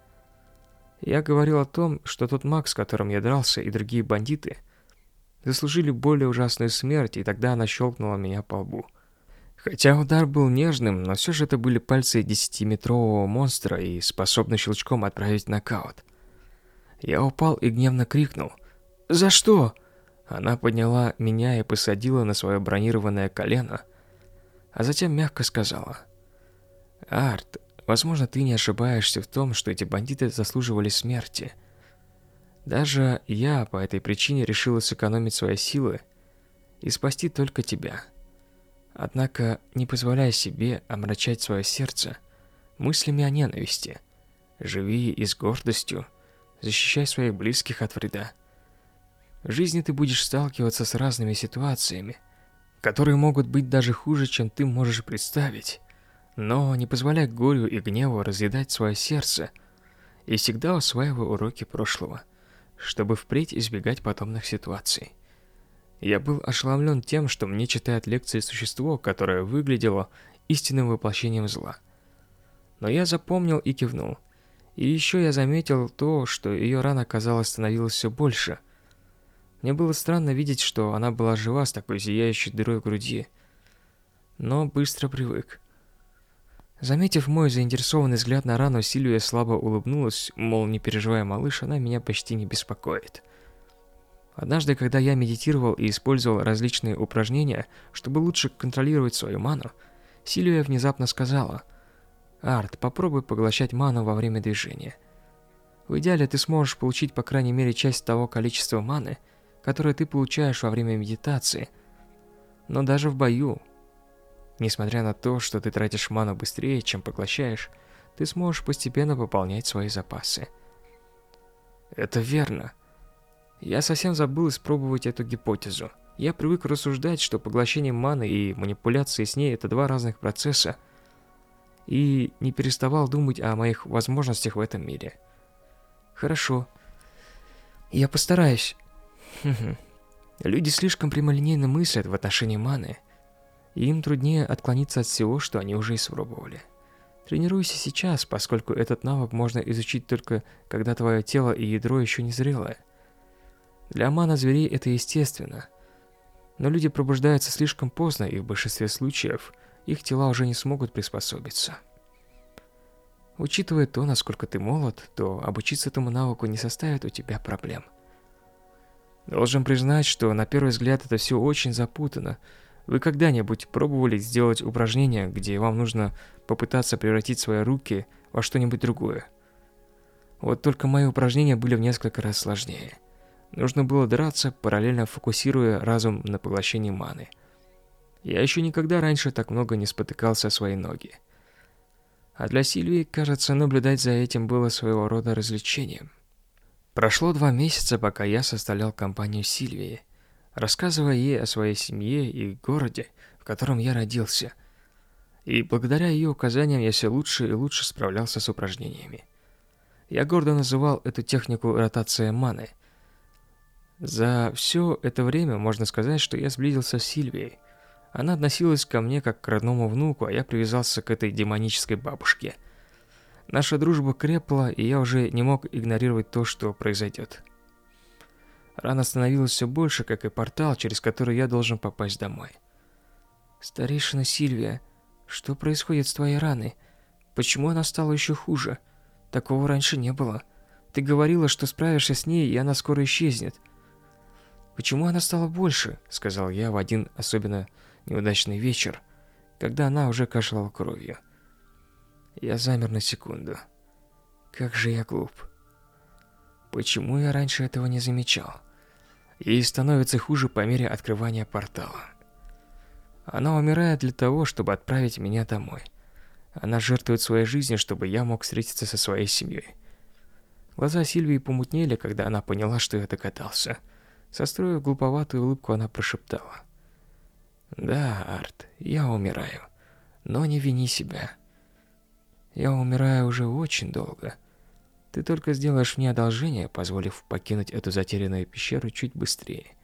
Я говорил о том, что тот Макс, с которым я дрался, и другие бандиты заслужили более ужасную смерть, и тогда она щелкнула меня по лбу. Хотя удар был нежным, но все же это были пальцы десятиметрового монстра и способны щелчком отправить нокаут. Я упал и гневно крикнул. «За что?» Она подняла меня и посадила на свое бронированное колено, а затем мягко сказала. «Арт, Возможно, ты не ошибаешься в том, что эти бандиты заслуживали смерти. Даже я по этой причине решила сэкономить свои силы и спасти только тебя. Однако не позволяй себе омрачать свое сердце мыслями о ненависти. Живи и с гордостью защищай своих близких от вреда. В жизни ты будешь сталкиваться с разными ситуациями, которые могут быть даже хуже, чем ты можешь представить. Но не позволяй горю и гневу разъедать свое сердце и всегда усваивай уроки прошлого, чтобы впредь избегать подобных ситуаций. Я был ошеломлен тем, что мне читает лекции существо, которое выглядело истинным воплощением зла. Но я запомнил и кивнул. И еще я заметил то, что ее рана, казалось, становилась все больше. Мне было странно видеть, что она была жива с такой зияющей дырой в груди. Но быстро привык. Заметив мой заинтересованный взгляд на рану, Сильвия слабо улыбнулась, мол, не переживай, малыш, она меня почти не беспокоит. Однажды, когда я медитировал и использовал различные упражнения, чтобы лучше контролировать свою ману, Сильвия внезапно сказала, «Арт, попробуй поглощать ману во время движения. В идеале ты сможешь получить по крайней мере часть того количества маны, которое ты получаешь во время медитации. Но даже в бою Несмотря на то, что ты тратишь ману быстрее, чем поглощаешь, ты сможешь постепенно пополнять свои запасы. Это верно. Я совсем забыл испробовать эту гипотезу. Я привык рассуждать, что поглощение маны и манипуляции с ней – это два разных процесса, и не переставал думать о моих возможностях в этом мире. Хорошо. Я постараюсь. Люди слишком прямолинейно мыслят в отношении маны – и им труднее отклониться от всего, что они уже испробовали. Тренируйся сейчас, поскольку этот навык можно изучить только когда твое тело и ядро еще не зрелое. Для мана зверей это естественно. Но люди пробуждаются слишком поздно, и в большинстве случаев их тела уже не смогут приспособиться. Учитывая то, насколько ты молод, то обучиться этому навыку не составит у тебя проблем. Должен признать, что на первый взгляд это все очень запутано, вы когда-нибудь пробовали сделать упражнение, где вам нужно попытаться превратить свои руки во что-нибудь другое? Вот только мои упражнения были в несколько раз сложнее. Нужно было драться, параллельно фокусируя разум на поглощении маны. Я еще никогда раньше так много не спотыкался о свои ноги. А для Сильвии, кажется, наблюдать за этим было своего рода развлечением. Прошло два месяца, пока я составлял компанию Сильвии – рассказывая ей о своей семье и городе, в котором я родился. И благодаря ее указаниям я все лучше и лучше справлялся с упражнениями. Я гордо называл эту технику ротация маны. За все это время можно сказать, что я сблизился с Сильвией. Она относилась ко мне как к родному внуку, а я привязался к этой демонической бабушке. Наша дружба крепла, и я уже не мог игнорировать то, что произойдет. Рана становилась все больше, как и портал, через который я должен попасть домой. Старейшина Сильвия, что происходит с твоей раной? Почему она стала еще хуже? Такого раньше не было. Ты говорила, что справишься с ней, и она скоро исчезнет. Почему она стала больше? Сказал я в один особенно неудачный вечер, когда она уже кашляла кровью. Я замер на секунду. Как же я глуп. Почему я раньше этого не замечал? Ей становится хуже по мере открывания портала. Она умирает для того, чтобы отправить меня домой. Она жертвует своей жизнью, чтобы я мог встретиться со своей семьей. Глаза Сильвии помутнели, когда она поняла, что я догадался. Состроив глуповатую улыбку, она прошептала. «Да, Арт, я умираю, но не вини себя. Я умираю уже очень долго. Ты только сделаешь мне одолжение, позволив покинуть эту затерянную пещеру чуть быстрее.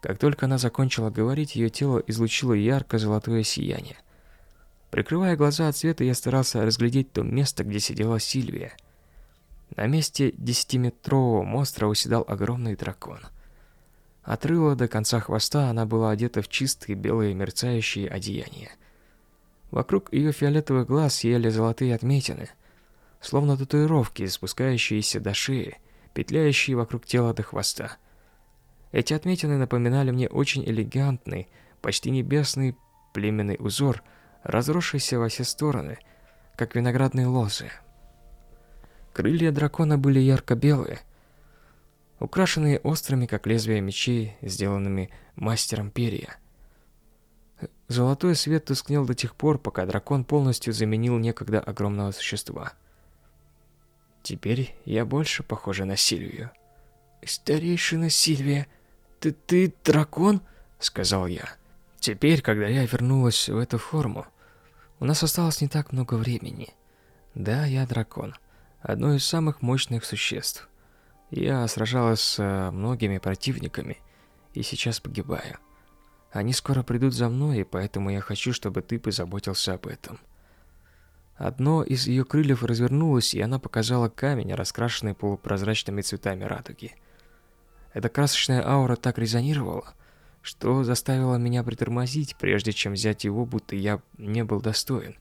Как только она закончила говорить, ее тело излучило ярко-золотое сияние. Прикрывая глаза от света, я старался разглядеть то место, где сидела Сильвия. На месте десятиметрового монстра уседал огромный дракон. От рыла до конца хвоста она была одета в чистые белые мерцающие одеяния. Вокруг ее фиолетовых глаз сияли золотые отметины, словно татуировки, спускающиеся до шеи, петляющие вокруг тела до хвоста. Эти отметины напоминали мне очень элегантный, почти небесный племенный узор, разросшийся во все стороны, как виноградные лозы. Крылья дракона были ярко-белые, украшенные острыми, как лезвия мечей, сделанными мастером перья. Золотой свет тускнел до тех пор, пока дракон полностью заменил некогда огромного существа. Теперь я больше похожа на Сильвию. «Старейшина Сильвия, ты, ты дракон?» — сказал я. Теперь, когда я вернулась в эту форму, у нас осталось не так много времени. Да, я дракон. Одно из самых мощных существ. Я сражалась с многими противниками и сейчас погибаю. Они скоро придут за мной, и поэтому я хочу, чтобы ты позаботился об этом. Одно из ее крыльев развернулось, и она показала камень, раскрашенный полупрозрачными цветами радуги. Эта красочная аура так резонировала, что заставила меня притормозить, прежде чем взять его, будто я не был достоин.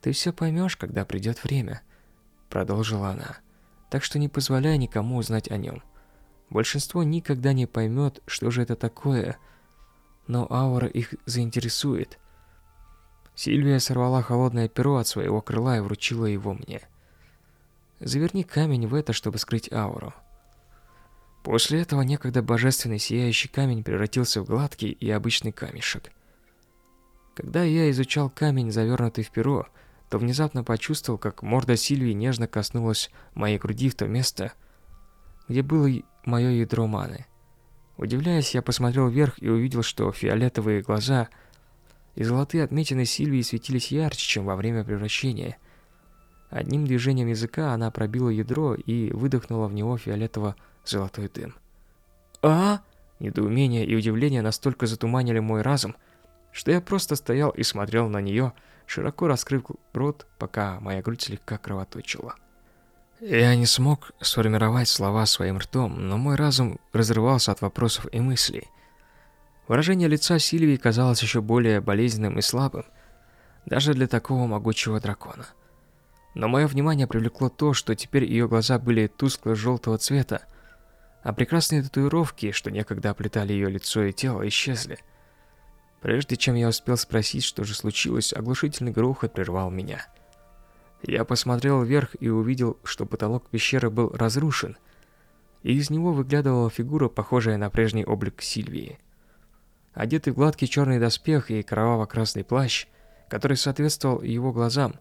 «Ты все поймешь, когда придет время», — продолжила она. «Так что не позволяй никому узнать о нем. Большинство никогда не поймет, что же это такое, но аура их заинтересует». Сильвия сорвала холодное перо от своего крыла и вручила его мне. «Заверни камень в это, чтобы скрыть ауру». После этого некогда божественный сияющий камень превратился в гладкий и обычный камешек. Когда я изучал камень, завернутый в перо, то внезапно почувствовал, как морда Сильвии нежно коснулась моей груди в то место, где было мое ядро маны. Удивляясь, я посмотрел вверх и увидел, что фиолетовые глаза и золотые отметины Сильвии светились ярче, чем во время превращения. Одним движением языка она пробила ядро и выдохнула в него фиолетово золотой дым. «А?» Недоумение и удивление настолько затуманили мой разум, что я просто стоял и смотрел на нее, широко раскрыв рот, пока моя грудь слегка кровоточила. Я не смог сформировать слова своим ртом, но мой разум разрывался от вопросов и мыслей. Выражение лица Сильвии казалось еще более болезненным и слабым, даже для такого могучего дракона. Но мое внимание привлекло то, что теперь ее глаза были тускло-желтого цвета, а прекрасные татуировки, что некогда оплетали ее лицо и тело, исчезли. Прежде чем я успел спросить, что же случилось, оглушительный грохот прервал меня. Я посмотрел вверх и увидел, что потолок пещеры был разрушен, и из него выглядывала фигура, похожая на прежний облик Сильвии. Одетый в гладкий черный доспех и кроваво-красный плащ, который соответствовал его глазам,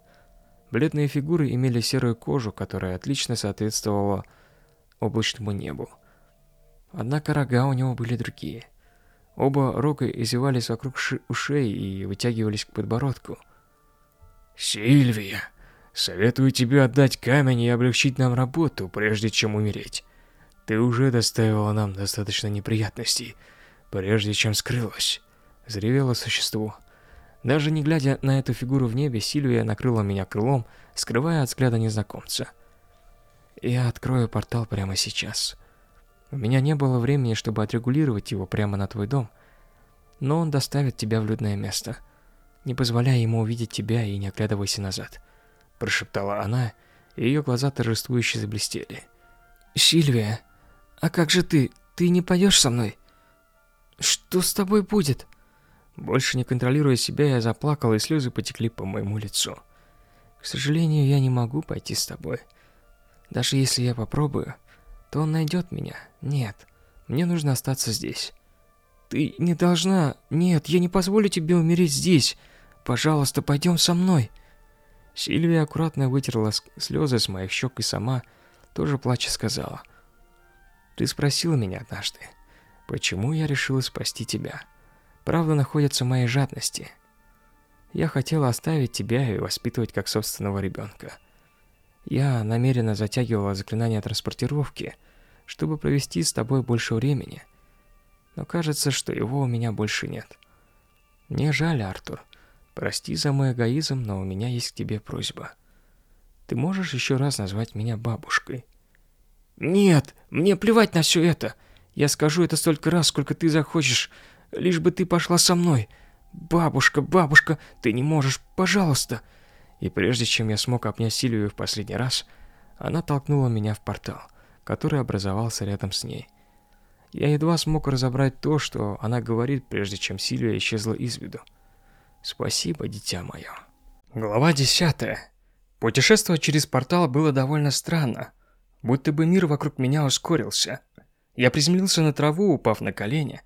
бледные фигуры имели серую кожу, которая отлично соответствовала облачному небу. Однако рога у него были другие. Оба рога извивались вокруг ушей и вытягивались к подбородку. «Сильвия, советую тебе отдать камень и облегчить нам работу, прежде чем умереть. Ты уже доставила нам достаточно неприятностей, прежде чем скрылась», — заревело существо. Даже не глядя на эту фигуру в небе, Сильвия накрыла меня крылом, скрывая от взгляда незнакомца. «Я открою портал прямо сейчас». У меня не было времени, чтобы отрегулировать его прямо на твой дом, но он доставит тебя в людное место. Не позволяй ему увидеть тебя и не оглядывайся назад, прошептала она, и ее глаза торжествующе заблестели. Сильвия, а как же ты? Ты не пойдешь со мной? Что с тобой будет? Больше не контролируя себя, я заплакал, и слезы потекли по моему лицу. К сожалению, я не могу пойти с тобой. Даже если я попробую, то он найдет меня. Нет, мне нужно остаться здесь. Ты не должна... Нет, я не позволю тебе умереть здесь. Пожалуйста, пойдем со мной. Сильвия аккуратно вытерла слезы с моих щек и сама, тоже плача, сказала. Ты спросила меня однажды, почему я решила спасти тебя. Правда находится в моей жадности. Я хотела оставить тебя и воспитывать как собственного ребенка. Я намеренно затягивала заклинание транспортировки, чтобы провести с тобой больше времени. Но кажется, что его у меня больше нет. Мне жаль, Артур. Прости за мой эгоизм, но у меня есть к тебе просьба. Ты можешь еще раз назвать меня бабушкой? Нет, мне плевать на все это. Я скажу это столько раз, сколько ты захочешь, лишь бы ты пошла со мной. Бабушка, бабушка, ты не можешь, пожалуйста. И прежде чем я смог обнять Сильвию в последний раз, она толкнула меня в портал, который образовался рядом с ней. Я едва смог разобрать то, что она говорит, прежде чем Сильвия исчезла из виду. Спасибо, дитя мое. Глава десятая. Путешествовать через портал было довольно странно, будто бы мир вокруг меня ускорился. Я приземлился на траву, упав на колени,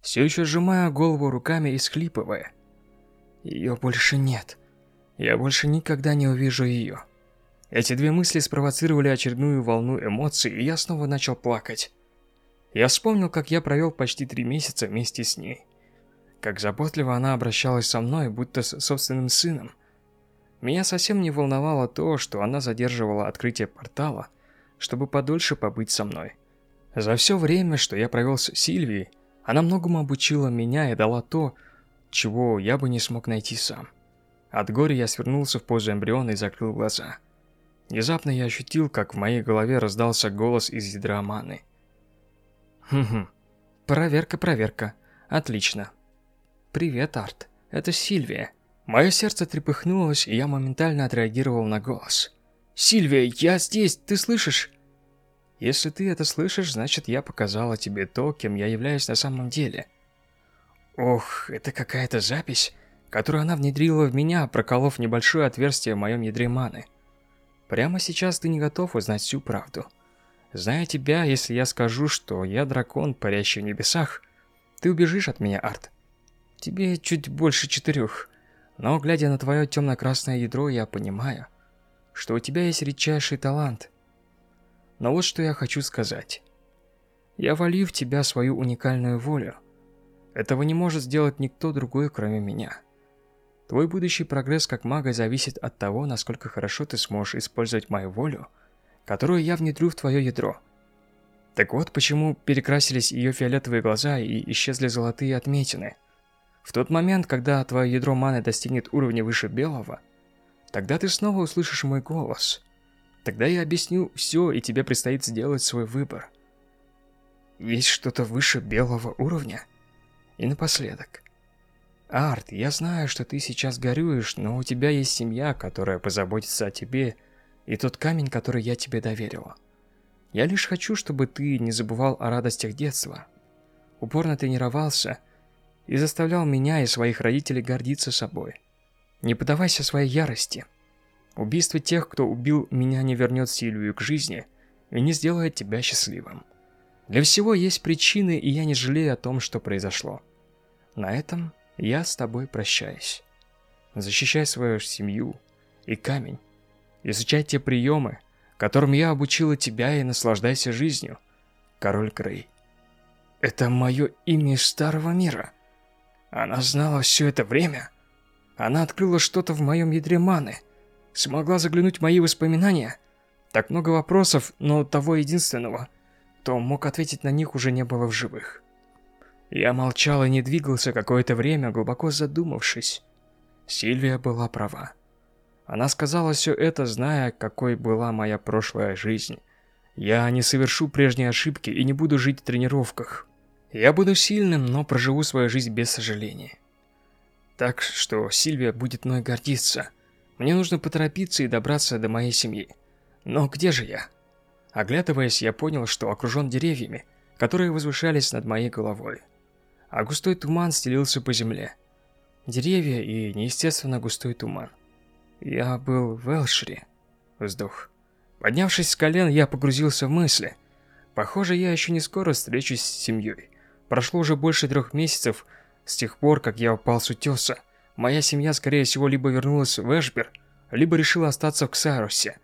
все еще сжимая голову руками и схлипывая. Ее больше нет. Я больше никогда не увижу ее. Эти две мысли спровоцировали очередную волну эмоций, и я снова начал плакать. Я вспомнил, как я провел почти три месяца вместе с ней. Как заботливо она обращалась со мной, будто с собственным сыном. Меня совсем не волновало то, что она задерживала открытие портала, чтобы подольше побыть со мной. За все время, что я провел с Сильвией, она многому обучила меня и дала то, чего я бы не смог найти сам. От горя я свернулся в позу эмбриона и закрыл глаза. Внезапно я ощутил, как в моей голове раздался голос из ядра маны. «Хм-хм. Проверка, проверка. Отлично. Привет, Арт. Это Сильвия». Мое сердце трепыхнулось, и я моментально отреагировал на голос. «Сильвия, я здесь, ты слышишь?» «Если ты это слышишь, значит, я показала тебе то, кем я являюсь на самом деле». Ох, это какая-то запись которую она внедрила в меня, проколов небольшое отверстие в моем ядре маны. Прямо сейчас ты не готов узнать всю правду. Зная тебя, если я скажу, что я дракон, парящий в небесах, ты убежишь от меня, Арт. Тебе чуть больше четырех, но глядя на твое темно-красное ядро, я понимаю, что у тебя есть редчайший талант. Но вот что я хочу сказать. Я волью в тебя свою уникальную волю. Этого не может сделать никто другой, кроме меня. Твой будущий прогресс как мага зависит от того, насколько хорошо ты сможешь использовать мою волю, которую я внедрю в твое ядро. Так вот, почему перекрасились ее фиолетовые глаза и исчезли золотые отметины. В тот момент, когда твое ядро маны достигнет уровня выше белого, тогда ты снова услышишь мой голос. Тогда я объясню все, и тебе предстоит сделать свой выбор. Есть что-то выше белого уровня? И напоследок. Арт, я знаю, что ты сейчас горюешь, но у тебя есть семья, которая позаботится о тебе, и тот камень, который я тебе доверила. Я лишь хочу, чтобы ты не забывал о радостях детства. Упорно тренировался и заставлял меня и своих родителей гордиться собой. Не поддавайся своей ярости. Убийство тех, кто убил меня, не вернет Сильвию к жизни и не сделает тебя счастливым. Для всего есть причины, и я не жалею о том, что произошло. На этом я с тобой прощаюсь. Защищай свою семью и камень. Изучай те приемы, которым я обучила тебя, и наслаждайся жизнью, король Грей. Это мое имя из Старого Мира. Она знала все это время. Она открыла что-то в моем ядре маны. Смогла заглянуть в мои воспоминания. Так много вопросов, но того единственного, кто мог ответить на них, уже не было в живых. Я молчал и не двигался какое-то время, глубоко задумавшись. Сильвия была права. Она сказала все это, зная, какой была моя прошлая жизнь. Я не совершу прежние ошибки и не буду жить в тренировках. Я буду сильным, но проживу свою жизнь без сожаления. Так что Сильвия будет мной гордиться. Мне нужно поторопиться и добраться до моей семьи. Но где же я? Оглядываясь, я понял, что окружен деревьями, которые возвышались над моей головой а густой туман стелился по земле. Деревья и неестественно густой туман. Я был в Элшире. Вздох. Поднявшись с колен, я погрузился в мысли. Похоже, я еще не скоро встречусь с семьей. Прошло уже больше трех месяцев с тех пор, как я упал с утеса. Моя семья, скорее всего, либо вернулась в Эшбер, либо решила остаться в Ксарусе.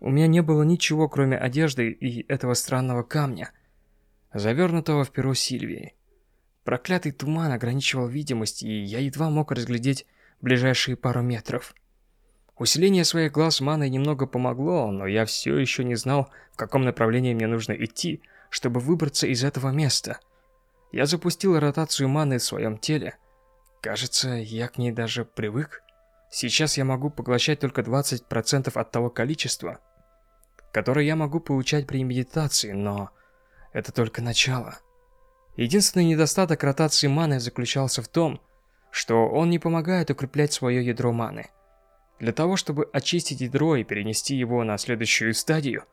У меня не было ничего, кроме одежды и этого странного камня, завернутого в перо Сильвии. Проклятый туман ограничивал видимость, и я едва мог разглядеть ближайшие пару метров. Усиление своих глаз маной немного помогло, но я все еще не знал, в каком направлении мне нужно идти, чтобы выбраться из этого места. Я запустил ротацию маны в своем теле. Кажется, я к ней даже привык. Сейчас я могу поглощать только 20% от того количества, которое я могу получать при медитации, но это только начало. Единственный недостаток ротации маны заключался в том, что он не помогает укреплять свое ядро маны. Для того, чтобы очистить ядро и перенести его на следующую стадию,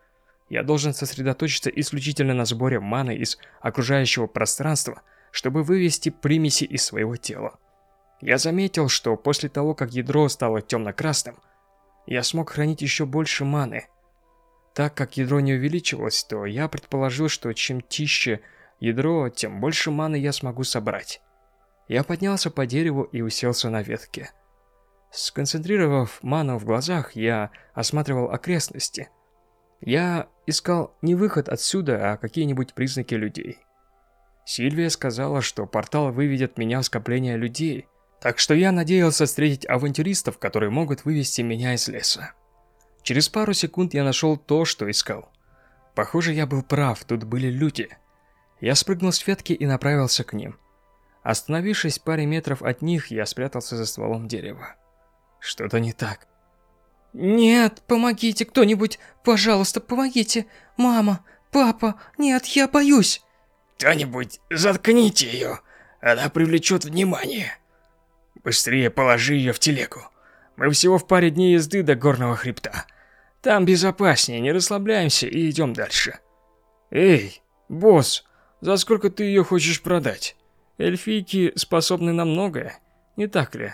я должен сосредоточиться исключительно на сборе маны из окружающего пространства, чтобы вывести примеси из своего тела. Я заметил, что после того, как ядро стало темно-красным, я смог хранить еще больше маны. Так как ядро не увеличивалось, то я предположил, что чем чище ядро, тем больше маны я смогу собрать. Я поднялся по дереву и уселся на ветке. Сконцентрировав ману в глазах, я осматривал окрестности. Я искал не выход отсюда, а какие-нибудь признаки людей. Сильвия сказала, что портал выведет меня в скопление людей, так что я надеялся встретить авантюристов, которые могут вывести меня из леса. Через пару секунд я нашел то, что искал. Похоже, я был прав, тут были люди. Я спрыгнул с ветки и направился к ним. Остановившись в паре метров от них, я спрятался за стволом дерева. Что-то не так. «Нет, помогите кто-нибудь! Пожалуйста, помогите! Мама! Папа! Нет, я боюсь!» «Кто-нибудь, заткните ее! Она привлечет внимание!» «Быстрее положи ее в телегу! Мы всего в паре дней езды до горного хребта. Там безопаснее, не расслабляемся и идем дальше». «Эй, босс, за сколько ты ее хочешь продать? Эльфийки способны на многое, не так ли?»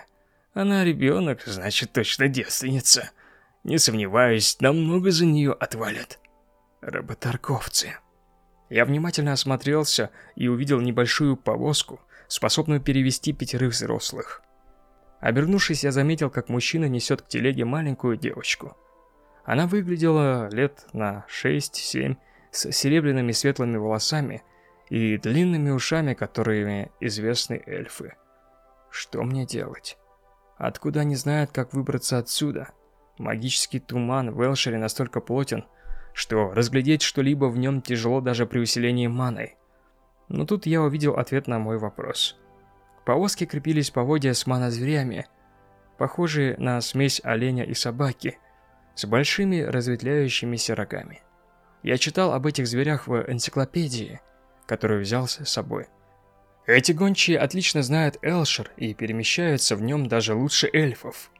Она ребенок, значит точно девственница. Не сомневаюсь, намного за нее отвалят. Работорговцы. Я внимательно осмотрелся и увидел небольшую повозку, способную перевести пятерых взрослых. Обернувшись, я заметил, как мужчина несет к телеге маленькую девочку. Она выглядела лет на 6-7, с серебряными светлыми волосами и длинными ушами, которыми известны эльфы. Что мне делать? Откуда они знают, как выбраться отсюда? Магический туман в Элшере настолько плотен, что разглядеть что-либо в нем тяжело даже при усилении маной. Но тут я увидел ответ на мой вопрос. К повозке крепились поводья с манозверями, похожие на смесь оленя и собаки, с большими разветвляющимися рогами. Я читал об этих зверях в энциклопедии, которую взял с собой. Эти гончие отлично знают Элшер и перемещаются в нем даже лучше эльфов.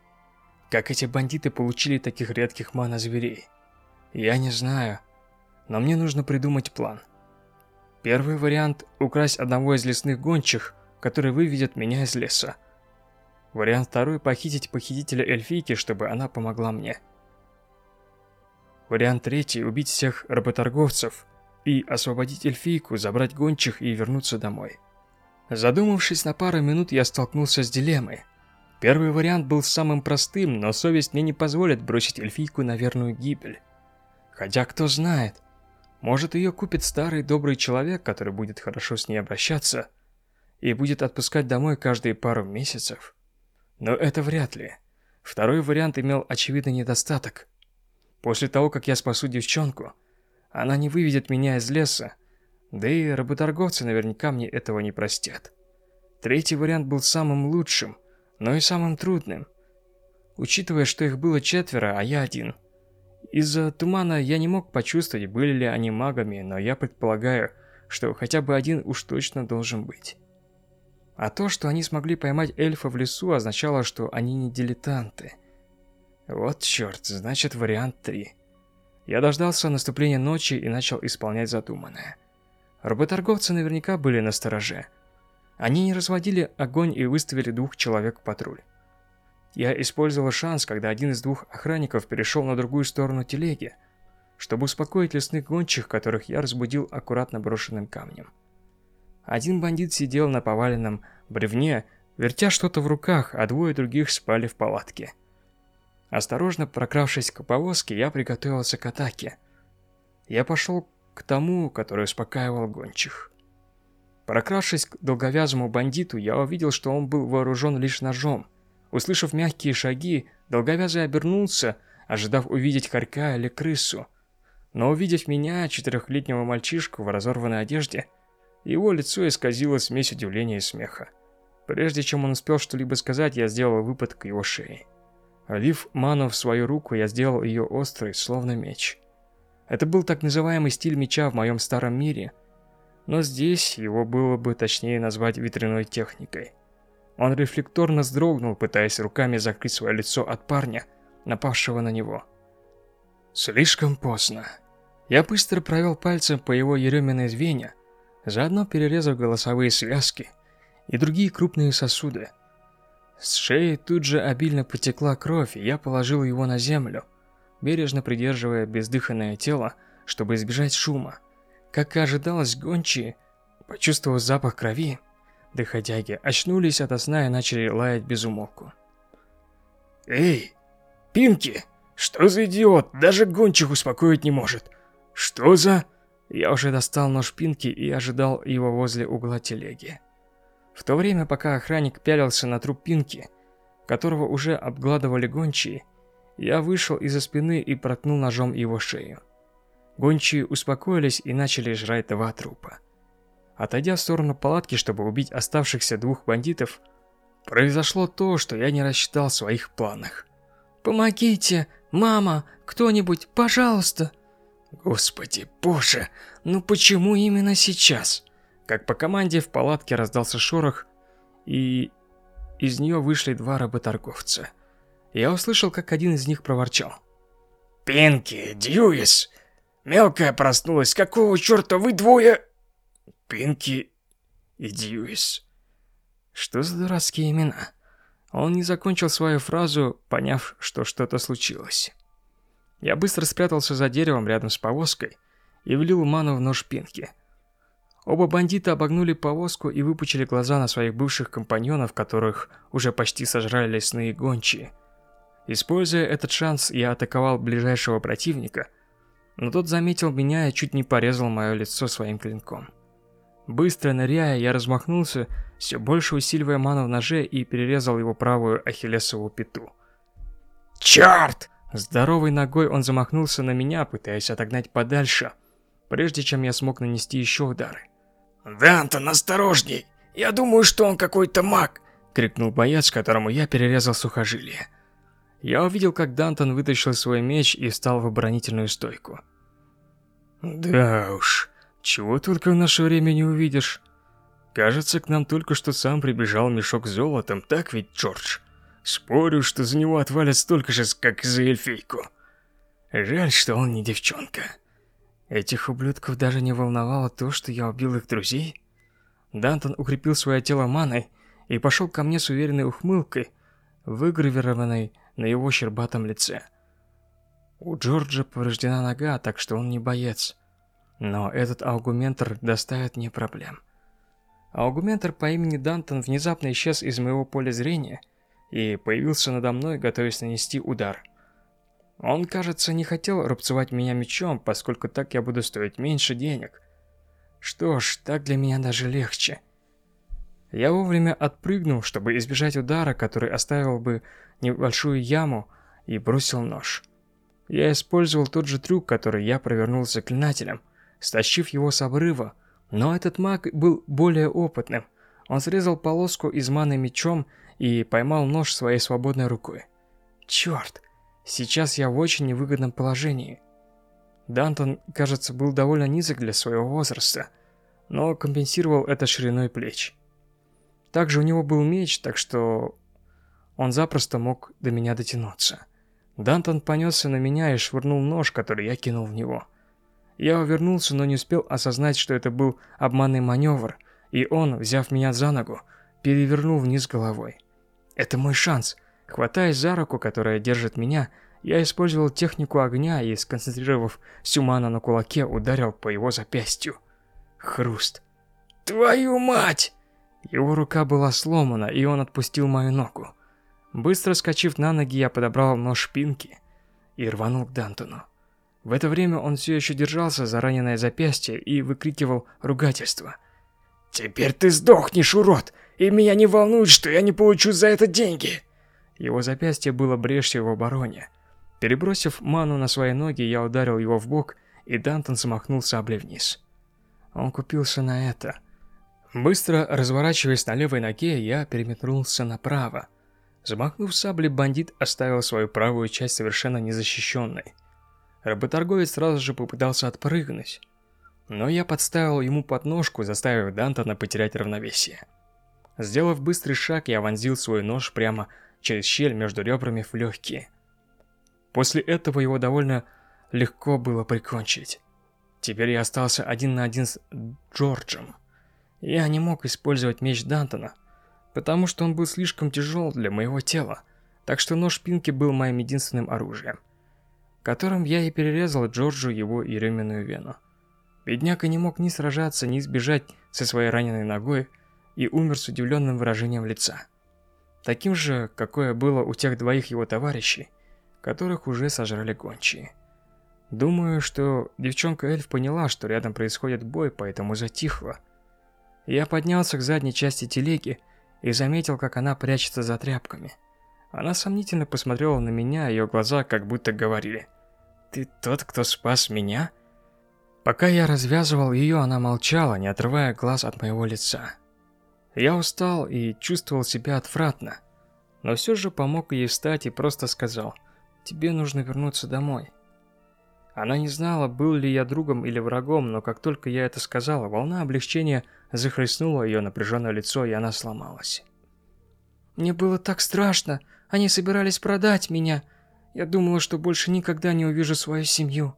Как эти бандиты получили таких редких мана-зверей? Я не знаю, но мне нужно придумать план. Первый вариант – украсть одного из лесных гончих, который выведет меня из леса. Вариант второй – похитить похитителя эльфийки, чтобы она помогла мне. Вариант третий – убить всех работорговцев и освободить эльфийку, забрать гончих и вернуться домой. Задумавшись на пару минут, я столкнулся с дилеммой. Первый вариант был самым простым, но совесть мне не позволит бросить эльфийку на верную гибель. Хотя кто знает, может ее купит старый добрый человек, который будет хорошо с ней обращаться и будет отпускать домой каждые пару месяцев. Но это вряд ли. Второй вариант имел очевидный недостаток. После того, как я спасу девчонку, она не выведет меня из леса, да и работорговцы наверняка мне этого не простят. Третий вариант был самым лучшим, но и самым трудным. Учитывая, что их было четверо, а я один. Из-за тумана я не мог почувствовать, были ли они магами, но я предполагаю, что хотя бы один уж точно должен быть. А то, что они смогли поймать эльфа в лесу, означало, что они не дилетанты. Вот черт, значит вариант 3. Я дождался наступления ночи и начал исполнять задуманное. Работорговцы наверняка были на стороже. Они не разводили огонь и выставили двух человек в патруль. Я использовал шанс, когда один из двух охранников перешел на другую сторону телеги, чтобы успокоить лесных гончих, которых я разбудил аккуратно брошенным камнем. Один бандит сидел на поваленном бревне, вертя что-то в руках, а двое других спали в палатке. Осторожно прокравшись к повозке, я приготовился к атаке. Я пошел к тому, который успокаивал гончих. Прокравшись к долговязому бандиту, я увидел, что он был вооружен лишь ножом. Услышав мягкие шаги, долговязый обернулся, ожидав увидеть хорька или крысу. Но увидев меня, четырехлетнего мальчишку в разорванной одежде, его лицо исказило смесь удивления и смеха. Прежде чем он успел что-либо сказать, я сделал выпад к его шее. Олив ману в свою руку, я сделал ее острой, словно меч. Это был так называемый стиль меча в моем старом мире, но здесь его было бы точнее назвать ветряной техникой. Он рефлекторно вздрогнул, пытаясь руками закрыть свое лицо от парня, напавшего на него. Слишком поздно. Я быстро провел пальцем по его еременной звене, заодно перерезав голосовые связки и другие крупные сосуды. С шеи тут же обильно потекла кровь, и я положил его на землю, бережно придерживая бездыханное тело, чтобы избежать шума. Как и ожидалось, гончие, почувствовав запах крови, доходяги очнулись ото сна и начали лаять без умолку. «Эй, Пинки, что за идиот? Даже гончих успокоить не может. Что за...» Я уже достал нож Пинки и ожидал его возле угла телеги. В то время, пока охранник пялился на труп Пинки, которого уже обгладывали гончие, я вышел из-за спины и проткнул ножом его шею. Гончие успокоились и начали жрать два трупа. Отойдя в сторону палатки, чтобы убить оставшихся двух бандитов, произошло то, что я не рассчитал в своих планах. «Помогите! Мама! Кто-нибудь, пожалуйста!» Господи, боже, ну почему именно сейчас? Как по команде в палатке раздался шорох, и из нее вышли два работорговца. Я услышал, как один из них проворчал. «Пинки, Дьюис! Мелкая проснулась, какого черта вы двое...» «Пинки и Дьюис...» Что за дурацкие имена? Он не закончил свою фразу, поняв, что что-то случилось. Я быстро спрятался за деревом рядом с повозкой и влил ману в нож Пинки. Оба бандита обогнули повозку и выпучили глаза на своих бывших компаньонов, которых уже почти сожрали лесные гончие. Используя этот шанс, я атаковал ближайшего противника, но тот заметил меня и чуть не порезал мое лицо своим клинком. Быстро ныряя, я размахнулся, все больше усиливая ману в ноже и перерезал его правую ахиллесову пяту. «Черт!» Здоровой ногой он замахнулся на меня, пытаясь отогнать подальше, прежде чем я смог нанести еще удары. «Дантон, осторожней! Я думаю, что он какой-то маг!» — крикнул боец, которому я перерезал сухожилие. Я увидел, как Дантон вытащил свой меч и встал в оборонительную стойку. «Да уж, чего только в наше время не увидишь. Кажется, к нам только что сам прибежал мешок с золотом, так ведь, Джордж? Спорю, что за него отвалят столько же, как и за эльфийку. Жаль, что он не девчонка». Этих ублюдков даже не волновало то, что я убил их друзей. Дантон укрепил свое тело маной и пошел ко мне с уверенной ухмылкой, выгравированной на его щербатом лице. У Джорджа повреждена нога, так что он не боец. Но этот аугументр доставит мне проблем. Аугументр по имени Дантон внезапно исчез из моего поля зрения и появился надо мной, готовясь нанести удар. Он, кажется, не хотел рубцевать меня мечом, поскольку так я буду стоить меньше денег. Что ж, так для меня даже легче. Я вовремя отпрыгнул, чтобы избежать удара, который оставил бы небольшую яму, и бросил нож. Я использовал тот же трюк, который я провернул с заклинателем, стащив его с обрыва, но этот маг был более опытным. Он срезал полоску из маны мечом и поймал нож своей свободной рукой. Черт! Сейчас я в очень невыгодном положении. Дантон, кажется, был довольно низок для своего возраста, но компенсировал это шириной плеч. Также у него был меч, так что он запросто мог до меня дотянуться. Дантон понесся на меня и швырнул нож, который я кинул в него. Я увернулся, но не успел осознать, что это был обманный маневр, и он, взяв меня за ногу, перевернул вниз головой. Это мой шанс – Хватаясь за руку, которая держит меня, я использовал технику огня и, сконцентрировав всю ману на кулаке, ударил по его запястью. Хруст. «Твою мать!» Его рука была сломана, и он отпустил мою ногу. Быстро скачив на ноги, я подобрал нож шпинки и рванул к Дантону. В это время он все еще держался за раненое запястье и выкрикивал ругательство. «Теперь ты сдохнешь, урод, и меня не волнует, что я не получу за это деньги!» Его запястье было брешью в обороне. Перебросив ману на свои ноги, я ударил его в бок, и Дантон замахнул саблей вниз. Он купился на это. Быстро разворачиваясь на левой ноге, я переметнулся направо. Замахнув саблей, бандит оставил свою правую часть совершенно незащищенной. Работорговец сразу же попытался отпрыгнуть, но я подставил ему подножку, заставив Дантона потерять равновесие. Сделав быстрый шаг, я вонзил свой нож прямо через щель между ребрами в легкие. После этого его довольно легко было прикончить. Теперь я остался один на один с Джорджем. Я не мог использовать меч Дантона, потому что он был слишком тяжел для моего тела, так что нож Пинки был моим единственным оружием, которым я и перерезал Джорджу его иременную вену. Бедняка не мог ни сражаться, ни сбежать со своей раненой ногой и умер с удивленным выражением лица. Таким же, какое было у тех двоих его товарищей, которых уже сожрали гончие. Думаю, что девчонка-эльф поняла, что рядом происходит бой, поэтому затихла. Я поднялся к задней части телеги и заметил, как она прячется за тряпками. Она сомнительно посмотрела на меня, ее глаза как будто говорили «Ты тот, кто спас меня?» Пока я развязывал ее, она молчала, не отрывая глаз от моего лица. Я устал и чувствовал себя отвратно, но все же помог ей встать и просто сказал «Тебе нужно вернуться домой». Она не знала, был ли я другом или врагом, но как только я это сказала, волна облегчения захлестнула ее напряженное лицо, и она сломалась. «Мне было так страшно. Они собирались продать меня. Я думала, что больше никогда не увижу свою семью».